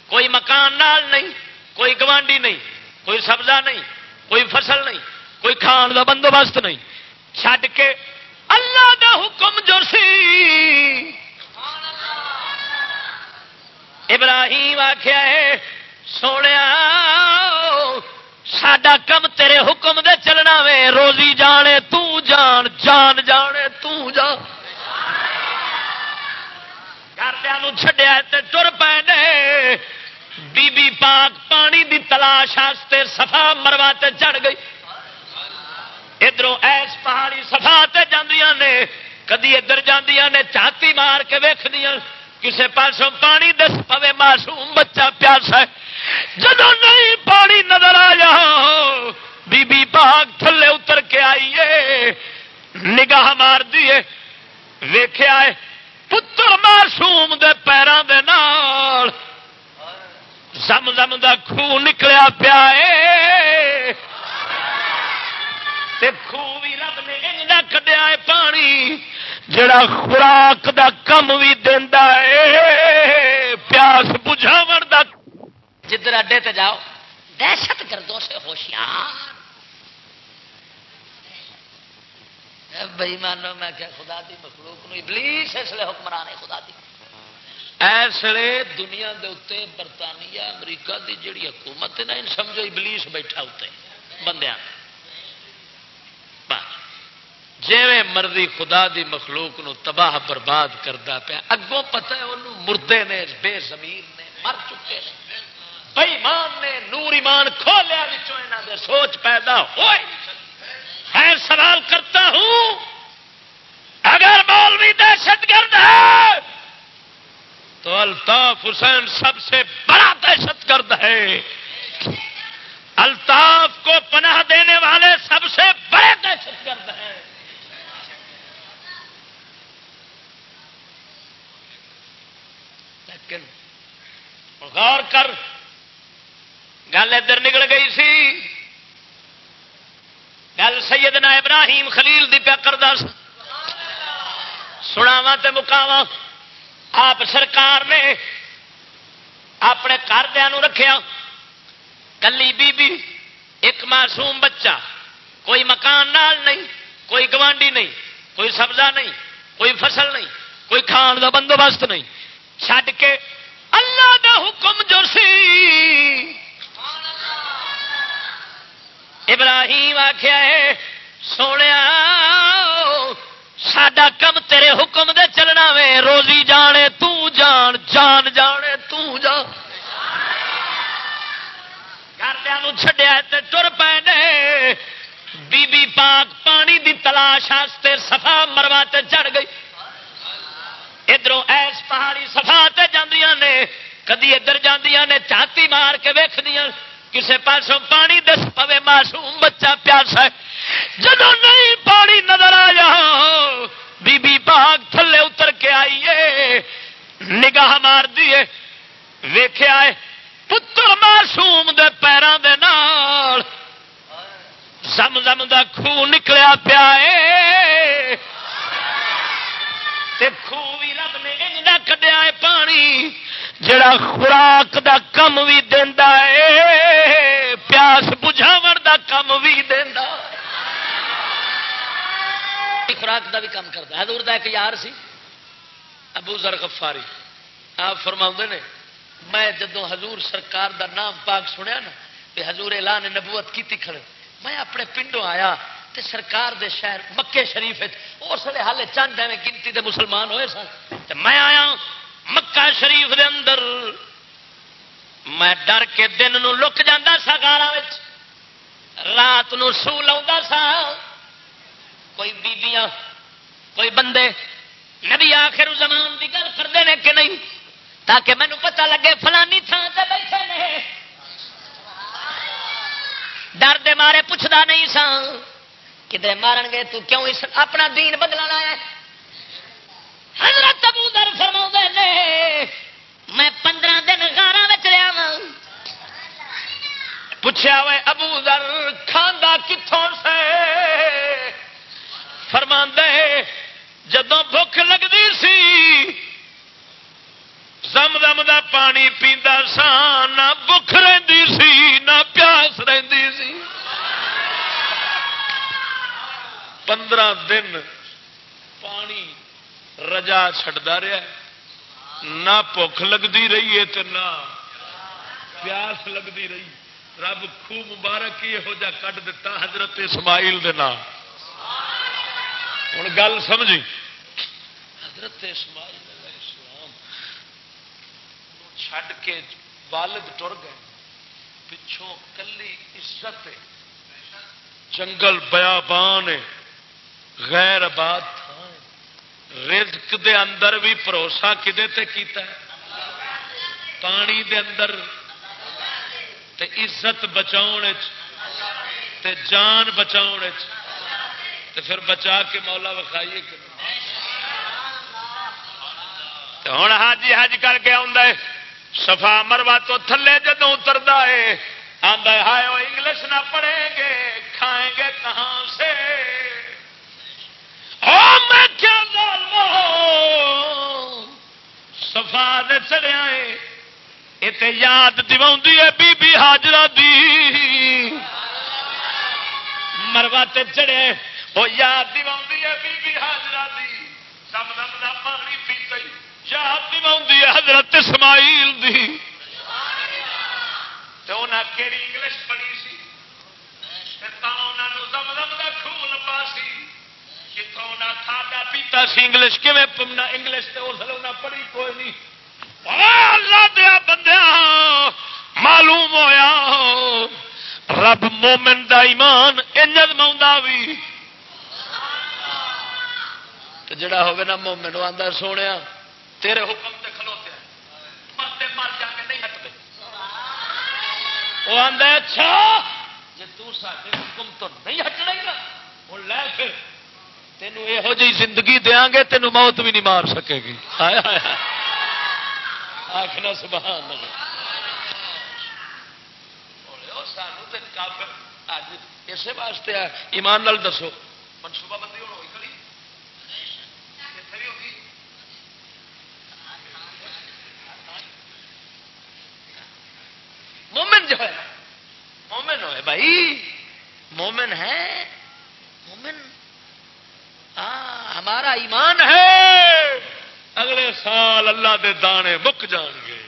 کوئی مکان نال نہیں، کوئی گوانڈی نہیں، کوئی سبزہ نہیں، کوئی فصل نہیں، کوئی کھان کا بندوبست نہیں۔ چھڈ کے اللہ دا حکم جو سی۔ ابراہیم آخیا ہے سونے ساڈا کم تیرے حکم دے چلنا وے۔ روزی جانے تو جان جان جانے تو جان۔ گھردیا چڈیا تر پے بی بی پاک پانی دی تلاش آستے سفا مروا چڑھ گئی۔ ادھر ایس پہاڑی سفا جاندیاں نے، کدی ادھر جاندیاں نے چاتی مار کے ویخ دیا کسی پاسوں پانی دس پوے معصوم بچہ پیاس ہے۔ جب نہیں پانی نظر آیا، بی بی پاک تھلے اتر کے آئیے نگاہ مار دیے ویخیا پتر معصوم دے پیروں دے نال زم زم دا خو نکلیا پیا خو بھی رب نے کڈیا ہے پانی۔ جڑا خوراک دا کم بھی دینا ہے، پیاس بجھاو دا جدھر اڈے تے جاؤ، دہشت گردوں سے ہوشیار۔ بھائی مانو میں کہ خدا دی مخلوق نو، ابلیس اس لیے حکمران ہے، خدا دی۔ اس لیے دنیا دے اتنے برطانیہ، امریکہ دی جڑی حکومت ہے نا ان سمجھو ابلیس بیٹھا اتنے بندیاں۔ جی مرضی خدا دی مخلوق نو تباہ برباد کرتا پیا، اگوں پتہ ہے انہوں مردے نے بے زمین نے، مر چکے ہیں بئیمان نے، نور ایمان کھولیا دے سوچ پیدا ہوئے میں سوال کرتا ہوں، اگر مولوی دہشت گرد ہے، تو الطاف حسین سب سے بڑا دہشت گرد ہے۔ الطاف کو پناہ دینے والے سب سے بڑے دہشت گرد ہیں۔ لیکن غور کر، گل ادھر نکل گئی سی۔ گل سیدنا ابراہیم خلیل دی پیا کر دس سناوا مکاوا آپ سرکار نے اپنے گھردیا رکھیا کلی بی بی ایک معصوم بچہ۔ کوئی مکان نال نہیں، کوئی گوانڈی نہیں، کوئی سبزہ نہیں، کوئی فصل نہیں، کوئی کھان کا بندوبست نہیں۔ چھڈ کے اللہ دا حکم جو سی۔ ابراہیم آخیا ہے، سونے ساڈا کم تیرے حکم دے چلنا وے۔ روزی جانے، تو جان جان جانے، تو جان۔ گھردیا چڈیا تر پے بی بی پاک پانی دی تلاش آستے سفا مروا چڑھ گئی۔ ادھر ایس پہاڑی سفا جاندیاں نے، کدی ادھر جاندیاں نے چاتی مار کے ویخ کسے پاسوں پانی دس پوے معصوم بچہ پیاس ہے۔ جب نہیں پانی نظر آیا بی بی پاک تھلے اتر کے آئیے نگاہ مار دیے ویخیا پتر معصوم دے پیروں دے نال، زم زم دا خو نکلیا پیا خو بھی رب نے کڈیا ہے پانی، جڑا خوراک دا کم بھی دینا ہے، پیاس بجھاو دا کم بھی دینا خوراک دا بھی کام کرتا حضور دا ایک یار سی، ابو ذر غفاری۔ آپ فرما نے، میں جدو حضور سرکار دا نام پاک سنیا نا کہ حضور اعلان نبوت کی کھڑے، میں اپنے پنڈوں آیا تے سرکار دے شہر مکے شریف اس لیے ہالے چند ایویں گنتی دے مسلمان ہوئے سن۔ میں آیا مکہ شریف دے اندر۔ میں ڈر کے دن نو لک جا سا گارا رات نو سو لا سا۔ کوئی بیبیاں، کوئی بندے۔ نبی آخر زمان کی گل کرتے ہیں کہ نہیں؟ تاکہ مینو پتہ لگے فلانی تھان سے بیٹھے نے۔ ڈر دے مارے پوچھتا نہیں سا کدھر مارن گے تو کیوں اس اپنا دین بدلنا ہے؟ حضرت ابو در فرما نے، میں پندرہ دن گارا رہا پوچھا وہ ابو در کھانا کتوں سے؟ فرما جدو بھوک لگتی سی، زم دم دا پانی پیندا سا نہ بخ رہی سی، نہ پیاس رہی سی۔ پندرہ دن پانی رجا چڈتا رہا نہ بخ لگتی رہی ہے نہ پیاس لگتی رہی۔ رب خوب مبارک یہو جا کٹ دتا حضرت اسماعیل دے نام۔ ہوں گل سمجھی؟ حضرت اسماعیل علیہ السلام چھڈ کے والد ٹر گئے۔ پچھوں کلی عزت جنگل بیابان ہے۔ غیر آباد رزق دے اندر بھی بھروسہ کدے تے کیتا ہے؟ پانی دے اندر تے عزت بچاؤ تے جان بچاؤ تے پھر بچا کے مولا وکھائیے ہوں حاجی حج کر کے آ سفا مروا تو تھلے جدو اترتا ہے آدھا ہائے وہ انگلش نہ پڑھیں گے، کھائیں گے کہاں سے؟ ہاں، میں کیا سفا نے چڑیا ہے یہ یاد دوا بی بی حاجرہ دی۔ مروا تے چڑے وہ یاد دوا بی بی حاجرہ دی۔ سم دم کا پانی پیتا یاد دوا حضرت اسماعیل دی۔ تو انہیں کہڑی انگلش پڑھی؟ کتوں کھادا پیتا سی انگلش کیون انگلش تو اس لیے پڑھی کوئی نہیں۔ اللہ دیا بندیا معلوم ہویا۔ رب مومن دا ایمان انجد ما بھی جڑا ہوگا نا مومن وہ آدھا سونے تیرے حکم تے کھلوتے مرتے مر جا کے نہیں ہٹتے وہ آدھا اچھا جی تے حکم تو نہیں ہٹنا ہی نا ہوں لے پھر۔ تینوں یہو جی زندگی دیا گے، تینوں موت بھی نہیں مار سکے گی۔ آیا آخنا سبحان سانو کافر اج اسی واسطے ایمان نال دسو۔ منصوبہ بندی ہوئی مومن جو ہے، مومن ہوئے بھائی۔ مومن ہے، مومن ہاں، ہمارا ایمان ہے۔ اگلے سال اللہ دے دانے مک جان گے۔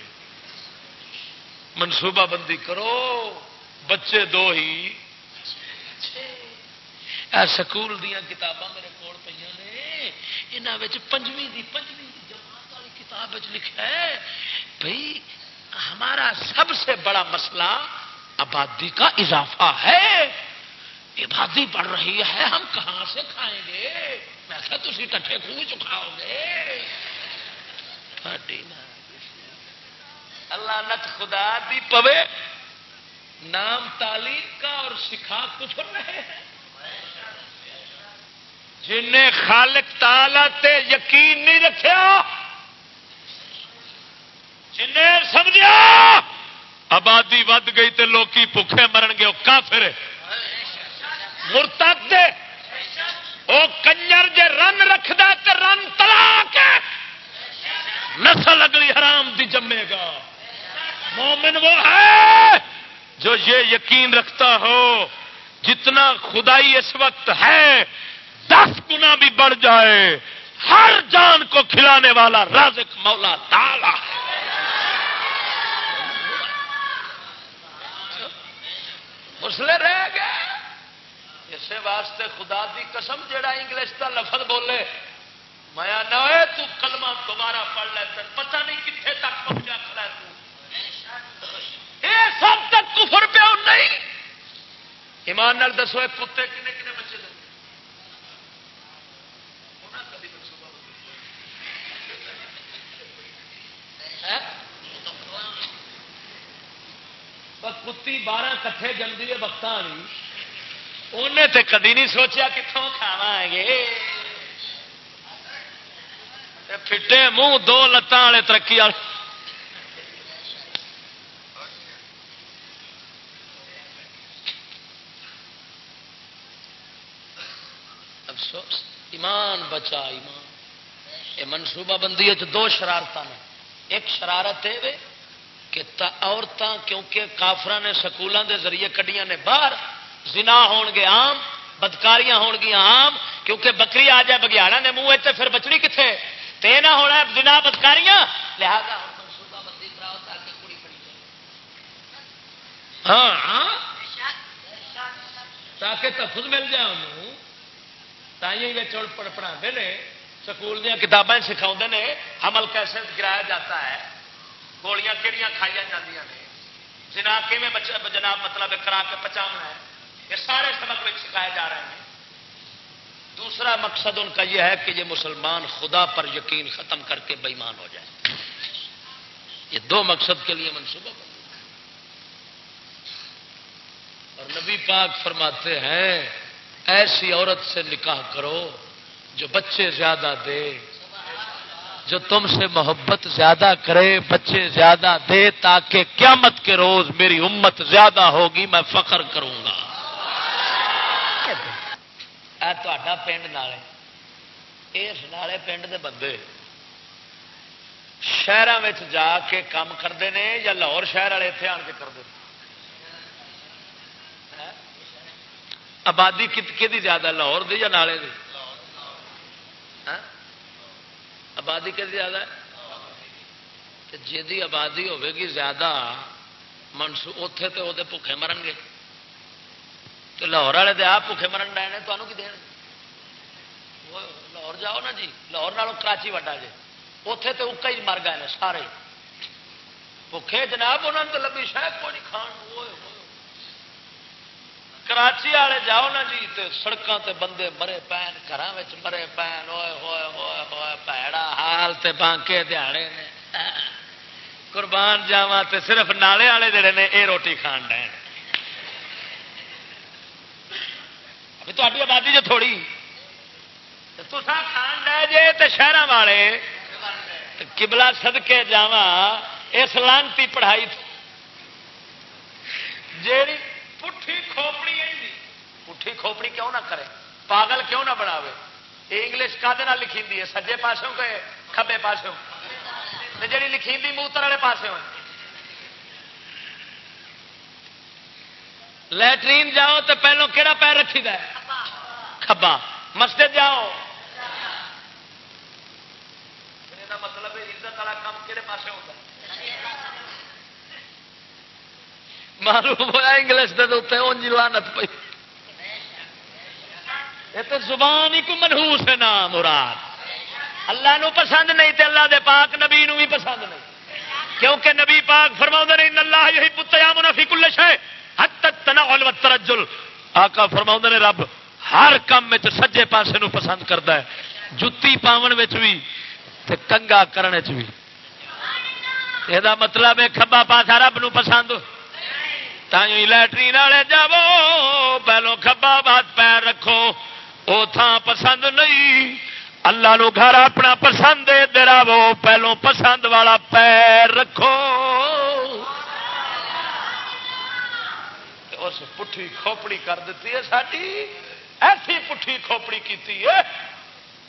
منصوبہ بندی کرو۔ بچے دو ہی۔ سکول دیا کتاباں میرے کو پہ نے۔ یہاں پنجویں دی پنجویں جماعت والی کتاب لکھا ہے۔ بھائی ہمارا سب سے بڑا مسئلہ آبادی کا اضافہ ہے۔ آبادی بڑھ رہی ہے، ہم کہاں سے کھائیں گے؟ میں تھی کٹھے خوہ چکھاؤ گے۔ اللہ نت خدا دی پوے، نام تعلیم کا اور سکھا کفر رہے ہیں۔ جن خالق تالا تے یقین نہیں رکھا جن سمجھا آبادی ود گئی تے لوکی بھوکے مرن گے، وہ کافر مرتد وہ کنجر جے رن رکھدا تے رن تلا کے نسل اگلی حرام دی جمے گا۔ مومن وہ ہے جو یہ یقین رکھتا ہو جتنا خدائی اس وقت ہے، دس گنا بھی بڑھ جائے۔ ہر جان کو کھلانے والا رازق مولا تالا۔ ہے مسلے رہ گئے۔ اسی واسطے خدا دی قسم جڑا انگلش کا لفظ بولے، میں نہ تو کلمہ دوبارہ پڑھ لے پتہ نہیں کتنے تک پہنچا کھڑا یہ سب تک کفر پہ نہیں۔ ایمان نال دسو کتے کنے کنے بچے دے ہاں؟ کتی بارہ کٹھے جلدی ہے وقت آئی انہیں تے کدی نہیں سوچیا کتوں کھاوا گے۔ پھٹے منہ دو لتان والے ترقی والے۔ افسوس، ایمان بچا، ایمان۔ یہ منصوبہ بندی دو شرارت نے۔ ایک شرارت ہے کہ عورتیں کیونکہ کافر نے سکولوں کے ذریعے کڈیاں نے باہر زنا ہون گے آم بدکاریاں ہون گیا آم کیونکہ بکری آ جائے بگیاڑا نے منہ اتنے پھر بچنی کتنے تے نہ ہونا زنا بدکاریاں، لہذا ہاں،, ہاں تاکہ تفظ مل جائے انہوں۔ تھی پڑھا سکول دیا کتابیں سکھاؤ نے، حمل کیسے گرایا جاتا ہے؟ گولیاں کہڑیاں کھائی جاتی ہیں جنا جناب مطلب کرا کے پچاؤنا ہے؟ یہ سارے سبق سکھائے جا رہے ہیں۔ دوسرا مقصد ان کا یہ ہے کہ یہ مسلمان خدا پر یقین ختم کر کے بےمان ہو جائے یہ دو مقصد کے لیے منصوبہ اور نبی پاک فرماتے ہیں، ایسی عورت سے نکاح کرو جو بچے زیادہ دے، جو تم سے محبت زیادہ کرے، بچے زیادہ دے، تاکہ قیامت کے روز میری امت زیادہ ہوگی، میں فخر کروں گا۔ پنڈ نالے اس نالے پنڈ دے بندے شہروں جا کے کام کرتے ہیں یا لاہور شہر والے اتنے آن کے کرتے آبادی کتنی زیادہ لاہور دی یا نالے دی آبادی کہ زیادہ ہے جی آبادی ہوے گی زیادہ منسو اتے تو وہ بھوکے مرن گے تو لاہور والے تو آپ بھوکے مرن ڈے نے تمہوں کی دین؟ لاہور جاؤ نا جی لاہور نالوں کراچی وڈا جی اتے تو اکا ہی مر گئے سارے۔ بھوکے جناب انہوں نے تو لگی شاید کوئی نہیں کھان۔ کراچی والے جاؤ نا جی تے سڑکوں تے بندے مرے پین گھر مرے پین۔ ہوئے ہوئے ہوئے ہوئے پیڑا حال تے بانکے دیہڑے نے۔ قربان جاوا تے صرف نالے والے جڑے نے، اے روٹی کھان ڈے تاری آبادی جو تھوڑی تسا کھان جے شہر والے کبلا سدکے جا اس لانتی پڑھائی جیڑی پٹھی کھوپڑی پٹھی کھوپڑی کیوں نہ کرے پاگل کیوں نہ بناوے انگلش کا لکھی ہے سجے پاسوں کے کبے پاسوں جی لکھی موتر والے پاس لٹرین جاؤ تو پہلو کہڑا پیر رکھی دا کبا مسجد جاؤ۔ مطلب عزت والا کام کہڑے پاس ہوتا معلوم ہوا انگلش کے اتنے اونجی لانت پی یہ تو زبان ہی کو منہوس ہے نام مراد۔ اللہ نو پسند نہیں تے اللہ دے پاک نبی نو بھی پسند نہیں۔ کیونکہ نبی پاک فرما نہیں اللہ یہی پتیا منافی کل شے حت تنا ترجل آقا فرما نے رب، ہر کام میں سجے پاسے نو پسند کرتا ہے، جتی پاون بھی تے کنگا کرنے بھی یہ مطلب ہے کھبا پاسا رب نو پسند۔ لٹرین والے جاو پہلو کھبا بات پیر رکھو وہ تھان پسند نہیں۔ اللہ نو گھر اپنا پسند دے وہ پہلو پسند والا پیر رکھو۔ اس پٹھی کھوپڑی کر دیتی ہے ساری ایسی پٹھی کھوپڑی کی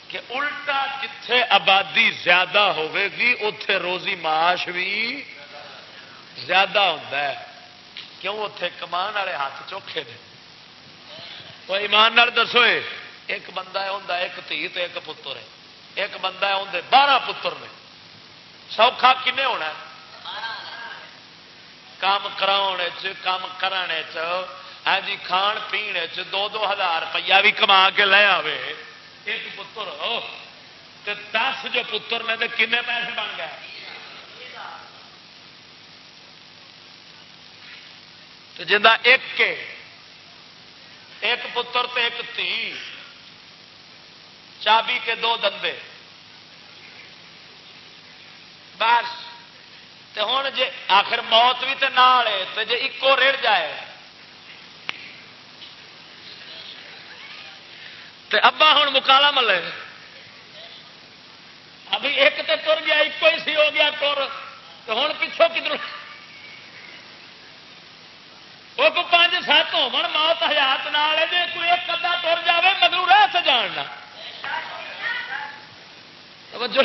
کہ الٹا جتھے آبادی زیادہ ہوے گی اتے روزی معاش بھی زیادہ ہوتا ہے۔ کیوں اتے کمان والے ہاتھ چوکھے نے؟ وہ ایمان دسو، ایک بندہ ہوں ایک تھی ایک پتر ہے۔ ایک بندہ ہے بارہ پتر نے۔ سوکھا کنے ہونا کام کام کرانے کرنے ہاں جی کھان پینے دو دو ہزار روپیہ بھی کما کے لے آئے ایک پتر ہو تے دس جو پتر نے تو کنے پیسے بن گئے جا ایک کے ایک پتر تے ایک تھی چابی کے دو دندے بس تے ہوں جی آخر موت بھی تو نہ جی ایکو رڑ جائے۔ تے ابا ہوں مکالا ملے۔ ابھی ایک تے تر گیا ایک ہی سی ہو گیا تر۔ تو ہوں پچھوں کدھر وہ کو پانچ سات ہو موت حیات نال جی کوئی ایک ادا تر جائے مگر رہ سے جاننا توجہ۔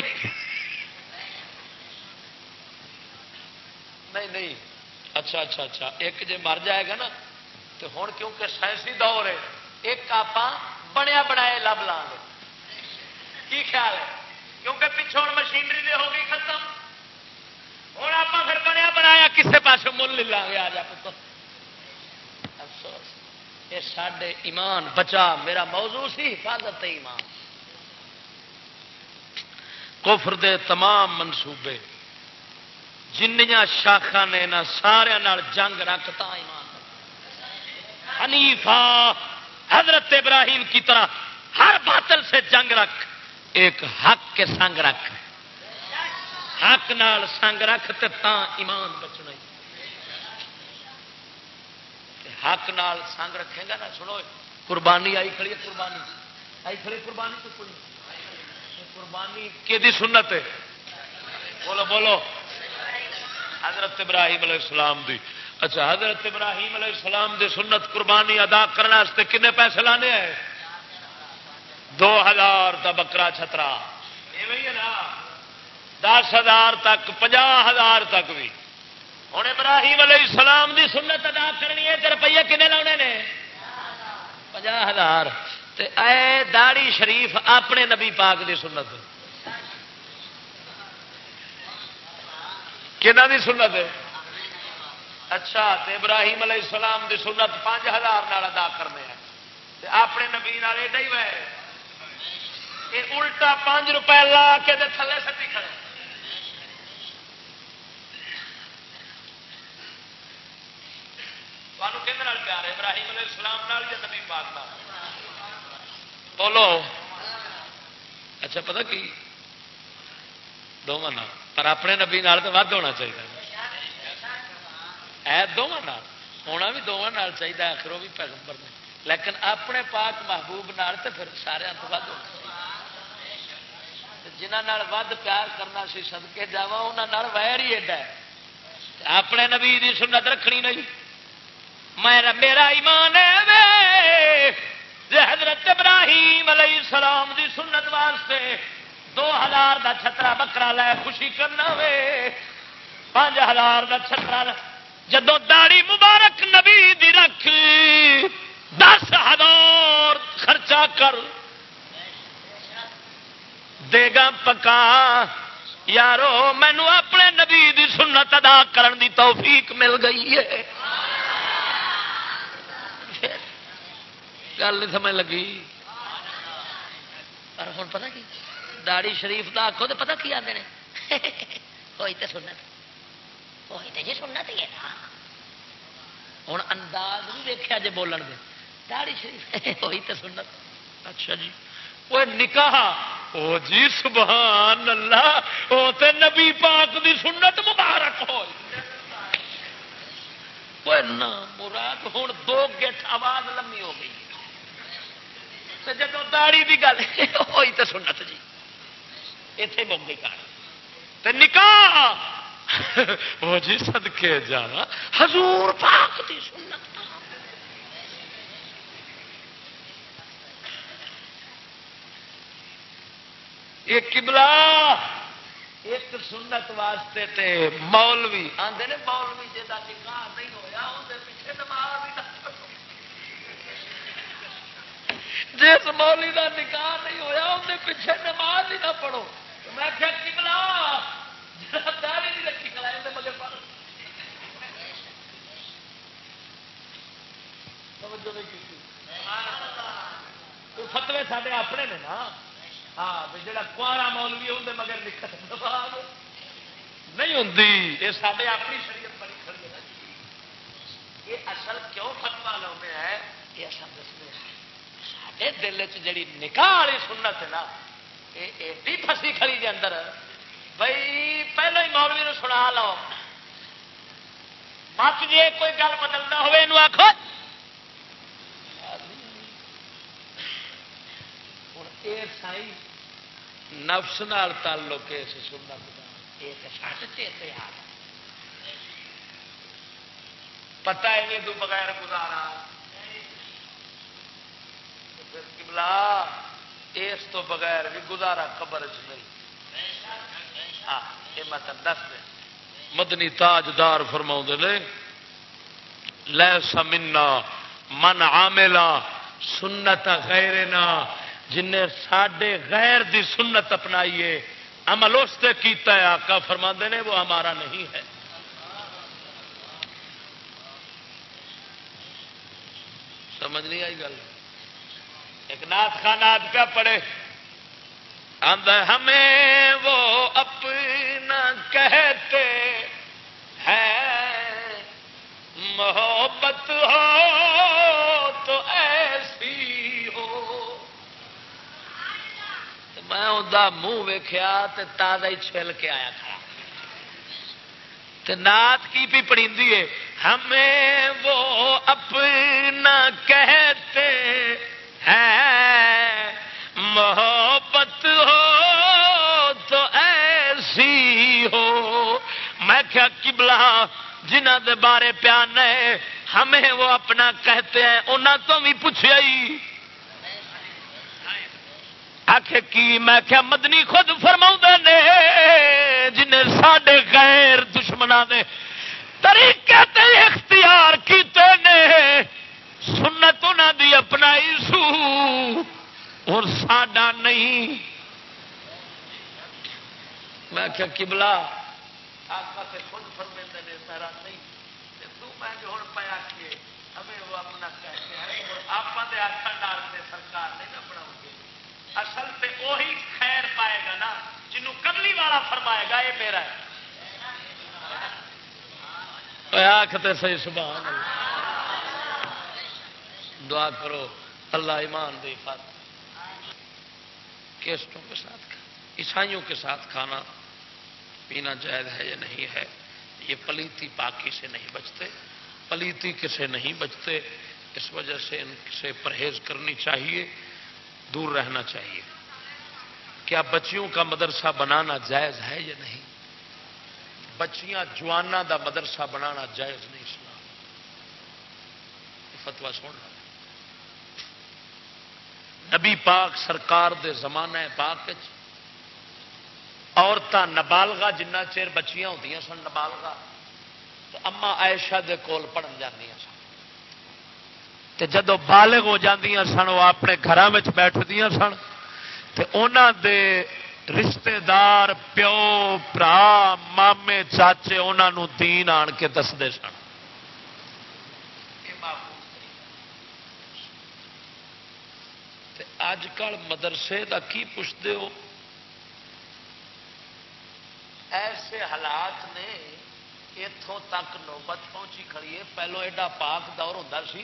نہیں نہیں. اچھا اچھا اچھا. ایک جی مر جائے گا نا، تو ہوں کیونکہ سائنسی دور ہے، ایک آپ بنیا بنایا لب لا گے کی خیال ہے؟ کیونکہ پچھوں مشینری دے ہو گئی ختم. ہوں آپ پھر بنیا بنایا، کسے پاس مل لے لیں گے آ جا پتر. افسوس. یہ سڈے ایمان بچا، میرا موضوع سی حفاظت ایمان. کفر دے تمام منصوبے جنیا شاخا نے نہ سارا جنگ رکھتا ایمان حنیفہ، حضرت ابراہیم کی طرح ہر باطل سے جنگ رکھ، ایک حق کے سنگ رکھ۔ حق نال سنگ رکھ تا ایمان بچنا حق نال سنگ رکھے گا نا، سنو قربانی آئی کھڑی قربانی۔ آئی کھڑی قربانی تو کوئی قربانی کہ سنت ہے؟ بولو بولو۔ حضرت ابراہیم علیہ السلام دی۔ اچھا حضرت ابراہیم علیہ السلام دی سنت قربانی ادا کرنے کنے پیسے لانے ہیں دو ہزار کا بکرا چھترا۔ دس ہزار تک پناہ ہزار تک بھی۔ ہوں ابراہیم علیہ السلام دی سنت ادا کرنی ہے روپیے کنے لاؤنے نے؟ پناہ ہزار۔ اے داڑی شریف اپنے نبی پاک دی سنت۔ کہنا دی سنت ہے؟ اچھا تے ابراہیم علیہ السلام دی سنت پانچ ہزار ادا کرنے ہیں۔ اپنے نبی ایڈا ہی یہ الٹا پانچ روپے لا کے تھلے سٹی کھڑے۔ کہ پیار ہے؟ ابراہیم علیہ السلام نال یا نبی پاک نال؟ بولو۔ اچھا پتا کی؟ دونوں پر اپنے نبی نال تو ود ہونا چاہیے ہے دونوں ہونا بھی دونوں چاہیے آخر وہ بھی پیغمبر نے لیکن اپنے پاک محبوب نال تو پھر سارے تو ود ہونا جنہ ود پیار کرنا سی سدکے جا انہوں ویر ہی ایڈا ہے اپنے نبی دی سنت رکھنی نہیں میں میرا ایمان ہے حضرت ابراہیم علیہ السلام دی سنت واسطے دو ہزار دا چھترا بکرا لے خوشی کرنا وے۔ پانچ ہزار دا چھترا جدو داڑی مبارک نبی دی رکھ، دس ہزار خرچہ کر۔ دے گا پکا۔ یارو مینو اپنے نبی دی سنت ادا کرن دی توفیق مل گئی ہے۔ گل نہیں سمجھ لگی۔ پر ہوں پتا کی؟ داڑی شریف کا آخو تو پتا کی آتے ہیں کوئی تو سنت۔ کوئی تو جی سنت ہی ہے نا۔ ہوں انداز بھی دیکھا جی بولن دے۔ داڑی شریف کوئی تو سنت۔ اچھا جی۔ وہ نکاح۔ او جی سبحان اللہ۔ وہ تے نبی پاک دی سنت مبارک ہو مراد ہوں دو گیٹ آواز لمبی ہو گئی۔ جب داڑی کی گل ہوئی تو سنت جی۔ اتے بک گئی کار نکاح وہ جی سدکے جا حضور پاک دی سنت یہ کبلا ایک سنت واسطے تے مولوی آدھے نے مولوی جا نکاح نہیں ہوا اندر پیچھے دماغ بھی جس مولی کا نکاح نہیں ہوا اندر پیچھے نماز ہی نہ پڑھو۔ میں کیا کملا داری نہیں رکھی کھلایا مگر پڑھ فتوے سارے اپنے نے نا۔ ہاں جا کارا مولوی اندر مگر نکل نماز نہیں ہوں یہ سارے اپنی شریعت بڑی کھڑی ہے۔ یہ اصل کیوں فتوا لاؤنے ہیں؟ یہ اصل دستے ہیں۔ دل چی نکاح والی سنت ہے نا یہ فسی کھڑی دے اندر بھائی پہلو ہی مولوی نے سنا لو بات جی کوئی گل بدلنا ہوئے آخو یہ سائی نفس نال تعلق اس سنت کا یہ سٹ چیتے پتا ہے تو بغیر گزارا کملا اس تو بغیر بھی گزارا قبر چ نہیں۔ ہاں یہ میں تم دس دیں مدنی تاجدار فرما نے لے سمنا من عاملا سنت غیرنا، جن ساڈے غیر دی سنت اپنائیے، عمل اس سے کیتا ہے، آقا فرما نے، وہ ہمارا نہیں ہے۔ سمجھ نہیں آئی گل؟ ایک نات خانات پہ پڑے۔ ہمیں وہ اپنا کہتے ہیں۔ محبت ہو تو ایسی ہو۔ میں انہیں منہ ویخیا تو تازہ ہی چھل کے آیا تھا نات کی بھی پڑی ہے، ہمیں وہ اپنا کہتے محبت ہو تو ایسی ہو۔ میں کیا کبلا جنہ دے بارے پیان ہے ہمیں وہ اپنا کہتے ہیں انہوں تو بھی پوچھا ہی۔ آخ کی؟ میں کیا مدنی خود فرما نے، جنہیں سڈے غیر دشمنا نے طریقے تے اختیار کیتے نے، سنت انہوں دی اپنائی اور ساڈا نہیں۔ میں کیا کبلا خود نے سارا نہیں تو میں جو ہوں کہ ہمیں وہ اپنا کہتے ہیں آپ آخر ڈالتے سرکار نہیں نہ بناؤ گے اصل تے وہی خیر پائے گا نا جنوں کملی والا فرمائے گا یہ میرا ہے۔ آختے صحیح سبحان اللہ۔ دعا کرو۔ اللہ ایمان دی فات کیسٹوں کے ساتھ عیسائیوں کے ساتھ کھانا پینا جائز ہے یا نہیں ہے، یہ پلیتی پاکی سے نہیں بچتے، پلیتی کسے نہیں بچتے، اس وجہ سے ان سے پرہیز کرنی چاہیے، دور رہنا چاہیے۔ کیا بچیوں کا مدرسہ بنانا جائز ہے یا نہیں؟ بچیاں جوانا دا مدرسہ بنانا جائز نہیں سنا فتوا سن نبی پاک سرکار دے زمانہ پاک عورتیں نبالگا جنہ چیر بچیاں ہوتی سن نبالگا تو اما عائشہ دے کول پڑھن جانیا سن۔ جدو بالغ ہو سن، وہ اپنے گھر بیٹھ دیا سن دے رشتے دار، پیو، برا، مامے، چاچے انہوں دین آن کے دستے سن۔ اج کل مدرسے کا کی پوچھتے ہو؟ ایسے حالات نے اتوں تک نوبت پہنچی کھڑی ہے۔ پہلو ایڈا پاک دور ہوتا سی۔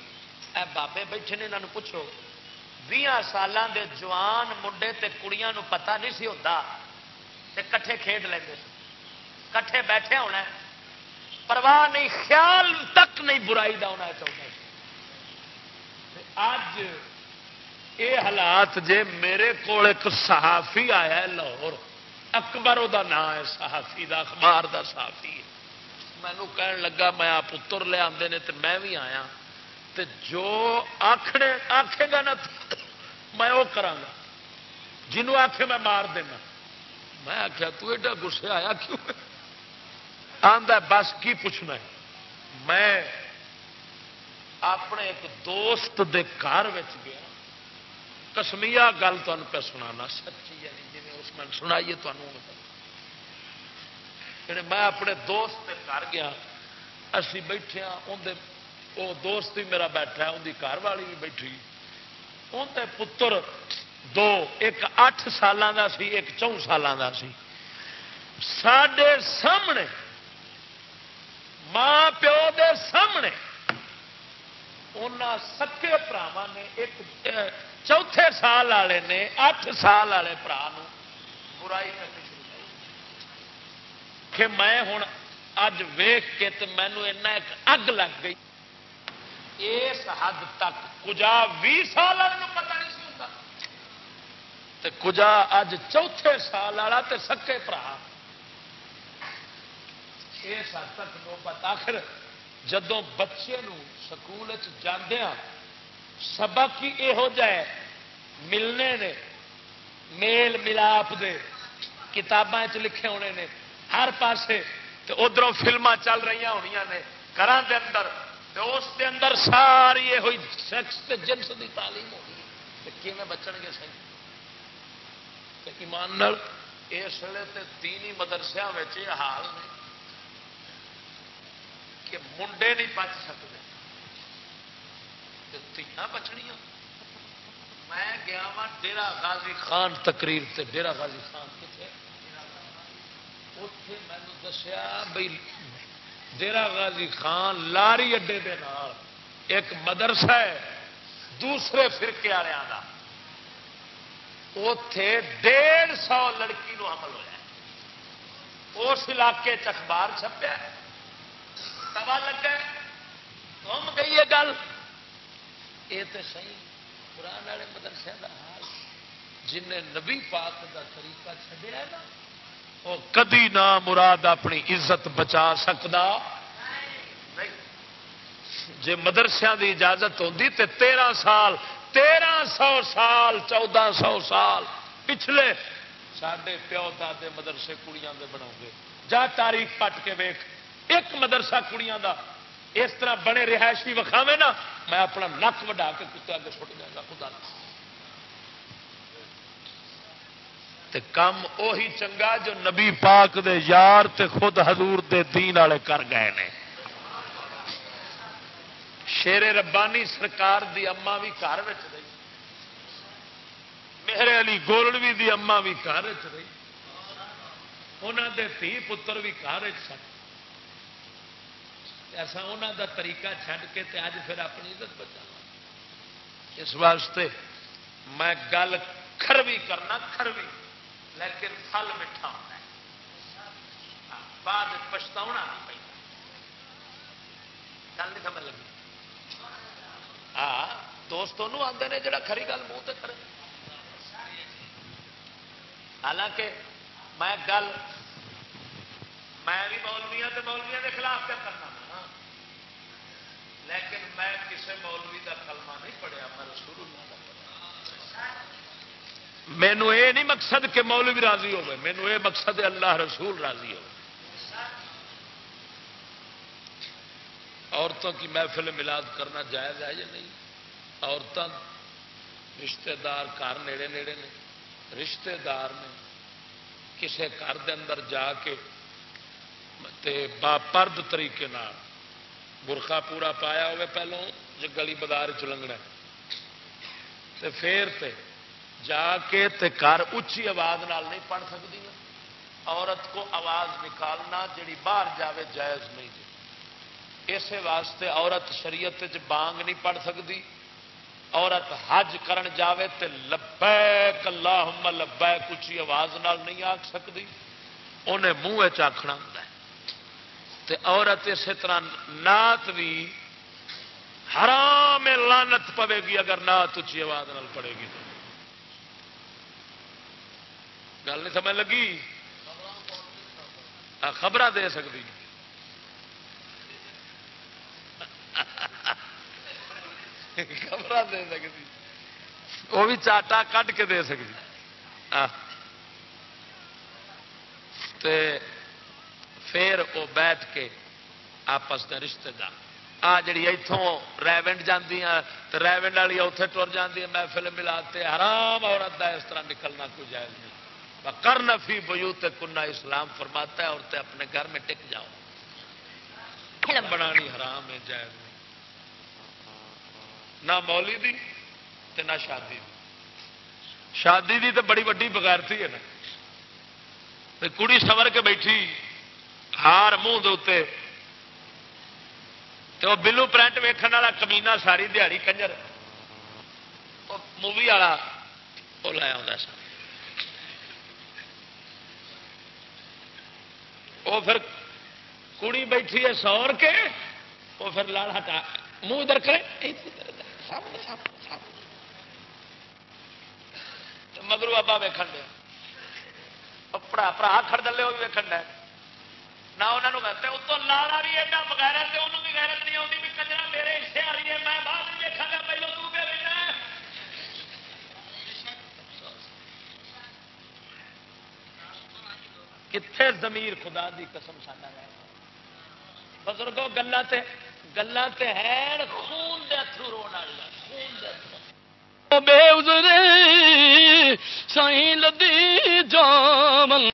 اے بابے بیٹھے نے یہاں پوچھو۔ بھی سالوں دے جوان منڈے تے کڑیاں نو پتہ نہیں سی ہوتا تے کٹھے کھیڈ لیں کٹھے بیٹھے ہونا پرواہ نہیں، خیال تک نہیں، برائی دا ہونا چاہتا اج یہ حالات جے میرے کو صحافی آیا ہے لاہور، اکبر وہ نام ہے، صحافی دا اخبار دا صحافی ہے۔ مینو کہن لگا، میں آپ پتر لے آتے ہیں تو میں بھی آیا۔ تے جو آخنے آخے گا نا، میں وہ کرا جنوں آخے میں مار دینا۔ میں آخیا تو ایڈا گسے آیا کیوں؟ آدھا بس کی پوچھنا ہے؟ میں اپنے ایک دوست دے گھر گیا۔ کسمیا گل تمہیں پہ سنا سچی یعنی جی اس میں سنائیے تمہیں یعنی میں۔ اپنے دوست کے گھر گیا، اسی بیٹھے ہاں، اندر وہ دوست بھی میرا بیٹھا ہے اندی گھر والی بھی بیٹھی۔ اندر پتر دو، ایک اٹھ سالوں کا سی، ایک چون سالوں کا سی۔ سڈے سامنے ماں پیو دے سامنے ان سکے برا نے ایک چوتھے سال والے نے، اٹھ سال والے برا برائی کرنی شروع کہ میں ہوں اج ویخ کے تو مینو ایک اگ لگ گئی۔ اس حد تک کجا بھی سال والے پتا نہیں سی ہوتا تے کجا اج چوتھے سال والا تے سکے برا اس حد تک نوبت آخر جدوں بچے نو سکول جاندیا ہاں، سبق ہی یہو جہ ملنے نے، میل ملاپ دے، کتاباں لکھے ہونے نے۔ ہر پاسے ادھر فلما چل رہی ہونی نے۔ گھر دے اندر اس دے اندر ساری یہ ہوئی۔ سیکس تے جنس دی تعلیم ہوگی کیون بچن گے سی ایمان اس ویلے تے دینی مدرسے یہ حال نے کہ منڈے نہیں بچ سکتے تیاں بچنیا میں گیا وا ڈیرا غازی خان تقریر تے ڈیرا غازی خان کتنے اتے مینو دسیا بھائی ڈیرا غازی خان لاری اڈے دے نال ایک مدرسہ ہے، دوسرے فرقے والوں کا اتے ڈیڑھ سو لڑکی نو حمل ہوا اس علاقے چخبار چھپیا توا لگا گم گئی ہے گل۔ یہ تو صحیح قرآن والے مدرسے کا حال جن نبی پاک کا طریقہ چڈیا نا، وہ کدی نہ مراد اپنی عزت بچا سکتا جی مدرسیا کی اجازت ہوتی تو تیرہ سال، تیرہ سو سال، چودہ سو سال پچھلے سڈے پیو دے مدرسے کڑیاں دے بنا گے۔ جا تاریخ پٹ کے ویخ ایک مدرسہ کڑیاں دا اس طرح بنے رہائشی وکھاوے نا، میں اپنا نک وڈا کے کتے اگے چھٹ جائے گا، خدا تے کم اوہی چنگا جو نبی پاک دے یار تے خود حضور دے دین والے کر گئے نے۔ شیر ربانی سرکار دی اما بھی گھر رہی۔ میرے علی گولڑوی دی اما بھی گھر رہی۔ انہوں دے تھی پتر بھی گھر سن۔ ایسا انہوں دا طریقہ چھڈ کے تے اج پھر اپنی عزت بچا۔ اس واسطے میں گل کھروی کرنا کھروی، لیکن پھل میٹھا ہوتا ہے۔ بعد پچھتا نہیں پہ گل نہیں سمجھ لگی؟ ہاں دوستوں آتے ہیں جڑا کھری گل منہ تو کرے۔ حالانکہ میں گل، میں بھی مولویا مولویا کے خلاف کیا کرنا۔ لیکن میں کسی مولوی کا کلمہ نہیں پڑھیا، میں رسول اللہ کا مینو یہ نہیں مقصد کہ مولوی راضی ہوگی مینو یہ مقصد اللہ رسول راضی ہو عورتوں کی محفل ملاد کرنا جائز ہے یا نہیں؟ عورتیں رشتے دار گھر نیڑے نیڑے نے رشتے دار نے کسی گھر دے اندر جا کے تے با پرد طریقے نال برخا پورا پایا ہوئے پہلو جو گلی بازار چلنگنا پھر تے جا کے تے کر اچھی آواز نال نہیں پڑھ سکتی عورت کو آواز نکالنا جڑی باہر جاوے جائز نہیں جی۔ اسی واسطے عورت شریعت بانگ نہیں پڑھ سکتی عورت حج کرن جاوے تے لبیک اللہم، لبیک اچھی آواز نال نہیں آ سکتی انہیں منہ چکھنا ہوں تے عورت اسی طرح نات بھی حرام لانت پوے گی اگر نات اچھی آواز نال پڑے گی تو۔ گل نہیں سمجھ لگی؟ خبر دے سکتی۔ خبر دے سکتی۔ وہ بھی چاٹا کٹ کے دے سکتی۔ پھر وہ بیٹھ کے آپس کا رشتے دار۔ آ جڑی اتوں ریونڈ جاتی تو ریونڈ والی اتنے ٹر جاتی محفل ملاتے حرام، عورت کا اس طرح نکلنا کوئی جائز نہیں۔ کر نفی بو کنہ اسلام فرماتا ہے، عورتیں اپنے گھر میں ٹک جاؤ۔ بنانی حرام ہے، جائز نہیں۔ نہ مولی دی تے نہ شادی دی۔ شادی دی تو بڑی وڈی بغیرتی ہے نا۔ کڑی سور کے بیٹھی ہار منہ دے تو بلو پرنٹ ویکن والا کمینا ساری دیہڑی کنجر۔ مووی والا وہ لایا سر وہ پھر کڑی بیٹھی ہے سور کے وہ پھر لال ہٹا۔ منہ ادھر کرے۔ مگرو ابا ویکن دیا پڑا برا کھڑ دلے وہ بھی ویکن ڈے نہ انہوں نے اتوں لالا بھی ایڈا بغیر انہوں بھی غیرت نہیں آتی بھی کجرا میرے حصے آ رہی ہے، میں بعد میں دیکھا گا پہلو تو پہ کتنے زمیر خدا دی قسم ساڈا رہ بزرگوں گلا گلا ہے خون دے اترو رو خون دے بے ازرے سائیں لدی جامن۔